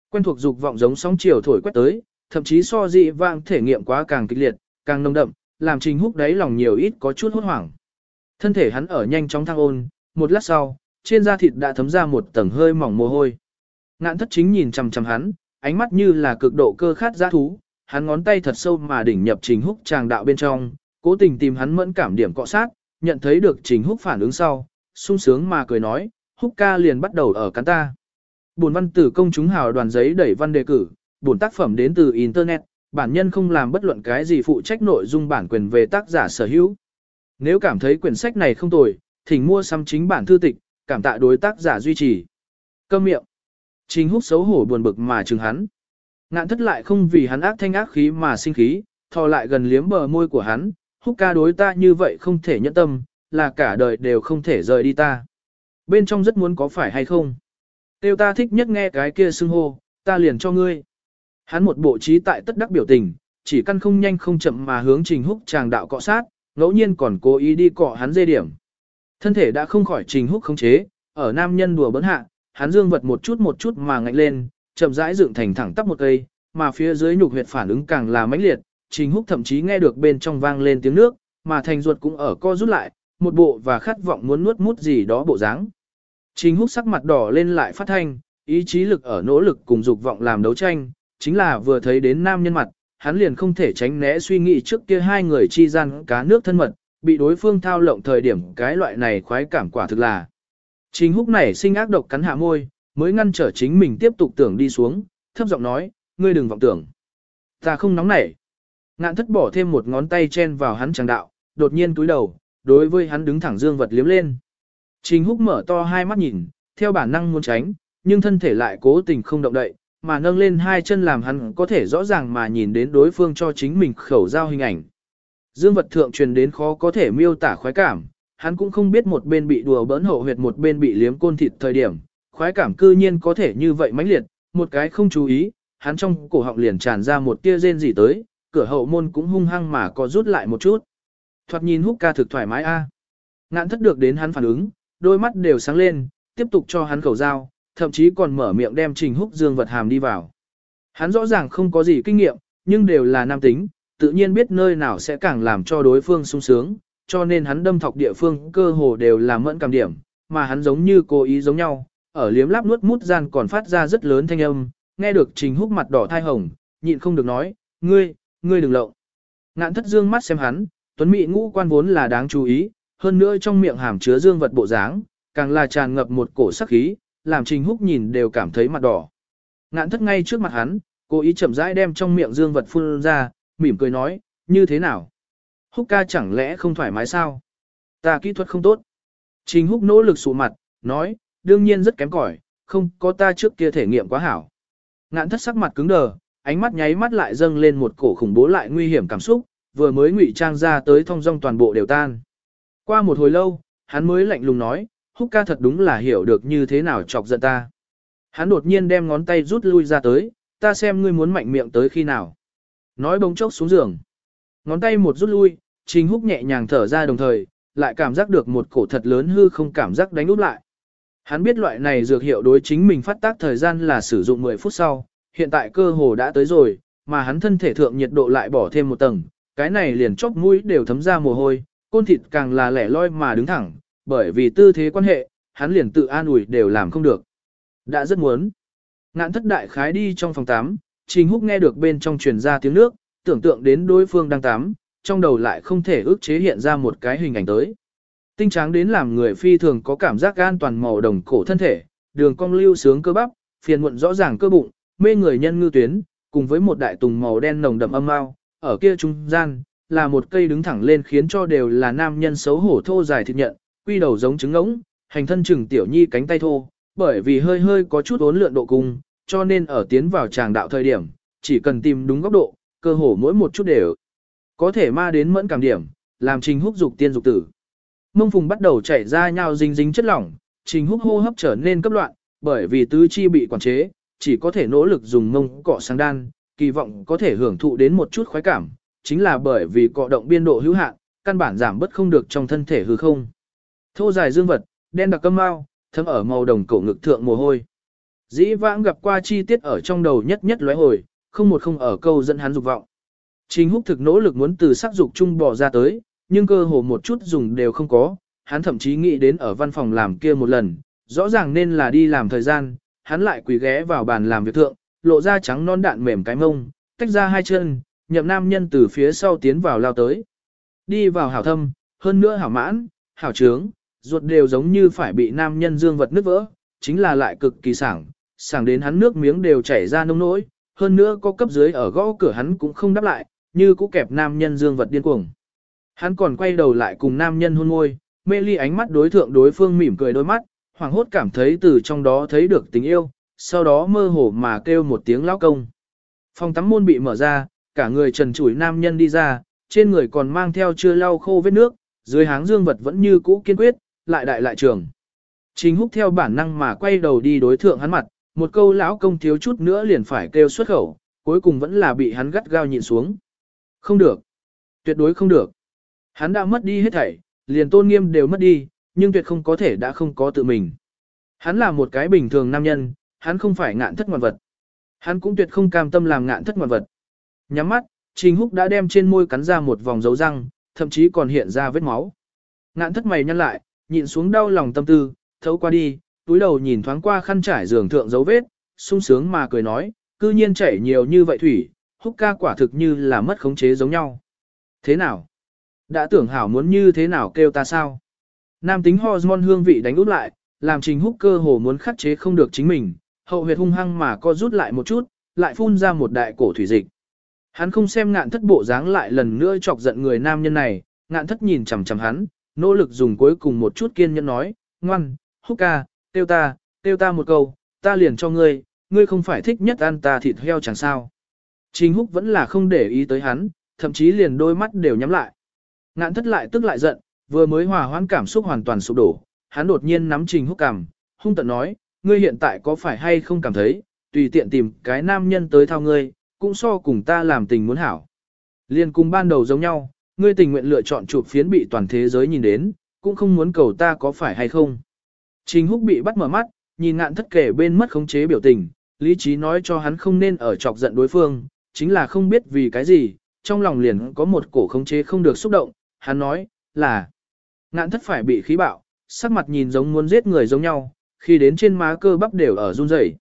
Quen thuộc dục vọng giống sóng chiều thổi quét tới, thậm chí so dị vang thể nghiệm quá càng kịch liệt, càng nồng đậm, làm Trình Húc đáy lòng nhiều ít có chút hốt hoảng. Thân thể hắn ở nhanh chóng thăng ôn, một lát sau, trên da thịt đã thấm ra một tầng hơi mỏng mồ hôi. Ngạn thất chính nhìn chằm chằm hắn, ánh mắt như là cực độ cơ khát giá thú, hắn ngón tay thật sâu mà đỉnh nhập Trình Húc tràng đạo bên trong, cố tình tìm hắn mẫn cảm điểm cọ sát, nhận thấy được Trình Húc phản ứng sau, sung sướng mà cười nói, Húc ca liền bắt đầu ở cắn ta. Buồn văn tử công chúng hào đoàn giấy đẩy văn đề cử, buồn tác phẩm đến từ Internet, bản nhân không làm bất luận cái gì phụ trách nội dung bản quyền về tác giả sở hữu. Nếu cảm thấy quyển sách này không tồi, thỉnh mua sắm chính bản thư tịch, cảm tạ đối tác giả duy trì. Câm miệng. Trình húc xấu hổ buồn bực mà chừng hắn. Ngạn thất lại không vì hắn ác thanh ác khí mà sinh khí, thò lại gần liếm bờ môi của hắn, húc ca đối ta như vậy không thể nhẫn tâm, là cả đời đều không thể rời đi ta. Bên trong rất muốn có phải hay không. Tiêu ta thích nhất nghe cái kia xưng hô, ta liền cho ngươi. Hắn một bộ trí tại tất đắc biểu tình, chỉ căn không nhanh không chậm mà hướng trình húc chàng đạo cọ sát, ngẫu nhiên còn cố ý đi cọ hắn dê điểm. Thân thể đã không khỏi trình húc khống chế, ở nam nhân đùa bỡn hạ, hắn dương vật một chút một chút mà ngạnh lên, chậm rãi dựng thành thẳng tắp một cây, mà phía dưới nhục huyệt phản ứng càng là mãnh liệt, trình húc thậm chí nghe được bên trong vang lên tiếng nước, mà thành ruột cũng ở co rút lại, một bộ và khát vọng muốn nuốt mút gì đó bộ dáng. Trình húc sắc mặt đỏ lên lại phát thanh, ý chí lực ở nỗ lực cùng dục vọng làm đấu tranh, chính là vừa thấy đến nam nhân mặt, hắn liền không thể tránh né suy nghĩ trước kia hai người chi gian cá nước thân mật, bị đối phương thao lộng thời điểm cái loại này khoái cảm quả thực là. chính húc này sinh ác độc cắn hạ môi, mới ngăn trở chính mình tiếp tục tưởng đi xuống, thấp giọng nói, ngươi đừng vọng tưởng. Ta không nóng nảy. Ngạn thất bỏ thêm một ngón tay chen vào hắn tràng đạo, đột nhiên túi đầu, đối với hắn đứng thẳng dương vật liếm lên. Trình húc mở to hai mắt nhìn, theo bản năng muốn tránh, nhưng thân thể lại cố tình không động đậy, mà nâng lên hai chân làm hắn có thể rõ ràng mà nhìn đến đối phương cho chính mình khẩu giao hình ảnh. Dương vật thượng truyền đến khó có thể miêu tả khoái cảm, hắn cũng không biết một bên bị đùa bỡn hậu huyệt một bên bị liếm côn thịt thời điểm, khoái cảm cư nhiên có thể như vậy mãnh liệt, một cái không chú ý, hắn trong cổ họng liền tràn ra một tia rên gì tới, cửa hậu môn cũng hung hăng mà có rút lại một chút. Thoạt nhìn húc ca thực thoải mái a. Ngạn thất được đến hắn phản ứng, đôi mắt đều sáng lên, tiếp tục cho hắn khẩu dao, thậm chí còn mở miệng đem trình húc dương vật hàm đi vào. Hắn rõ ràng không có gì kinh nghiệm, nhưng đều là nam tính, tự nhiên biết nơi nào sẽ càng làm cho đối phương sung sướng, cho nên hắn đâm thọc địa phương cơ hồ đều là mẫn cảm điểm, mà hắn giống như cố ý giống nhau, ở liếm láp nuốt mút gian còn phát ra rất lớn thanh âm, nghe được trình húc mặt đỏ thai hồng, nhịn không được nói, ngươi, ngươi đừng lộng. Ngạn thất dương mắt xem hắn, tuấn mỹ ngũ quan vốn là đáng chú ý, hơn nữa trong miệng hàm chứa dương vật bộ dáng, càng là tràn ngập một cổ sắc khí, làm trình húc nhìn đều cảm thấy mặt đỏ. Ngạn thất ngay trước mặt hắn, cố ý chậm rãi đem trong miệng dương vật phun ra, mỉm cười nói, như thế nào? Húc ca chẳng lẽ không thoải mái sao? Ta kỹ thuật không tốt. Trình húc nỗ lực sụ mặt, nói, đương nhiên rất kém cỏi, không có ta trước kia thể nghiệm quá hảo. Ngạn thất sắc mặt cứng đờ, ánh mắt nháy mắt lại dâng lên một cổ khủng bố lại nguy hiểm cảm xúc, vừa mới ngụy trang ra tới thông dong toàn bộ đều tan. Qua một hồi lâu, hắn mới lạnh lùng nói, húc ca thật đúng là hiểu được như thế nào chọc giận ta. Hắn đột nhiên đem ngón tay rút lui ra tới, ta xem ngươi muốn mạnh miệng tới khi nào. Nói bỗng chốc xuống giường. Ngón tay một rút lui, trình húc nhẹ nhàng thở ra đồng thời, lại cảm giác được một cổ thật lớn hư không cảm giác đánh úp lại. Hắn biết loại này dược hiệu đối chính mình phát tác thời gian là sử dụng 10 phút sau, hiện tại cơ hồ đã tới rồi, mà hắn thân thể thượng nhiệt độ lại bỏ thêm một tầng, cái này liền chốc mũi đều thấm ra mồ hôi, côn thịt càng là lẻ loi mà đứng thẳng, bởi vì tư thế quan hệ, hắn liền tự an ủi đều làm không được. Đã rất muốn. Ngạn thất đại khái đi trong phòng tắm, Trình Húc nghe được bên trong truyền ra tiếng nước, tưởng tượng đến đối phương đang tắm, trong đầu lại không thể ước chế hiện ra một cái hình ảnh tới. Tinh tráng đến làm người phi thường có cảm giác an toàn màu đồng cổ thân thể, đường cong lưu sướng cơ bắp, phiền muộn rõ ràng cơ bụng, mê người nhân ngư tuyến, cùng với một đại tùng màu đen nồng đậm âm mao, ở kia trung gian, là một cây đứng thẳng lên khiến cho đều là nam nhân xấu hổ thô dài thịt nhận, quy đầu giống trứng ngỗng, hành thân chừng tiểu nhi cánh tay thô, bởi vì hơi hơi có chút uốn lượn độ cung, cho nên ở tiến vào tràng đạo thời điểm, chỉ cần tìm đúng góc độ, cơ hồ mỗi một chút đều có thể ma đến mẫn cảm điểm, làm trình húc dục tiên dục tử. Mông phùng bắt đầu chảy ra nhau dính dính chất lỏng, trình húc hô hấp trở nên cấp loạn, bởi vì tứ chi bị quản chế, chỉ có thể nỗ lực dùng mông cọ sang đan, kỳ vọng có thể hưởng thụ đến một chút khoái cảm, chính là bởi vì cọ động biên độ hữu hạn, căn bản giảm bất không được trong thân thể hư không. Thô dài dương vật, đen đặc cơm mau, thấm ở màu đồng cổ ngực thượng mồ hôi. Dĩ vãng gặp qua chi tiết ở trong đầu nhất nhất lóe hồi, không một không ở câu dẫn hắn dục vọng. Trình húc thực nỗ lực muốn từ sắc dục chung bỏ ra tới, nhưng cơ hồ một chút dùng đều không có, hắn thậm chí nghĩ đến ở văn phòng làm kia một lần, rõ ràng nên là đi làm thời gian, hắn lại quỳ ghé vào bàn làm việc thượng, lộ ra trắng non đạn mềm cái mông, tách ra hai chân, nhậm nam nhân từ phía sau tiến vào lao tới. Đi vào hảo thâm, hơn nữa hảo mãn, hảo trướng, ruột đều giống như phải bị nam nhân dương vật nứt vỡ, chính là lại cực kỳ sảng, sảng đến hắn nước miếng đều chảy ra nông nỗi, hơn nữa có cấp dưới ở gõ cửa hắn cũng không đáp lại, như cũ kẹp nam nhân dương vật điên cuồng. Hắn còn quay đầu lại cùng nam nhân hôn môi, mê ly ánh mắt đối thượng đối phương mỉm cười đôi mắt, hoàng hốt cảm thấy từ trong đó thấy được tình yêu, sau đó mơ hồ mà kêu một tiếng lão công. Phòng tắm môn bị mở ra, cả người trần trụi nam nhân đi ra, trên người còn mang theo chưa lau khô vết nước, dưới háng dương vật vẫn như cũ kiên quyết, lại đại lại trường. Trình húc theo bản năng mà quay đầu đi đối thượng hắn mặt, một câu lão công thiếu chút nữa liền phải kêu xuất khẩu, cuối cùng vẫn là bị hắn gắt gao nhịn xuống. Không được. Tuyệt đối không được. Hắn đã mất đi hết thảy, liền tôn nghiêm đều mất đi, nhưng tuyệt không có thể đã không có tự mình. Hắn là một cái bình thường nam nhân, hắn không phải ngạn thất ngoạn vật. Hắn cũng tuyệt không cam tâm làm ngạn thất ngoạn vật. Nhắm mắt, Trình Húc đã đem trên môi cắn ra một vòng dấu răng, thậm chí còn hiện ra vết máu. Ngạn thất mày nhăn lại, nhịn xuống đau lòng tâm tư, thấu qua đi, túi đầu nhìn thoáng qua khăn trải giường thượng dấu vết, sung sướng mà cười nói, cư nhiên chảy nhiều như vậy thủy, húc ca quả thực như là mất khống chế giống nhau. Thế nào? Đã tưởng hảo muốn như thế nào kêu ta sao? Nam tính hormone hương vị đánh út lại, làm trình húc cơ hồ muốn khắc chế không được chính mình, hậu huyệt hung hăng mà co rút lại một chút, lại phun ra một đại cổ thủy dịch. Hắn không xem ngạn thất bộ dáng lại lần nữa chọc giận người nam nhân này, ngạn thất nhìn chằm chằm hắn, nỗ lực dùng cuối cùng một chút kiên nhẫn nói, ngoan, húc ca, tiêu ta, tiêu ta một câu, ta liền cho ngươi, ngươi không phải thích nhất ăn ta thịt heo chẳng sao. Trình húc vẫn là không để ý tới hắn, thậm chí liền đôi mắt đều nhắm lại. Ngạn thất lại tức lại giận, vừa mới hòa hoãn cảm xúc hoàn toàn sụp đổ, hắn đột nhiên nắm trình húc cằm, hung tận nói, ngươi hiện tại có phải hay không cảm thấy, tùy tiện tìm cái nam nhân tới thao ngươi, cũng so cùng ta làm tình muốn hảo. liền cùng ban đầu giống nhau, ngươi tình nguyện lựa chọn chụp phiến bị toàn thế giới nhìn đến, cũng không muốn cầu ta có phải hay không. Trình húc bị bắt mở mắt, nhìn ngạn thất kể bên mất khống chế biểu tình, lý trí nói cho hắn không nên ở chọc giận đối phương, chính là không biết vì cái gì, trong lòng liền có một cổ khống chế không được xúc động, hắn nói, là ngạn thất phải bị khí bạo, sắc mặt nhìn giống muốn giết người giống nhau, khi đến trên má cơ bắp đều ở run rẩy.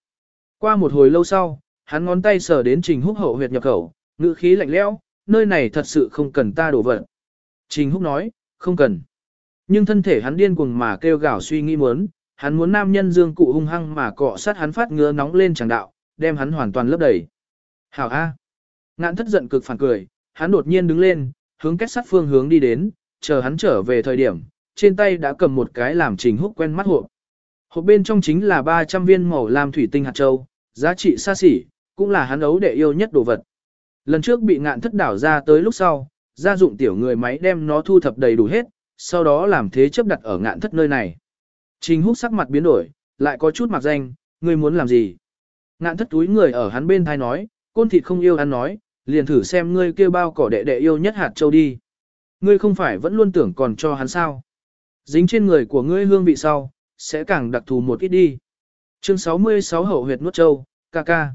Qua một hồi lâu sau, hắn ngón tay sờ đến Trình Húc hậu huyệt nhập khẩu, ngữ khí lạnh lẽo, nơi này thật sự không cần ta đổ vật. Trình Húc nói, không cần. Nhưng thân thể hắn điên cuồng mà kêu gào suy nghĩ muốn, hắn muốn nam nhân dương cụ hung hăng mà cọ sát hắn phát ngứa nóng lên chẳng đạo, đem hắn hoàn toàn lấp đầy. Hảo A. Ngạn thất giận cực phản cười, hắn đột nhiên đứng lên, hướng kết sát phương hướng đi đến, chờ hắn trở về thời điểm, trên tay đã cầm một cái làm trình húc quen mắt hộp. Hộp bên trong chính là 300 viên màu lam thủy tinh hạt châu, giá trị xa xỉ, cũng là hắn ấu đệ yêu nhất đồ vật. Lần trước bị ngạn thất đảo ra tới lúc sau, gia dụng tiểu người máy đem nó thu thập đầy đủ hết, sau đó làm thế chấp đặt ở ngạn thất nơi này. Trình húc sắc mặt biến đổi, lại có chút mặc danh, ngươi muốn làm gì? Ngạn thất túi người ở hắn bên thai nói, côn thịt không yêu ăn nói, liền thử xem ngươi kêu bao cỏ đệ đệ yêu nhất hạt châu đi. Ngươi không phải vẫn luôn tưởng còn cho hắn sao? Dính trên người của ngươi hương vị sau, sẽ càng đặc thù một ít đi. Chương 66 hậu huyệt nuốt châu, ca ca.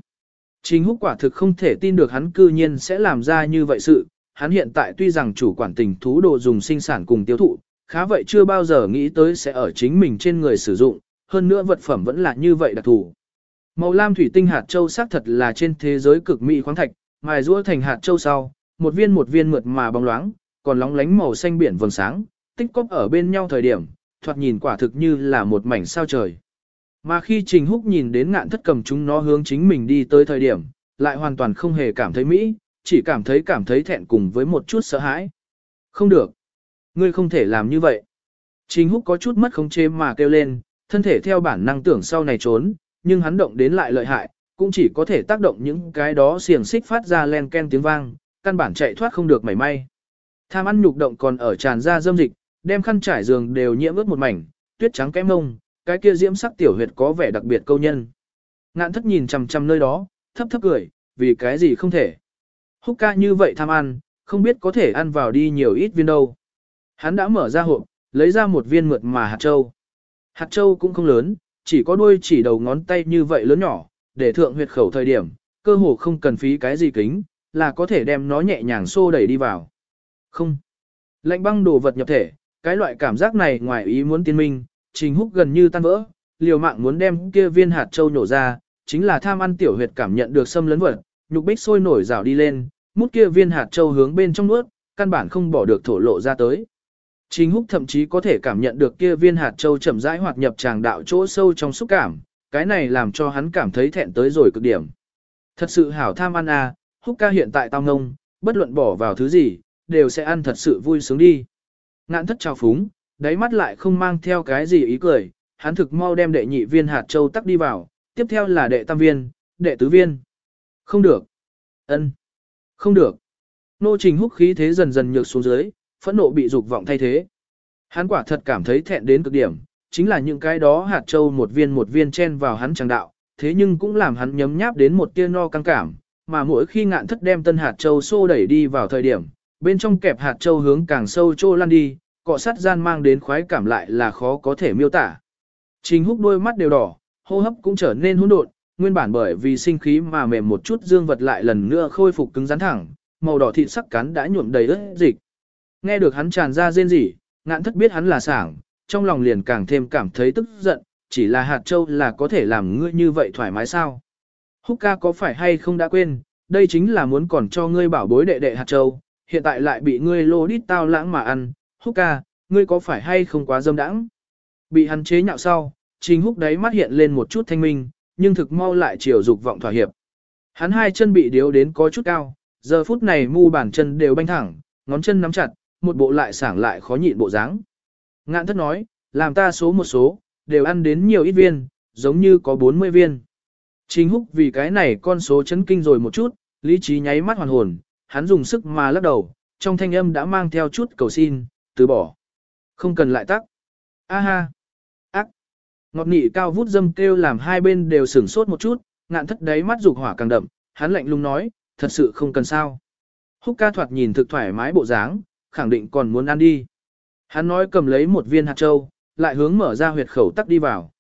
Trình húc quả thực không thể tin được hắn cư nhiên sẽ làm ra như vậy sự, hắn hiện tại tuy rằng chủ quản tình thú đồ dùng sinh sản cùng tiêu thụ, khá vậy chưa bao giờ nghĩ tới sẽ ở chính mình trên người sử dụng, hơn nữa vật phẩm vẫn là như vậy đặc thù. Màu lam thủy tinh hạt châu xác thật là trên thế giới cực mỹ khoáng thạch, mài rũa thành hạt châu sau, một viên một viên mượt mà bóng loáng, còn lóng lánh màu xanh biển vầng sáng, tích cóp ở bên nhau thời điểm, thoạt nhìn quả thực như là một mảnh sao trời. Mà khi Trình Húc nhìn đến ngạn thất cầm chúng nó hướng chính mình đi tới thời điểm, lại hoàn toàn không hề cảm thấy mỹ, chỉ cảm thấy cảm thấy thẹn cùng với một chút sợ hãi. Không được. Ngươi không thể làm như vậy. Trình Húc có chút mất khống chế mà kêu lên, thân thể theo bản năng tưởng sau này trốn, nhưng hắn động đến lại lợi hại, cũng chỉ có thể tác động những cái đó xiềng xích phát ra len ken tiếng vang, căn bản chạy thoát không được mảy may. Tham ăn nhục động còn ở tràn ra dâm dịch, đem khăn trải giường đều nhiễm ướt một mảnh, tuyết trắng kém mông, cái kia diễm sắc tiểu huyệt có vẻ đặc biệt câu nhân. Ngạn thất nhìn chằm chằm nơi đó, thấp thấp cười, vì cái gì không thể. Húc ca như vậy tham ăn, không biết có thể ăn vào đi nhiều ít viên đâu. Hắn đã mở ra hộp, lấy ra một viên mượt mà hạt châu. Hạt châu cũng không lớn, chỉ có đuôi chỉ đầu ngón tay như vậy lớn nhỏ, để thượng huyệt khẩu thời điểm, cơ hồ không cần phí cái gì kính, là có thể đem nó nhẹ nhàng xô đẩy đi vào. Không. Lạnh băng đồ vật nhập thể, cái loại cảm giác này ngoài ý muốn tiên minh, trình húc gần như tan vỡ, liều mạng muốn đem kia viên hạt châu nhổ ra, chính là tham ăn tiểu huyệt cảm nhận được xâm lấn vật, nhục bích sôi nổi rào đi lên, mút kia viên hạt châu hướng bên trong nuốt, căn bản không bỏ được thổ lộ ra tới. Trình húc thậm chí có thể cảm nhận được kia viên hạt châu chậm rãi hoạt nhập tràng đạo chỗ sâu trong xúc cảm, cái này làm cho hắn cảm thấy thẹn tới rồi cực điểm. Thật sự hảo tham ăn à, húc ca hiện tại tao ngông, bất luận bỏ vào thứ gì, đều sẽ ăn thật sự vui sướng đi. Ngạn thất trào phúng, đáy mắt lại không mang theo cái gì ý cười, hắn thực mau đem đệ nhị viên hạt châu tắc đi vào, tiếp theo là đệ tam viên, đệ tứ viên. Không được. Ân, Không được. Nô trình húc khí thế dần dần nhược xuống dưới, phẫn nộ bị dục vọng thay thế. Hắn quả thật cảm thấy thẹn đến cực điểm, chính là những cái đó hạt châu một viên một viên chen vào hắn chẳng đạo, thế nhưng cũng làm hắn nhấm nháp đến một tia no căng cảm, mà mỗi khi ngạn thất đem tân hạt châu xô đẩy đi vào thời điểm, bên trong kẹp hạt châu hướng càng sâu trô lăn đi, cọ sát gian mang đến khoái cảm lại là khó có thể miêu tả. Trình húc đôi mắt đều đỏ, hô hấp cũng trở nên hỗn độn, nguyên bản bởi vì sinh khí mà mềm một chút dương vật lại lần nữa khôi phục cứng rắn thẳng, màu đỏ thịt sắc cắn đã nhuộm đầy ướt dịch. Nghe được hắn tràn ra rên rỉ, ngạn thất biết hắn là sảng, trong lòng liền càng thêm cảm thấy tức giận, chỉ là hạt châu là có thể làm ngươi như vậy thoải mái sao. Húc ca có phải hay không đã quên, đây chính là muốn còn cho ngươi bảo bối đệ đệ hạt châu, hiện tại lại bị ngươi lô đít tao lãng mà ăn, húc ca, ngươi có phải hay không quá dâm đãng? Bị hắn chế nhạo sau, trình húc đáy mắt hiện lên một chút thanh minh, nhưng thực mau lại chiều dục vọng thỏa hiệp. Hắn hai chân bị điếu đến có chút cao, giờ phút này mu bàn chân đều banh thẳng, ngón chân nắm chặt, một bộ lại sảng lại khó nhịn bộ dáng. Ngạn thất nói, làm ta số một số, đều ăn đến nhiều ít viên, giống như có 40 viên. Trình húc vì cái này con số chấn kinh rồi một chút, lý trí nháy mắt hoàn hồn, hắn dùng sức mà lắc đầu, trong thanh âm đã mang theo chút cầu xin, từ bỏ. Không cần lại tắc. A ha. Ác. Ngọt nị cao vút dâm kêu làm hai bên đều sửng sốt một chút, ngạn thất đáy mắt dục hỏa càng đậm, hắn lạnh lùng nói, thật sự không cần sao. Húc ca thoạt nhìn thực thoải mái bộ dáng, khẳng định còn muốn ăn đi. Hắn nói cầm lấy một viên hạt châu, lại hướng mở ra huyệt khẩu tắc đi vào.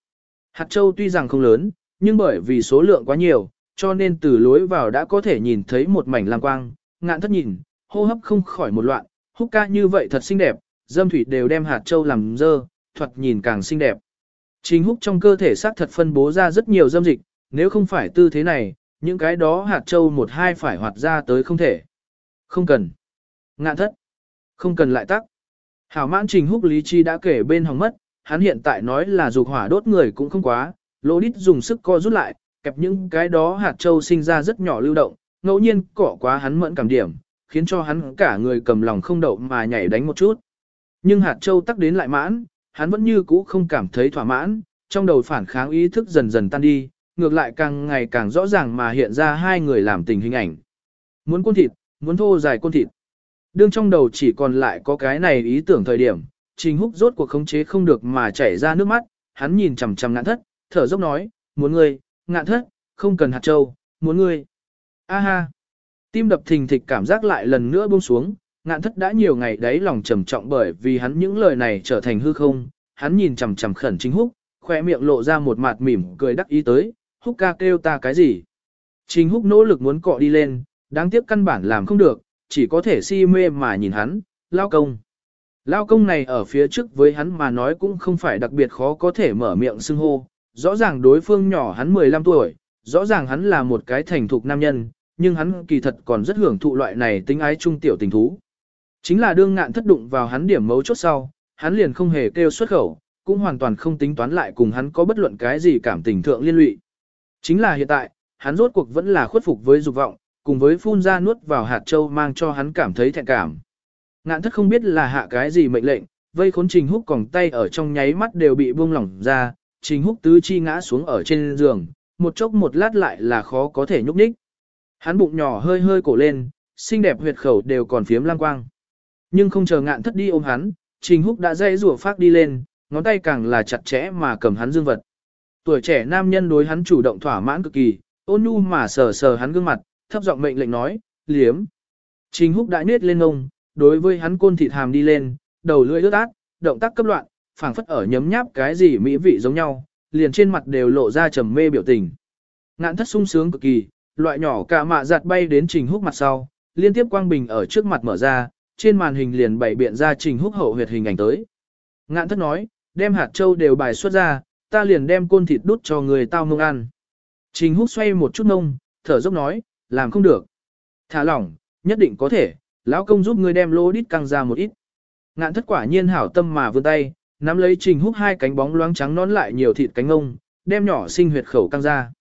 Hạt châu tuy rằng không lớn, nhưng bởi vì số lượng quá nhiều, cho nên từ lối vào đã có thể nhìn thấy một mảnh lam quang, ngạn thất nhìn, hô hấp không khỏi một loạn, húc ca như vậy thật xinh đẹp, dâm thủy đều đem hạt châu làm dơ, thuật nhìn càng xinh đẹp. Trình húc trong cơ thể xác thật phân bố ra rất nhiều dâm dịch, nếu không phải tư thế này, những cái đó hạt châu một hai phải hoạt ra tới không thể. Không cần. Ngạn thất. Không cần lại tắc. Hảo mãn trình húc lý chi đã kể bên hòng mất, hắn hiện tại nói là dục hỏa đốt người cũng không quá, lỗ đít dùng sức co rút lại, kẹp những cái đó hạt châu sinh ra rất nhỏ lưu động, ngẫu nhiên cỏ quá hắn mẫn cảm điểm, khiến cho hắn cả người cầm lòng không đậu mà nhảy đánh một chút. Nhưng hạt châu tắc đến lại mãn, hắn vẫn như cũ không cảm thấy thỏa mãn, trong đầu phản kháng ý thức dần dần tan đi, ngược lại càng ngày càng rõ ràng mà hiện ra hai người làm tình hình ảnh. Muốn côn thịt, muốn thô dài côn thịt. Đương trong đầu chỉ còn lại có cái này ý tưởng thời điểm, Trình Húc rốt cuộc khống chế không được mà chảy ra nước mắt, hắn nhìn chằm chằm ngạn thất, thở dốc nói, muốn ngươi, ngạn thất, không cần hạt châu, muốn ngươi. A ha. Tim đập thình thịch cảm giác lại lần nữa buông xuống, ngạn thất đã nhiều ngày đấy lòng trầm trọng bởi vì hắn những lời này trở thành hư không, hắn nhìn chằm chằm khẩn Trình Húc, khoe miệng lộ ra một mặt mỉm cười đắc ý tới, Húc ca kêu ta cái gì. Trình Húc nỗ lực muốn cọ đi lên, đáng tiếc căn bản làm không được, chỉ có thể si mê mà nhìn hắn, lao công. Lao công này ở phía trước với hắn mà nói cũng không phải đặc biệt khó có thể mở miệng xưng hô, rõ ràng đối phương nhỏ hắn 15 tuổi, rõ ràng hắn là một cái thành thục nam nhân, nhưng hắn kỳ thật còn rất hưởng thụ loại này tính ái trung tiểu tình thú. Chính là đương ngạn thất đụng vào hắn điểm mấu chốt sau, hắn liền không hề kêu xuất khẩu, cũng hoàn toàn không tính toán lại cùng hắn có bất luận cái gì cảm tình thượng liên lụy. Chính là hiện tại, hắn rốt cuộc vẫn là khuất phục với dục vọng, cùng với phun ra nuốt vào hạt châu mang cho hắn cảm thấy thẹn cảm. Ngạn thất không biết là hạ cái gì mệnh lệnh, vây khốn trình húc còng tay ở trong nháy mắt đều bị buông lỏng ra, trình húc tứ chi ngã xuống ở trên giường, một chốc một lát lại là khó có thể nhúc nhích. Hắn bụng nhỏ hơi hơi cổ lên, xinh đẹp huyệt khẩu đều còn phiếm lang quang. Nhưng không chờ ngạn thất đi ôm hắn, trình húc đã dây rủa phát đi lên, ngón tay càng là chặt chẽ mà cầm hắn dương vật. Tuổi trẻ nam nhân đối hắn chủ động thỏa mãn cực kỳ, ôn nhu mà sờ sờ hắn gương mặt, thấp giọng mệnh lệnh nói, liếm. Trình húc đã nết lên ngông, đối với hắn côn thịt hàm đi lên, đầu lưỡi ướt át, động tác cấp loạn, phảng phất ở nhấm nháp cái gì mỹ vị giống nhau, liền trên mặt đều lộ ra trầm mê biểu tình. Ngạn thất sung sướng cực kỳ, loại nhỏ cả mạ giặt bay đến trình húc mặt sau, liên tiếp quang bình ở trước mặt mở ra, trên màn hình liền bày biện ra trình húc hậu huyệt hình ảnh tới. Ngạn thất nói, đem hạt châu đều bài xuất ra, ta liền đem côn thịt đút cho người tao mông ăn. Trình húc xoay một chút nông, thở dốc nói, làm không được. Thả lỏng, nhất định có thể, lão công giúp ngươi đem lô đít căng ra một ít. Ngạn thất quả nhiên hảo tâm mà vươn tay, nắm lấy trình húc hai cánh bóng loáng trắng nón lại nhiều thịt cánh ngông, đem nhỏ sinh huyệt khẩu căng ra.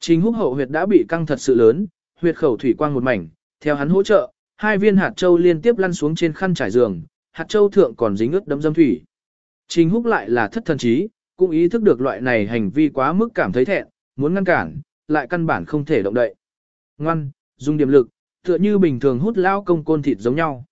Trình húc hậu huyệt đã bị căng thật sự lớn, huyệt khẩu thủy quang một mảnh, theo hắn hỗ trợ, hai viên hạt châu liên tiếp lăn xuống trên khăn trải giường, hạt châu thượng còn dính ướt đấm dâm thủy. Trình húc lại là thất thần trí, cũng ý thức được loại này hành vi quá mức cảm thấy thẹn, muốn ngăn cản, lại căn bản không thể động đậy. Ngoan, dùng điểm lực, tựa như bình thường hút lao công côn thịt giống nhau.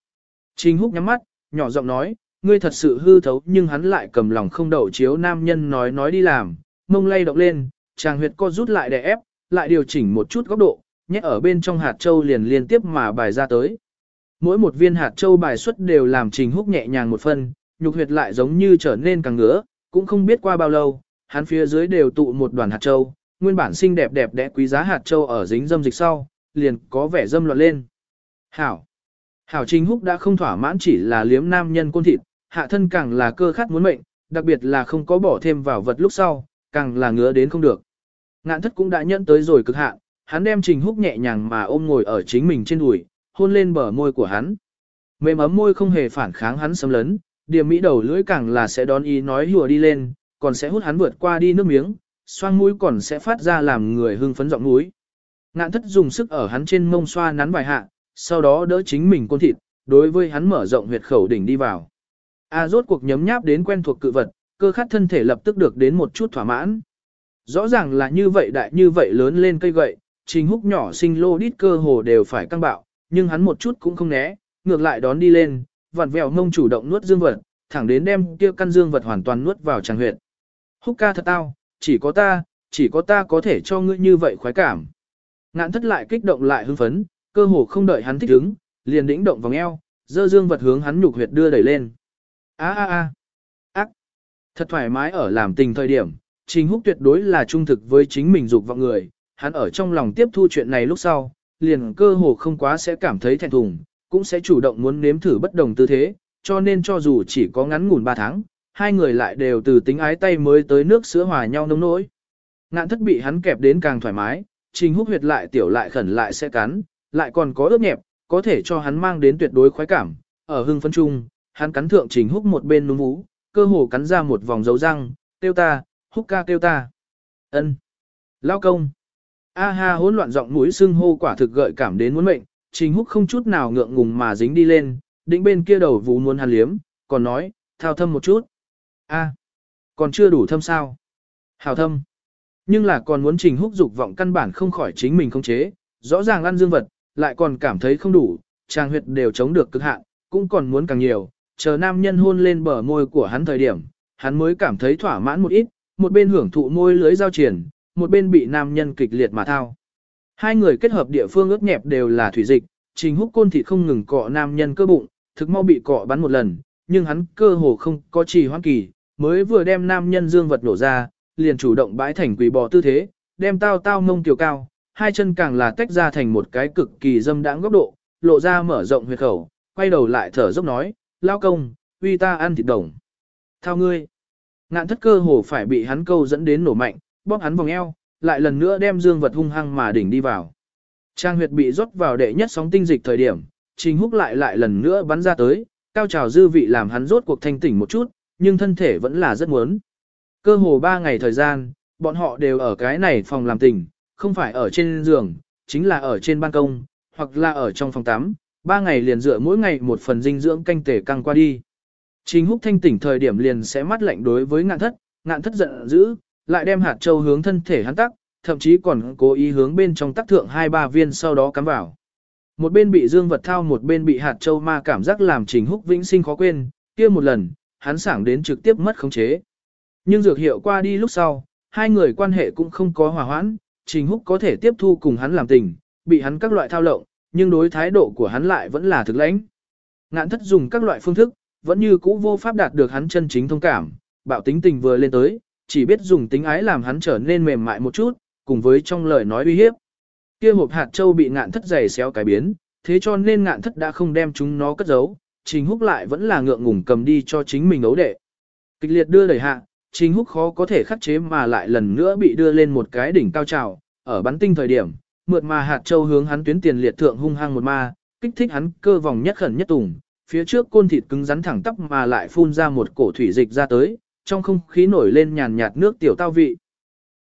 Trình húc nhắm mắt, nhỏ giọng nói, ngươi thật sự hư thấu nhưng hắn lại cầm lòng không đậu chiếu nam nhân nói nói đi làm, mông lay động lên, chàng huyệt co rút lại để ép, lại điều chỉnh một chút góc độ, nhét ở bên trong hạt châu liền liên tiếp mà bài ra tới. Mỗi một viên hạt châu bài xuất đều làm trình húc nhẹ nhàng một phân, nhục huyệt lại giống như trở nên càng ngứa, cũng không biết qua bao lâu, hắn phía dưới đều tụ một đoàn hạt châu, nguyên bản xinh đẹp đẹp đẽ quý giá hạt châu ở dính dâm dịch sau, liền có vẻ dâm loạn lên. Hảo. Hảo Trình Húc đã không thỏa mãn chỉ là liếm nam nhân côn thịt, hạ thân càng là cơ khát muốn mệnh, đặc biệt là không có bỏ thêm vào vật lúc sau, càng là ngứa đến không được. Ngạn thất cũng đã nhận tới rồi cực hạn, hắn đem Trình Húc nhẹ nhàng mà ôm ngồi ở chính mình trên đùi, hôn lên bờ môi của hắn. Mềm ấm môi không hề phản kháng hắn xâm lấn, điểm mỹ đầu lưỡi càng là sẽ đón ý nói hùa đi lên, còn sẽ hút hắn vượt qua đi nước miếng, xoang mũi còn sẽ phát ra làm người hưng phấn giọng mũi. Ngạn thất dùng sức ở hắn trên mông xoa nắn vài hạ, sau đó đỡ chính mình côn thịt, đối với hắn mở rộng huyệt khẩu đỉnh đi vào. A rốt cuộc nhấm nháp đến quen thuộc cự vật, cơ khát thân thể lập tức được đến một chút thỏa mãn. Rõ ràng là như vậy đại như vậy lớn lên cây gậy, trình húc nhỏ sinh lô đít cơ hồ đều phải căng bạo, nhưng hắn một chút cũng không né, ngược lại đón đi lên, vặn vẹo mông chủ động nuốt dương vật, thẳng đến đem kia căn dương vật hoàn toàn nuốt vào tràng huyệt. Húc ca thật tao, chỉ có ta, chỉ có ta có thể cho ngươi như vậy khoái cảm. Ngạn thất lại kích động lại hưng phấn, cơ hồ không đợi hắn thích ứng, liền đĩnh động vòng eo, dơ dương vật hướng hắn nhục huyệt đưa đẩy lên. A a a. Ác. Thật thoải mái ở làm tình thời điểm, Trình Húc tuyệt đối là trung thực với chính mình dục vọng người, hắn ở trong lòng tiếp thu chuyện này lúc sau, liền cơ hồ không quá sẽ cảm thấy thẹn thùng, cũng sẽ chủ động muốn nếm thử bất đồng tư thế, cho nên cho dù chỉ có ngắn ngủn 3 tháng, hai người lại đều từ tính ái tay mới tới nước sữa hòa nhau nông nỗi. Ngạn thất bị hắn kẹp đến càng thoải mái, Trình Húc huyệt lại tiểu lại khẩn lại sẽ cắn, lại còn có ướp nhẹp, có thể cho hắn mang đến tuyệt đối khoái cảm. Ở hưng phân chung, hắn cắn thượng Trình Húc một bên núm vú, cơ hồ cắn ra một vòng dấu răng, tiêu ta, Húc ca tiêu ta. ân Lao công. A ha hỗn loạn giọng mũi sưng hô quả thực gợi cảm đến muốn mệnh, Trình Húc không chút nào ngượng ngùng mà dính đi lên, đỉnh bên kia đầu vú muốn hắn liếm, còn nói, thao thâm một chút. A, còn chưa đủ thâm sao? Hào thâm. Nhưng là còn muốn Trình Húc dục vọng căn bản không khỏi chính mình không chế, rõ ràng ăn dương vật, lại còn cảm thấy không đủ, trang huyệt đều chống được cực hạn, cũng còn muốn càng nhiều, chờ nam nhân hôn lên bờ môi của hắn thời điểm, hắn mới cảm thấy thỏa mãn một ít, một bên hưởng thụ môi lưới giao triển, một bên bị nam nhân kịch liệt mà thao. Hai người kết hợp địa phương ướt nhẹp đều là thủy dịch, trình húc côn thịt không ngừng cọ nam nhân cơ bụng, thực mau bị cọ bắn một lần, nhưng hắn cơ hồ không có trì hoãn kỳ, mới vừa đem nam nhân dương vật nổ ra, liền chủ động bãi thành quỷ bò tư thế, đem tao tao mông tiểu cao, hai chân càng là tách ra thành một cái cực kỳ dâm đãng góc độ, lộ ra mở rộng huyệt khẩu, quay đầu lại thở dốc nói, lao công, uy ta ăn thịt đồng. Thao ngươi, ngạn thất cơ hồ phải bị hắn câu dẫn đến nổ mạnh, bóp hắn vòng eo, lại lần nữa đem dương vật hung hăng mà đỉnh đi vào. Trang huyệt bị rót vào đệ nhất sóng tinh dịch thời điểm, trình húc lại lại lần nữa bắn ra tới, cao trào dư vị làm hắn rốt cuộc thanh tỉnh một chút, nhưng thân thể vẫn là rất muốn. Cơ hồ ba ngày thời gian, bọn họ đều ở cái này phòng làm tình, không phải ở trên giường, chính là ở trên ban công, hoặc là ở trong phòng tắm, ba ngày liền dựa mỗi ngày một phần dinh dưỡng canh tể căng qua đi. Trình húc thanh tỉnh thời điểm liền sẽ mắt lạnh đối với ngạn thất, ngạn thất giận dữ, lại đem hạt châu hướng thân thể hắn tắc, thậm chí còn cố ý hướng bên trong tắc thượng hai ba viên sau đó cắm vào. Một bên bị dương vật thao một bên bị hạt châu ma cảm giác làm trình húc vĩnh sinh khó quên, kia một lần, hắn sảng đến trực tiếp mất khống chế. Nhưng dược hiệu qua đi lúc sau, hai người quan hệ cũng không có hòa hoãn, trình húc có thể tiếp thu cùng hắn làm tình, bị hắn các loại thao lộng, nhưng đối thái độ của hắn lại vẫn là thực lãnh. Ngạn thất dùng các loại phương thức, vẫn như cũ vô pháp đạt được hắn chân chính thông cảm, bạo tính tình vừa lên tới, chỉ biết dùng tính ái làm hắn trở nên mềm mại một chút, cùng với trong lời nói uy hiếp. Kia hộp hạt châu bị ngạn thất giày xéo cái biến, thế cho nên ngạn thất đã không đem chúng nó cất giấu, Trình Húc lại vẫn là ngượng ngùng cầm đi cho chính mình ấu đệ. Kịch liệt đưa đẩy hạ, Trình Húc khó có thể khắc chế mà lại lần nữa bị đưa lên một cái đỉnh cao trào, ở bắn tinh thời điểm, mượt mà hạt châu hướng hắn tuyến tiền liệt thượng hung hăng một ma, kích thích hắn cơ vòng nhất khẩn nhất tùng, phía trước côn thịt cứng rắn thẳng tắp mà lại phun ra một cổ thủy dịch ra tới, trong không khí nổi lên nhàn nhạt nước tiểu tao vị.